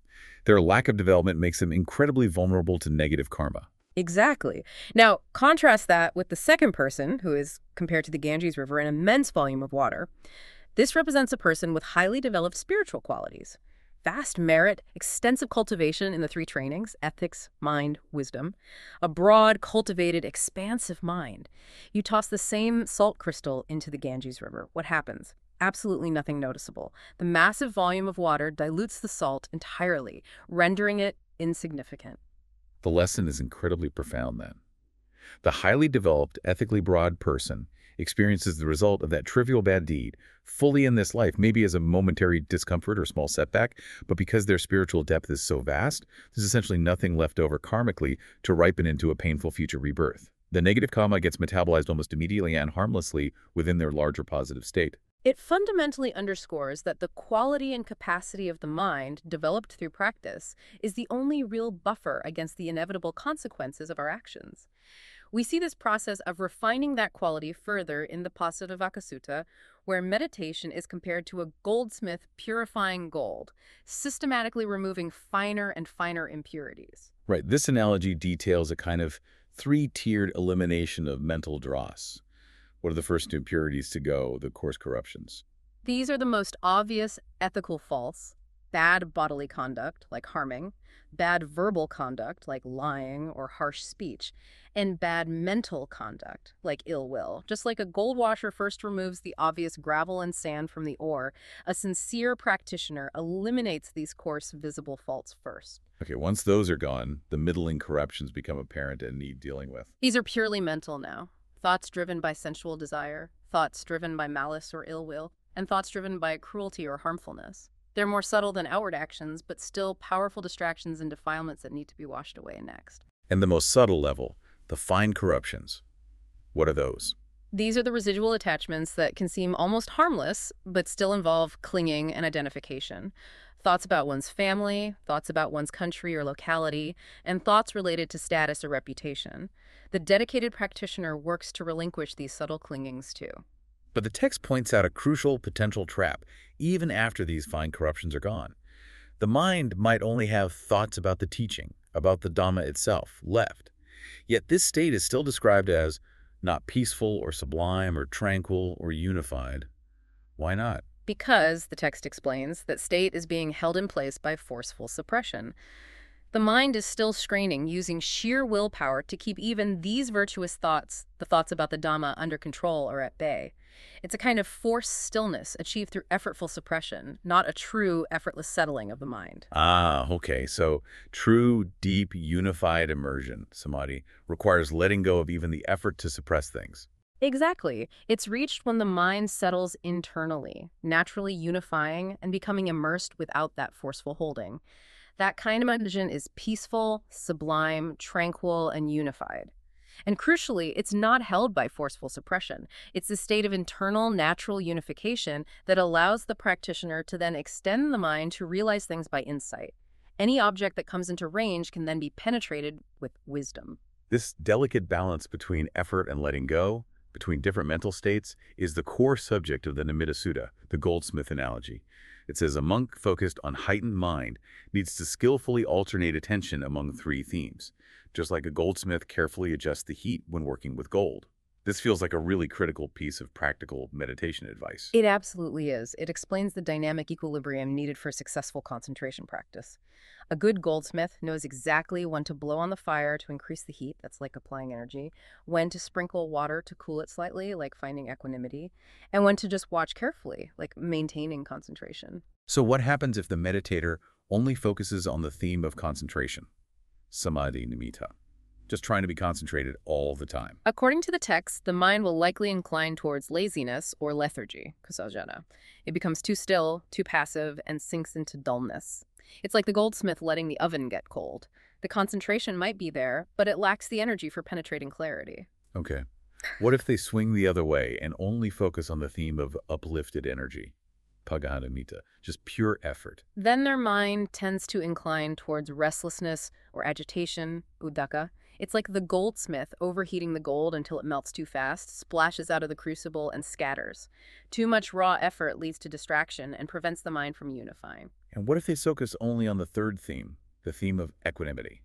Their lack of development makes them incredibly vulnerable to negative karma. Exactly. Now, contrast that with the second person, who is, compared to the Ganges River, an immense volume of water. This represents a person with highly developed spiritual qualities. Vast merit, extensive cultivation in the three trainings ethics, mind, wisdom. A broad, cultivated, expansive mind. You toss the same salt crystal into the Ganges River. What happens? Absolutely nothing noticeable. The massive volume of water dilutes the salt entirely, rendering it insignificant. The lesson is incredibly profound then. The highly developed, ethically broad person experiences the result of that trivial bad deed fully in this life, maybe as a momentary discomfort or small setback, but because their spiritual depth is so vast, there's essentially nothing left over karmically to ripen into a painful future rebirth. The negative karma gets metabolized almost immediately and harmlessly within their larger positive state. It fundamentally underscores that the quality and capacity of the mind, developed through practice, is the only real buffer against the inevitable consequences of our actions. We see this process of refining that quality further in the Pasatavaka Sutta, where meditation is compared to a goldsmith purifying gold, systematically removing finer and finer impurities. Right. This analogy details a kind of three-tiered elimination of mental dross. What are the first impurities to go? The coarse corruptions. These are the most obvious ethical faults bad bodily conduct, like harming, bad verbal conduct, like lying or harsh speech, and bad mental conduct, like ill will. Just like a gold washer first removes the obvious gravel and sand from the ore, a sincere practitioner eliminates these coarse, visible faults first. Okay, once those are gone, the middling corruptions become apparent and need dealing with. These are purely mental now. Thoughts driven by sensual desire, thoughts driven by malice or ill will, and thoughts driven by cruelty or harmfulness. They're more subtle than outward actions, but still powerful distractions and defilements that need to be washed away next. And the most subtle level, the fine corruptions. What are those? These are the residual attachments that can seem almost harmless, but still involve clinging and identification. Thoughts about one's family, thoughts about one's country or locality, and thoughts related to status or reputation. The dedicated practitioner works to relinquish these subtle clingings too. But the text points out a crucial potential trap, even after these fine corruptions are gone. The mind might only have thoughts about the teaching, about the Dhamma itself, left. Yet this state is still described as not peaceful or sublime or tranquil or unified. Why not? Because, the text explains, that state is being held in place by forceful suppression. The mind is still straining, using sheer willpower to keep even these virtuous thoughts, the thoughts about the Dhamma, under control or at bay. It's a kind of forced stillness achieved through effortful suppression, not a true, effortless settling of the mind. Ah, okay. So true, deep, unified immersion, samadhi, requires letting go of even the effort to suppress things. Exactly. It's reached when the mind settles internally, naturally unifying and becoming immersed without that forceful holding. That kind of immersion is peaceful, sublime, tranquil, and unified. And crucially, it's not held by forceful suppression. It's a state of internal, natural unification that allows the practitioner to then extend the mind to realize things by insight. Any object that comes into range can then be penetrated with wisdom. This delicate balance between effort and letting go, between different mental states, is the core subject of the Nimitta Sutta, the goldsmith analogy. It says a monk focused on heightened mind needs to skillfully alternate attention among three themes, just like a goldsmith carefully adjusts the heat when working with gold. This feels like a really critical piece of practical meditation advice. It absolutely is. It explains the dynamic equilibrium needed for successful concentration practice. A good goldsmith knows exactly when to blow on the fire to increase the heat, that's like applying energy, when to sprinkle water to cool it slightly, like finding equanimity, and when to just watch carefully, like maintaining concentration. So what happens if the meditator only focuses on the theme of concentration? Samadhi nimitta. Just trying to be concentrated all the time. According to the text, the mind will likely incline towards laziness or lethargy, kusajana. It becomes too still, too passive, and sinks into dullness. It's like the goldsmith letting the oven get cold. The concentration might be there, but it lacks the energy for penetrating clarity. Okay. What if they swing the other way and only focus on the theme of uplifted energy? Paghanamita, just pure effort. Then their mind tends to incline towards restlessness or agitation, uddaka. It's like the goldsmith overheating the gold until it melts too fast, splashes out of the crucible, and scatters. Too much raw effort leads to distraction and prevents the mind from unifying. And what if they focus only on the third theme, the theme of equanimity?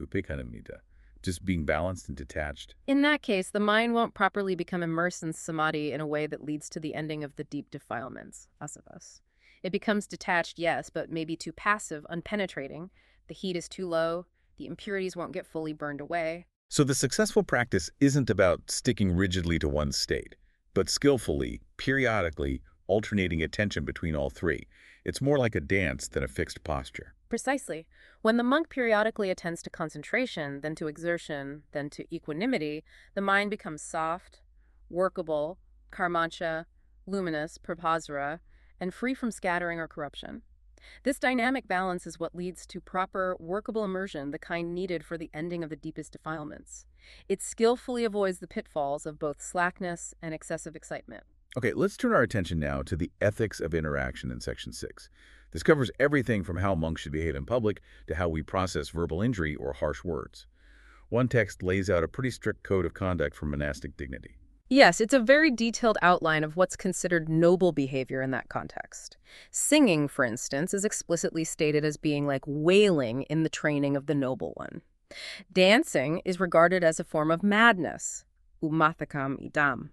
Upekhanamita, just being balanced and detached. In that case, the mind won't properly become immersed in samadhi in a way that leads to the ending of the deep defilements, asavas. It becomes detached, yes, but maybe too passive, unpenetrating. The heat is too low, the impurities won't get fully burned away. So the successful practice isn't about sticking rigidly to one state, but skillfully, periodically, alternating attention between all three. It's more like a dance than a fixed posture. Precisely. When the monk periodically attends to concentration, then to exertion, then to equanimity, the mind becomes soft, workable, karmancha, luminous, prabhasra, and free from scattering or corruption. This dynamic balance is what leads to proper, workable immersion, the kind needed for the ending of the deepest defilements. It skillfully avoids the pitfalls of both slackness and excessive excitement. Okay, let's turn our attention now to the ethics of interaction in Section 6. This covers everything from how monks should behave in public to how we process verbal injury or harsh words. One text lays out a pretty strict code of conduct for monastic dignity. Yes, it's a very detailed outline of what's considered noble behavior in that context. Singing, for instance, is explicitly stated as being like wailing in the training of the noble one. Dancing is regarded as a form of madness, umathakam idam.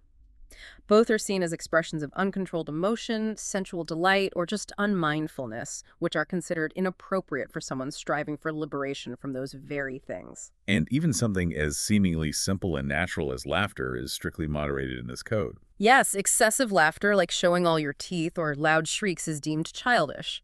Both are seen as expressions of uncontrolled emotion, sensual delight, or just unmindfulness, which are considered inappropriate for someone striving for liberation from those very things. And even something as seemingly simple and natural as laughter is strictly moderated in this code. Yes, excessive laughter, like showing all your teeth or loud shrieks, is deemed childish.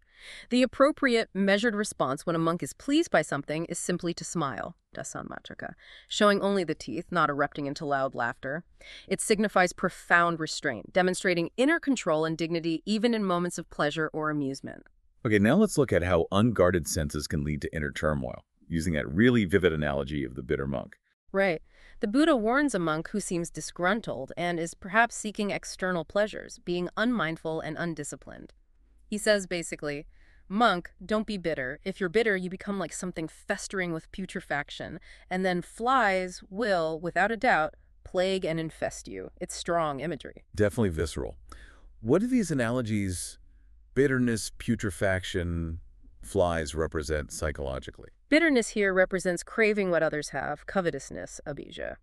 The appropriate, measured response when a monk is pleased by something is simply to smile, dasanmatrika, showing only the teeth, not erupting into loud laughter. It signifies profound restraint, demonstrating inner control and dignity even in moments of pleasure or amusement. Okay, now let's look at how unguarded senses can lead to inner turmoil, using that really vivid analogy of the bitter monk. Right. The Buddha warns a monk who seems disgruntled and is perhaps seeking external pleasures, being unmindful and undisciplined. He says basically, Monk, don't be bitter. If you're bitter, you become like something festering with putrefaction, and then flies will, without a doubt, plague and infest you. It's strong imagery. Definitely visceral. What do these analogies, bitterness, putrefaction, flies, represent psychologically? Bitterness here represents craving what others have, covetousness, abhijjha.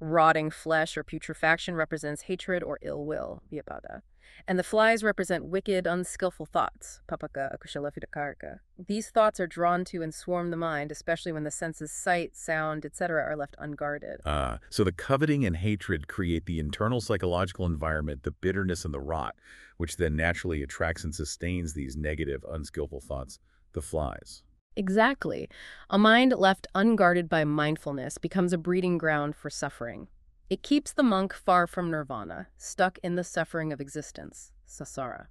Rotting flesh or putrefaction represents hatred or ill will, vyapada. And the flies represent wicked, unskillful thoughts, papaka akushala fidakarka. These thoughts are drawn to and swarm the mind, especially when the senses sight, sound, etc. are left unguarded. Ah, so the coveting and hatred create the internal psychological environment, the bitterness and the rot, which then naturally attracts and sustains these negative, unskillful thoughts, the flies. Exactly. A mind left unguarded by mindfulness becomes a breeding ground for suffering. It keeps the monk far from nirvana, stuck in the suffering of existence, samsara.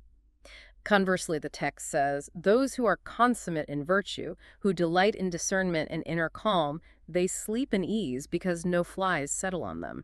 Conversely, the text says, Those who are consummate in virtue, who delight in discernment and inner calm, they sleep in ease because no flies settle on them.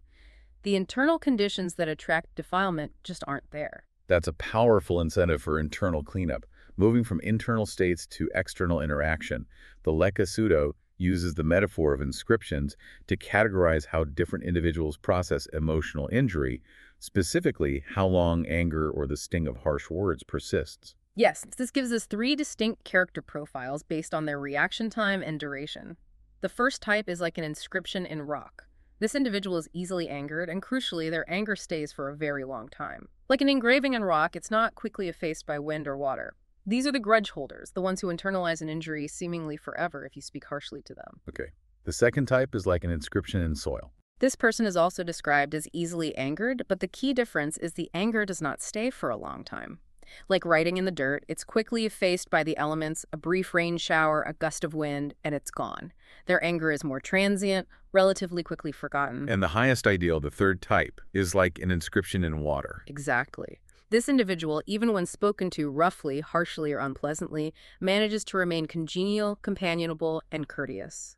The internal conditions that attract defilement just aren't there. That's a powerful incentive for internal cleanup. Moving from internal states to external interaction, the Lekka Sutta uses the metaphor of inscriptions to categorize how different individuals process emotional injury, specifically how long anger or the sting of harsh words persists. Yes, this gives us three distinct character profiles based on their reaction time and duration. The first type is like an inscription in rock. This individual is easily angered, and crucially, their anger stays for a very long time. Like an engraving in rock, it's not quickly effaced by wind or water. These are the grudge holders, the ones who internalize an injury seemingly forever if you speak harshly to them. Okay. The second type is like an inscription in soil. This person is also described as easily angered, but the key difference is the anger does not stay for a long time. Like writing in the dirt, it's quickly effaced by the elements, a brief rain shower, a gust of wind, and it's gone. Their anger is more transient, relatively quickly forgotten. And the highest ideal, the third type, is like an inscription in water. Exactly. This individual, even when spoken to roughly, harshly, or unpleasantly, manages to remain congenial, companionable, and courteous.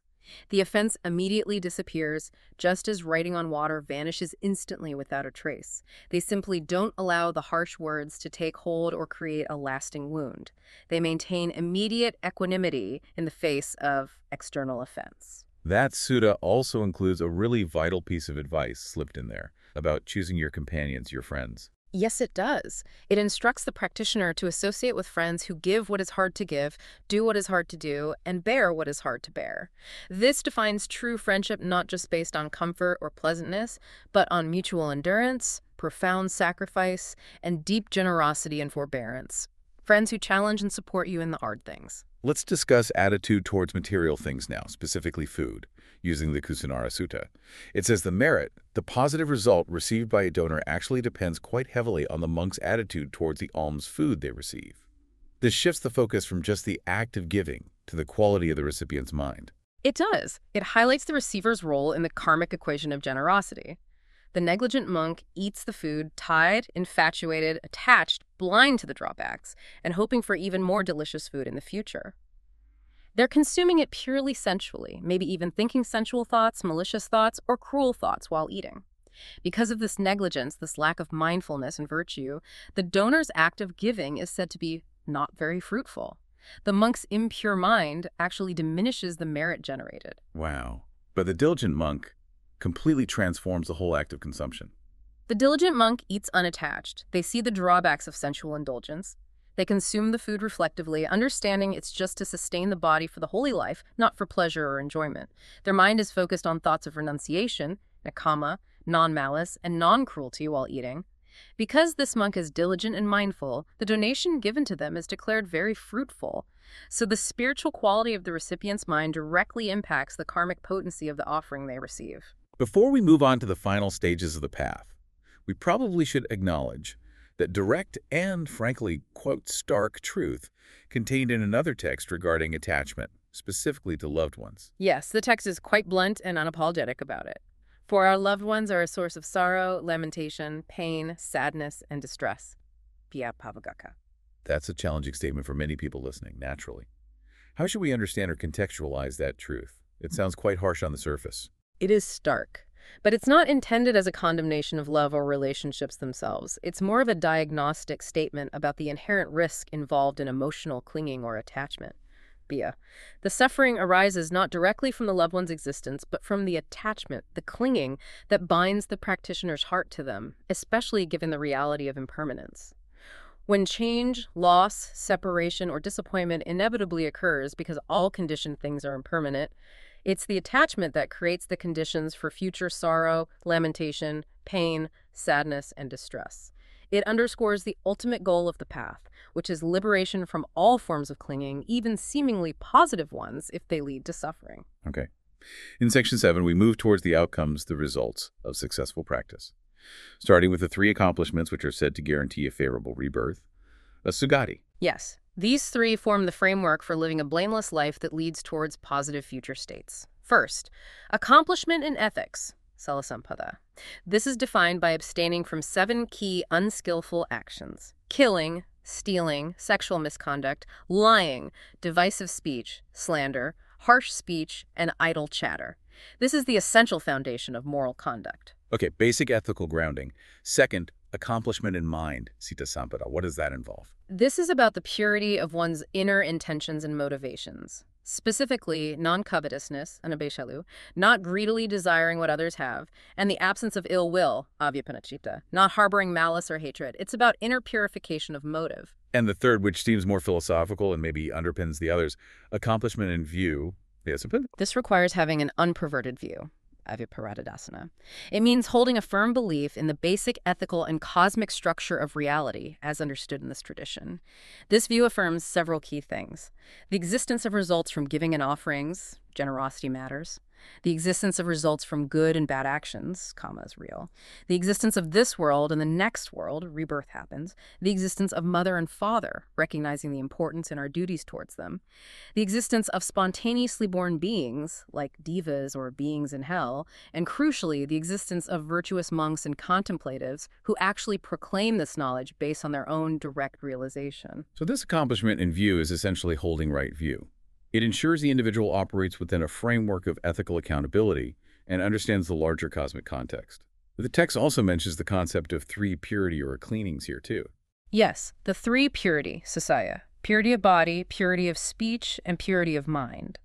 The offense immediately disappears, just as writing on water vanishes instantly without a trace. They simply don't allow the harsh words to take hold or create a lasting wound. They maintain immediate equanimity in the face of external offense. That sutta also includes a really vital piece of advice slipped in there about choosing your companions, your friends. Yes, it does. It instructs the practitioner to associate with friends who give what is hard to give, do what is hard to do, and bear what is hard to bear. This defines true friendship not just based on comfort or pleasantness, but on mutual endurance, profound sacrifice, and deep generosity and forbearance. Friends who challenge and support you in the hard things. Let's discuss attitude towards material things now, specifically food using the Kusinara Sutta. It says the merit, the positive result received by a donor actually depends quite heavily on the monk's attitude towards the alms food they receive. This shifts the focus from just the act of giving to the quality of the recipient's mind. It does. It highlights the receiver's role in the karmic equation of generosity. The negligent monk eats the food, tied, infatuated, attached, blind to the drawbacks, and hoping for even more delicious food in the future. They're consuming it purely sensually, maybe even thinking sensual thoughts, malicious thoughts, or cruel thoughts while eating. Because of this negligence, this lack of mindfulness and virtue, the donor's act of giving is said to be not very fruitful. The monk's impure mind actually diminishes the merit generated. Wow. But the diligent monk completely transforms the whole act of consumption. The diligent monk eats unattached. They see the drawbacks of sensual indulgence. They consume the food reflectively, understanding it's just to sustain the body for the holy life, not for pleasure or enjoyment. Their mind is focused on thoughts of renunciation, nakama, non-malice, and non-cruelty while eating. Because this monk is diligent and mindful, the donation given to them is declared very fruitful. So the spiritual quality of the recipient's mind directly impacts the karmic potency of the offering they receive. Before we move on to the final stages of the path, we probably should acknowledge that direct and, frankly, quote, stark truth contained in another text regarding attachment, specifically to loved ones. Yes, the text is quite blunt and unapologetic about it. For our loved ones are a source of sorrow, lamentation, pain, sadness, and distress. Pia Pavagaka. That's a challenging statement for many people listening, naturally. How should we understand or contextualize that truth? It sounds quite harsh on the surface. It is stark, but it's not intended as a condemnation of love or relationships themselves. It's more of a diagnostic statement about the inherent risk involved in emotional clinging or attachment. Bia. The suffering arises not directly from the loved one's existence, but from the attachment, the clinging that binds the practitioner's heart to them, especially given the reality of impermanence. When change, loss, separation, or disappointment inevitably occurs because all conditioned things are impermanent, it's the attachment that creates the conditions for future sorrow, lamentation, pain, sadness, and distress. It underscores the ultimate goal of the path, which is liberation from all forms of clinging, even seemingly positive ones if they lead to suffering. Okay. In Section 7, we move towards the outcomes, the results of successful practice. Starting with the three accomplishments which are said to guarantee a favorable rebirth. A sugati. Yes, these three form the framework for living a blameless life that leads towards positive future states. First, accomplishment in ethics, Silasampada. This is defined by abstaining from seven key unskillful actions. Killing, stealing, sexual misconduct, lying, divisive speech, slander, harsh speech, and idle chatter. This is the essential foundation of moral conduct. Okay, basic ethical grounding. Second, accomplishment in mind, Sita Sampada. What does that involve? This is about the purity of one's inner intentions and motivations. Specifically, non-covetousness, anabhijjhalu, not greedily desiring what others have, and the absence of ill will, avyapanachita, not harboring malice or hatred. It's about inner purification of motive. And the third, which seems more philosophical and maybe underpins the others, accomplishment in view. Yes, This requires having an unperverted view. Avyaparadadasana. It means holding a firm belief in the basic ethical and cosmic structure of reality, as understood in this tradition. This view affirms several key things. The existence of results from giving and offerings, generosity matters. The existence of results from good and bad actions, karma is real. The existence of this world and the next world, rebirth happens. The existence of mother and father, recognizing the importance in our duties towards them. The existence of spontaneously born beings, like devas or beings in hell. And crucially, the existence of virtuous monks and contemplatives who actually proclaim this knowledge based on their own direct realization. So this accomplishment in view is essentially holding right view. It ensures the individual operates within a framework of ethical accountability and understands the larger cosmic context. The text also mentions the concept of three purity or cleanings here too. Yes, the three purity, Sasaya, purity of body, purity of speech, and purity of mind.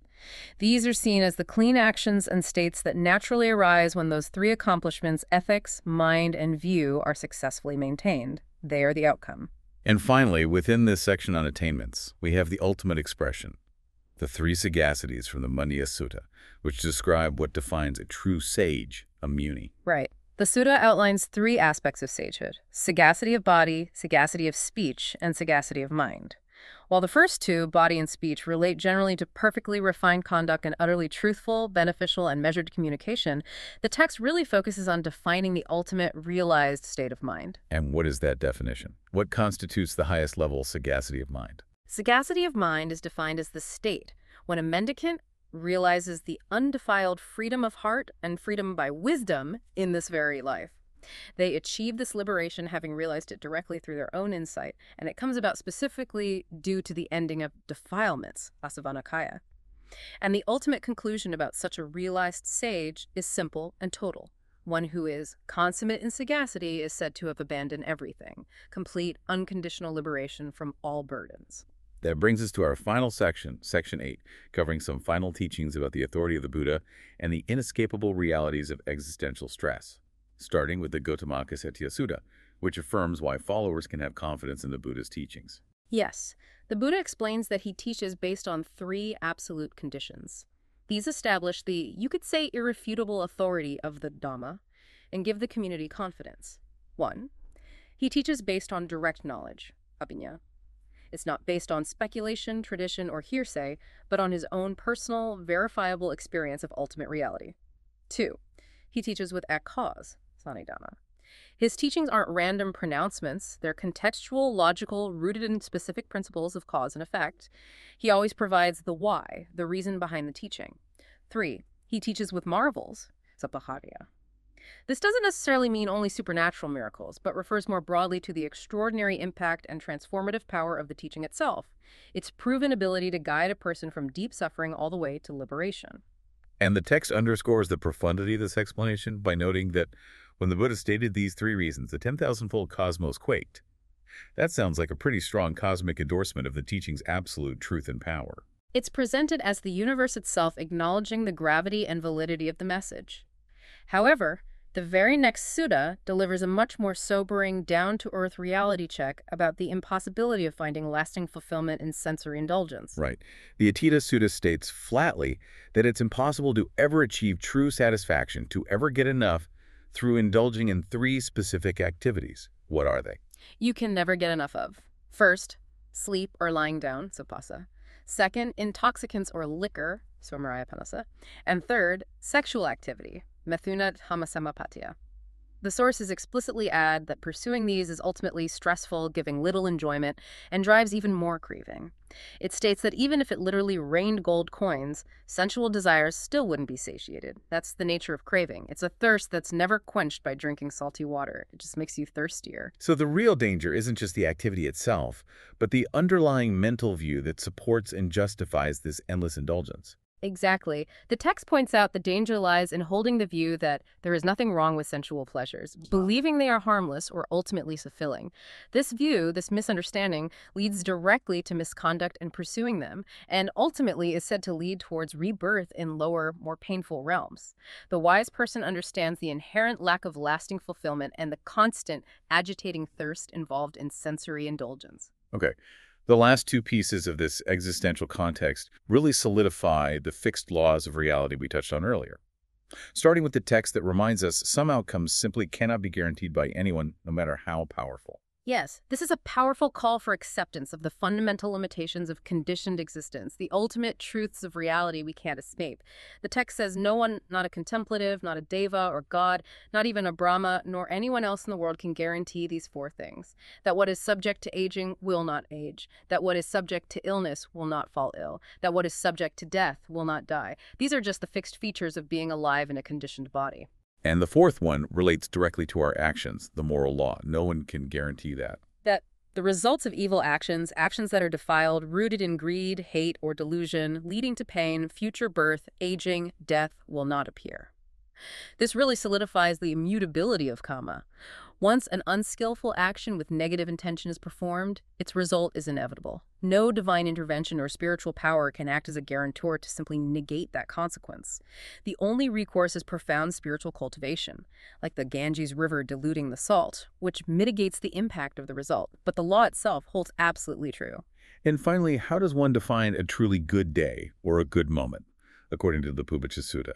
These are seen as the clean actions and states that naturally arise when those three accomplishments, ethics, mind, and view, are successfully maintained. They are the outcome. And finally, within this section on attainments, we have the ultimate expression, the three sagacities from the Moneyya Sutta, which describe what defines a true sage, a muni. Right. The Sutta outlines three aspects of sagehood sagacity of body, sagacity of speech, and sagacity of mind. While the first two, body and speech, relate generally to perfectly refined conduct and utterly truthful, beneficial, and measured communication, the text really focuses on defining the ultimate realized state of mind. And what is that definition? What constitutes the highest level sagacity of mind? Sagacity of mind is defined as the state when a mendicant realizes the undefiled freedom of heart and freedom by wisdom in this very life. They achieve this liberation having realized it directly through their own insight, and it comes about specifically due to the ending of defilements, asavanakaya. And the ultimate conclusion about such a realized sage is simple and total. One who is consummate in sagacity is said to have abandoned everything, complete unconditional liberation from all burdens. That brings us to our final section, section 8, covering some final teachings about the authority of the Buddha and the inescapable realities of existential stress, starting with the Satya Sutta, which affirms why followers can have confidence in the Buddha's teachings. Yes, the Buddha explains that he teaches based on three absolute conditions. These establish the, you could say, irrefutable authority of the Dhamma and give the community confidence. One, he teaches based on direct knowledge, abhinya. It's not based on speculation, tradition, or hearsay, but on his own personal, verifiable experience of ultimate reality. Two, he teaches with at cause, sanidana. His teachings aren't random pronouncements, they're contextual, logical, rooted in specific principles of cause and effect. He always provides the why, the reason behind the teaching. Three, he teaches with marvels, sapaharya. This doesn't necessarily mean only supernatural miracles, but refers more broadly to the extraordinary impact and transformative power of the teaching itself, its proven ability to guide a person from deep suffering all the way to liberation. And the text underscores the profundity of this explanation by noting that when the Buddha stated these three reasons, the 10,000-fold cosmos quaked. That sounds like a pretty strong cosmic endorsement of the teaching's absolute truth and power. It's presented as the universe itself acknowledging the gravity and validity of the message. However, the very next sutta delivers a much more sobering, down to earth reality check about the impossibility of finding lasting fulfillment in sensory indulgence. Right. The Atitta Sutta states flatly that it's impossible to ever achieve true satisfaction, to ever get enough, through indulging in three specific activities. What are they? You can never get enough of. First, sleep or lying down, supasa. Second, intoxicants or liquor, swamaraya panasa. And third, sexual activity, Methunat Hamasamapatya. The sources explicitly add that pursuing these is ultimately stressful, giving little enjoyment, and drives even more craving. It states that even if it literally rained gold coins, sensual desires still wouldn't be satiated. That's the nature of craving. It's a thirst that's never quenched by drinking salty water. It just makes you thirstier. So the real danger isn't just the activity itself, but the underlying mental view that supports and justifies this endless indulgence. Exactly. The text points out the danger lies in holding the view that there is nothing wrong with sensual pleasures, believing they are harmless or ultimately fulfilling. This view, this misunderstanding, leads directly to misconduct in pursuing them, and ultimately is said to lead towards rebirth in lower, more painful realms. The wise person understands the inherent lack of lasting fulfillment and the constant, agitating thirst involved in sensory indulgence. Okay. The last two pieces of this existential context really solidify the fixed laws of reality we touched on earlier. Starting with the text that reminds us some outcomes simply cannot be guaranteed by anyone, no matter how powerful. Yes, this is a powerful call for acceptance of the fundamental limitations of conditioned existence, the ultimate truths of reality we can't escape. The text says no one, not a contemplative, not a deva or god, not even a Brahma, nor anyone else in the world can guarantee these four things. That what is subject to aging will not age, that what is subject to illness will not fall ill, that what is subject to death will not die. These are just the fixed features of being alive in a conditioned body. And the fourth one relates directly to our actions, the moral law. No one can guarantee that. That the results of evil actions, actions that are defiled, rooted in greed, hate, or delusion, leading to pain, future birth, aging, death, will not appear. This really solidifies the immutability of karma. Once an unskillful action with negative intention is performed, its result is inevitable. No divine intervention or spiritual power can act as a guarantor to simply negate that consequence. The only recourse is profound spiritual cultivation, like the Ganges River diluting the salt, which mitigates the impact of the result, but the law itself holds absolutely true. And finally, how does one define a truly good day or a good moment, according to the Sutta?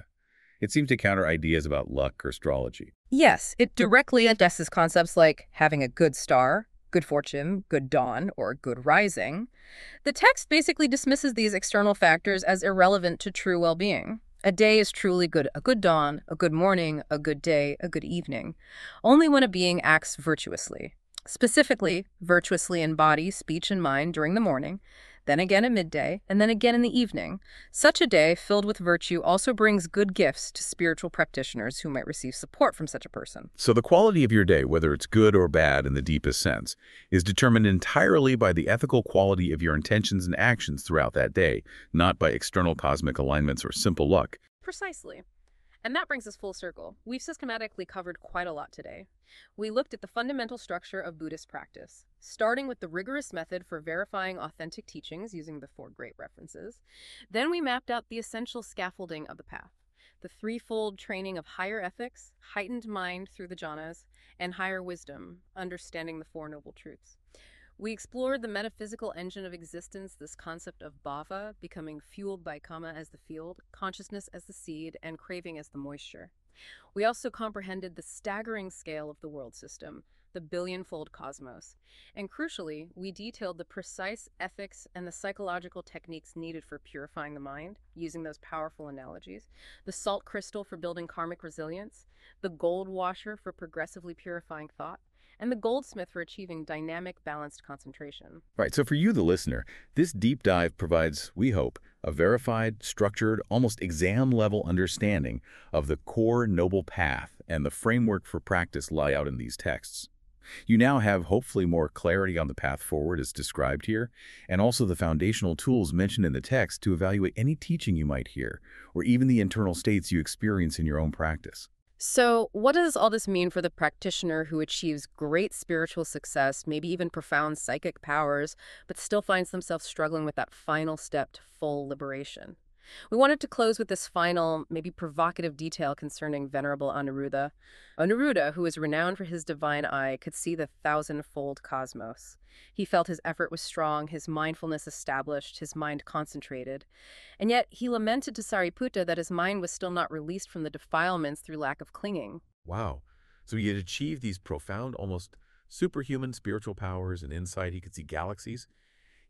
It seems to counter ideas about luck or astrology. Yes, it directly addresses concepts like having a good star, good fortune, good dawn, or good rising. The text basically dismisses these external factors as irrelevant to true well-being. A day is truly good, a good dawn, a good morning, a good day, a good evening, only when a being acts virtuously. Specifically, virtuously in body, speech, and mind during the morning, then again at midday, and then again in the evening. Such a day filled with virtue also brings good gifts to spiritual practitioners who might receive support from such a person. So the quality of your day, whether it's good or bad in the deepest sense, is determined entirely by the ethical quality of your intentions and actions throughout that day, not by external cosmic alignments or simple luck. Precisely. And that brings us full circle. We've systematically covered quite a lot today. We looked at the fundamental structure of Buddhist practice, starting with the rigorous method for verifying authentic teachings using the four great references. Then we mapped out the essential scaffolding of the path, the threefold training of higher ethics, heightened mind through the jhanas, and higher wisdom, understanding the Four Noble Truths. We explored the metaphysical engine of existence, this concept of bhava, becoming fueled by kamma as the field, consciousness as the seed, and craving as the moisture. We also comprehended the staggering scale of the world system, the billion-fold cosmos. And crucially, we detailed the precise ethics and the psychological techniques needed for purifying the mind, using those powerful analogies, the salt crystal for building karmic resilience, the gold washer for progressively purifying thought, and the goldsmith for achieving dynamic, balanced concentration. Right, so for you, the listener, this deep dive provides, we hope, a verified, structured, almost exam-level understanding of the core noble path and the framework for practice lie out in these texts. You now have hopefully more clarity on the path forward as described here, and also the foundational tools mentioned in the text to evaluate any teaching you might hear, or even the internal states you experience in your own practice. So, what does all this mean for the practitioner who achieves great spiritual success, maybe even profound psychic powers, but still finds themselves struggling with that final step to full liberation? We wanted to close with this final, maybe provocative detail concerning Venerable Anuruddha. Anuruddha, who is renowned for his divine eye, could see the thousand-fold cosmos. He felt his effort was strong, his mindfulness established, his mind concentrated. And yet he lamented to Sariputta that his mind was still not released from the defilements through lack of clinging. Wow. So he had achieved these profound, almost superhuman spiritual powers and insight. He could see galaxies.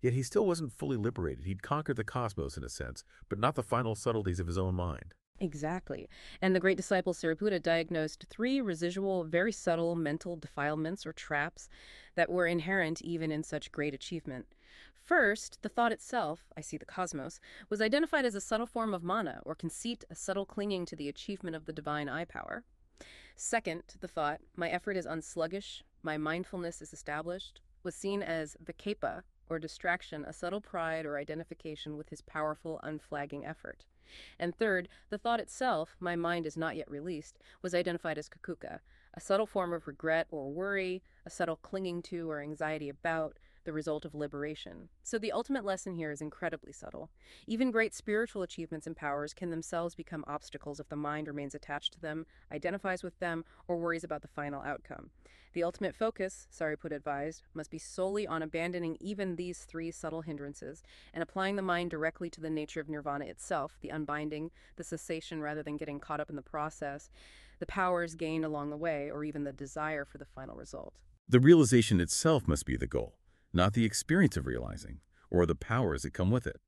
Yet he still wasn't fully liberated. He'd conquered the cosmos in a sense, but not the final subtleties of his own mind. Exactly. And the great disciple Sariputta diagnosed three residual, very subtle mental defilements or traps that were inherent even in such great achievement. First, the thought itself, I see the cosmos, was identified as a subtle form of mana, or conceit, a subtle clinging to the achievement of the divine eye power. Second, the thought, my effort is unsluggish, my mindfulness is established, was seen as the vikepa, or distraction, a subtle pride or identification with his powerful, unflagging effort. And third, the thought itself, my mind is not yet released, was identified as kukkucca, a subtle form of regret or worry, a subtle clinging to or anxiety about, the result of liberation. So the ultimate lesson here is incredibly subtle. Even great spiritual achievements and powers can themselves become obstacles if the mind remains attached to them, identifies with them, or worries about the final outcome. The ultimate focus, Sariputta advised, must be solely on abandoning even these three subtle hindrances and applying the mind directly to the nature of nirvana itself, the unbinding, the cessation rather than getting caught up in the process, the powers gained along the way, or even the desire for the final result. The realization itself must be the goal not the experience of realizing, or the powers that come with it.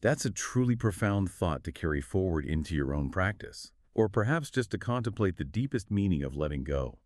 That's a truly profound thought to carry forward into your own practice, or perhaps just to contemplate the deepest meaning of letting go.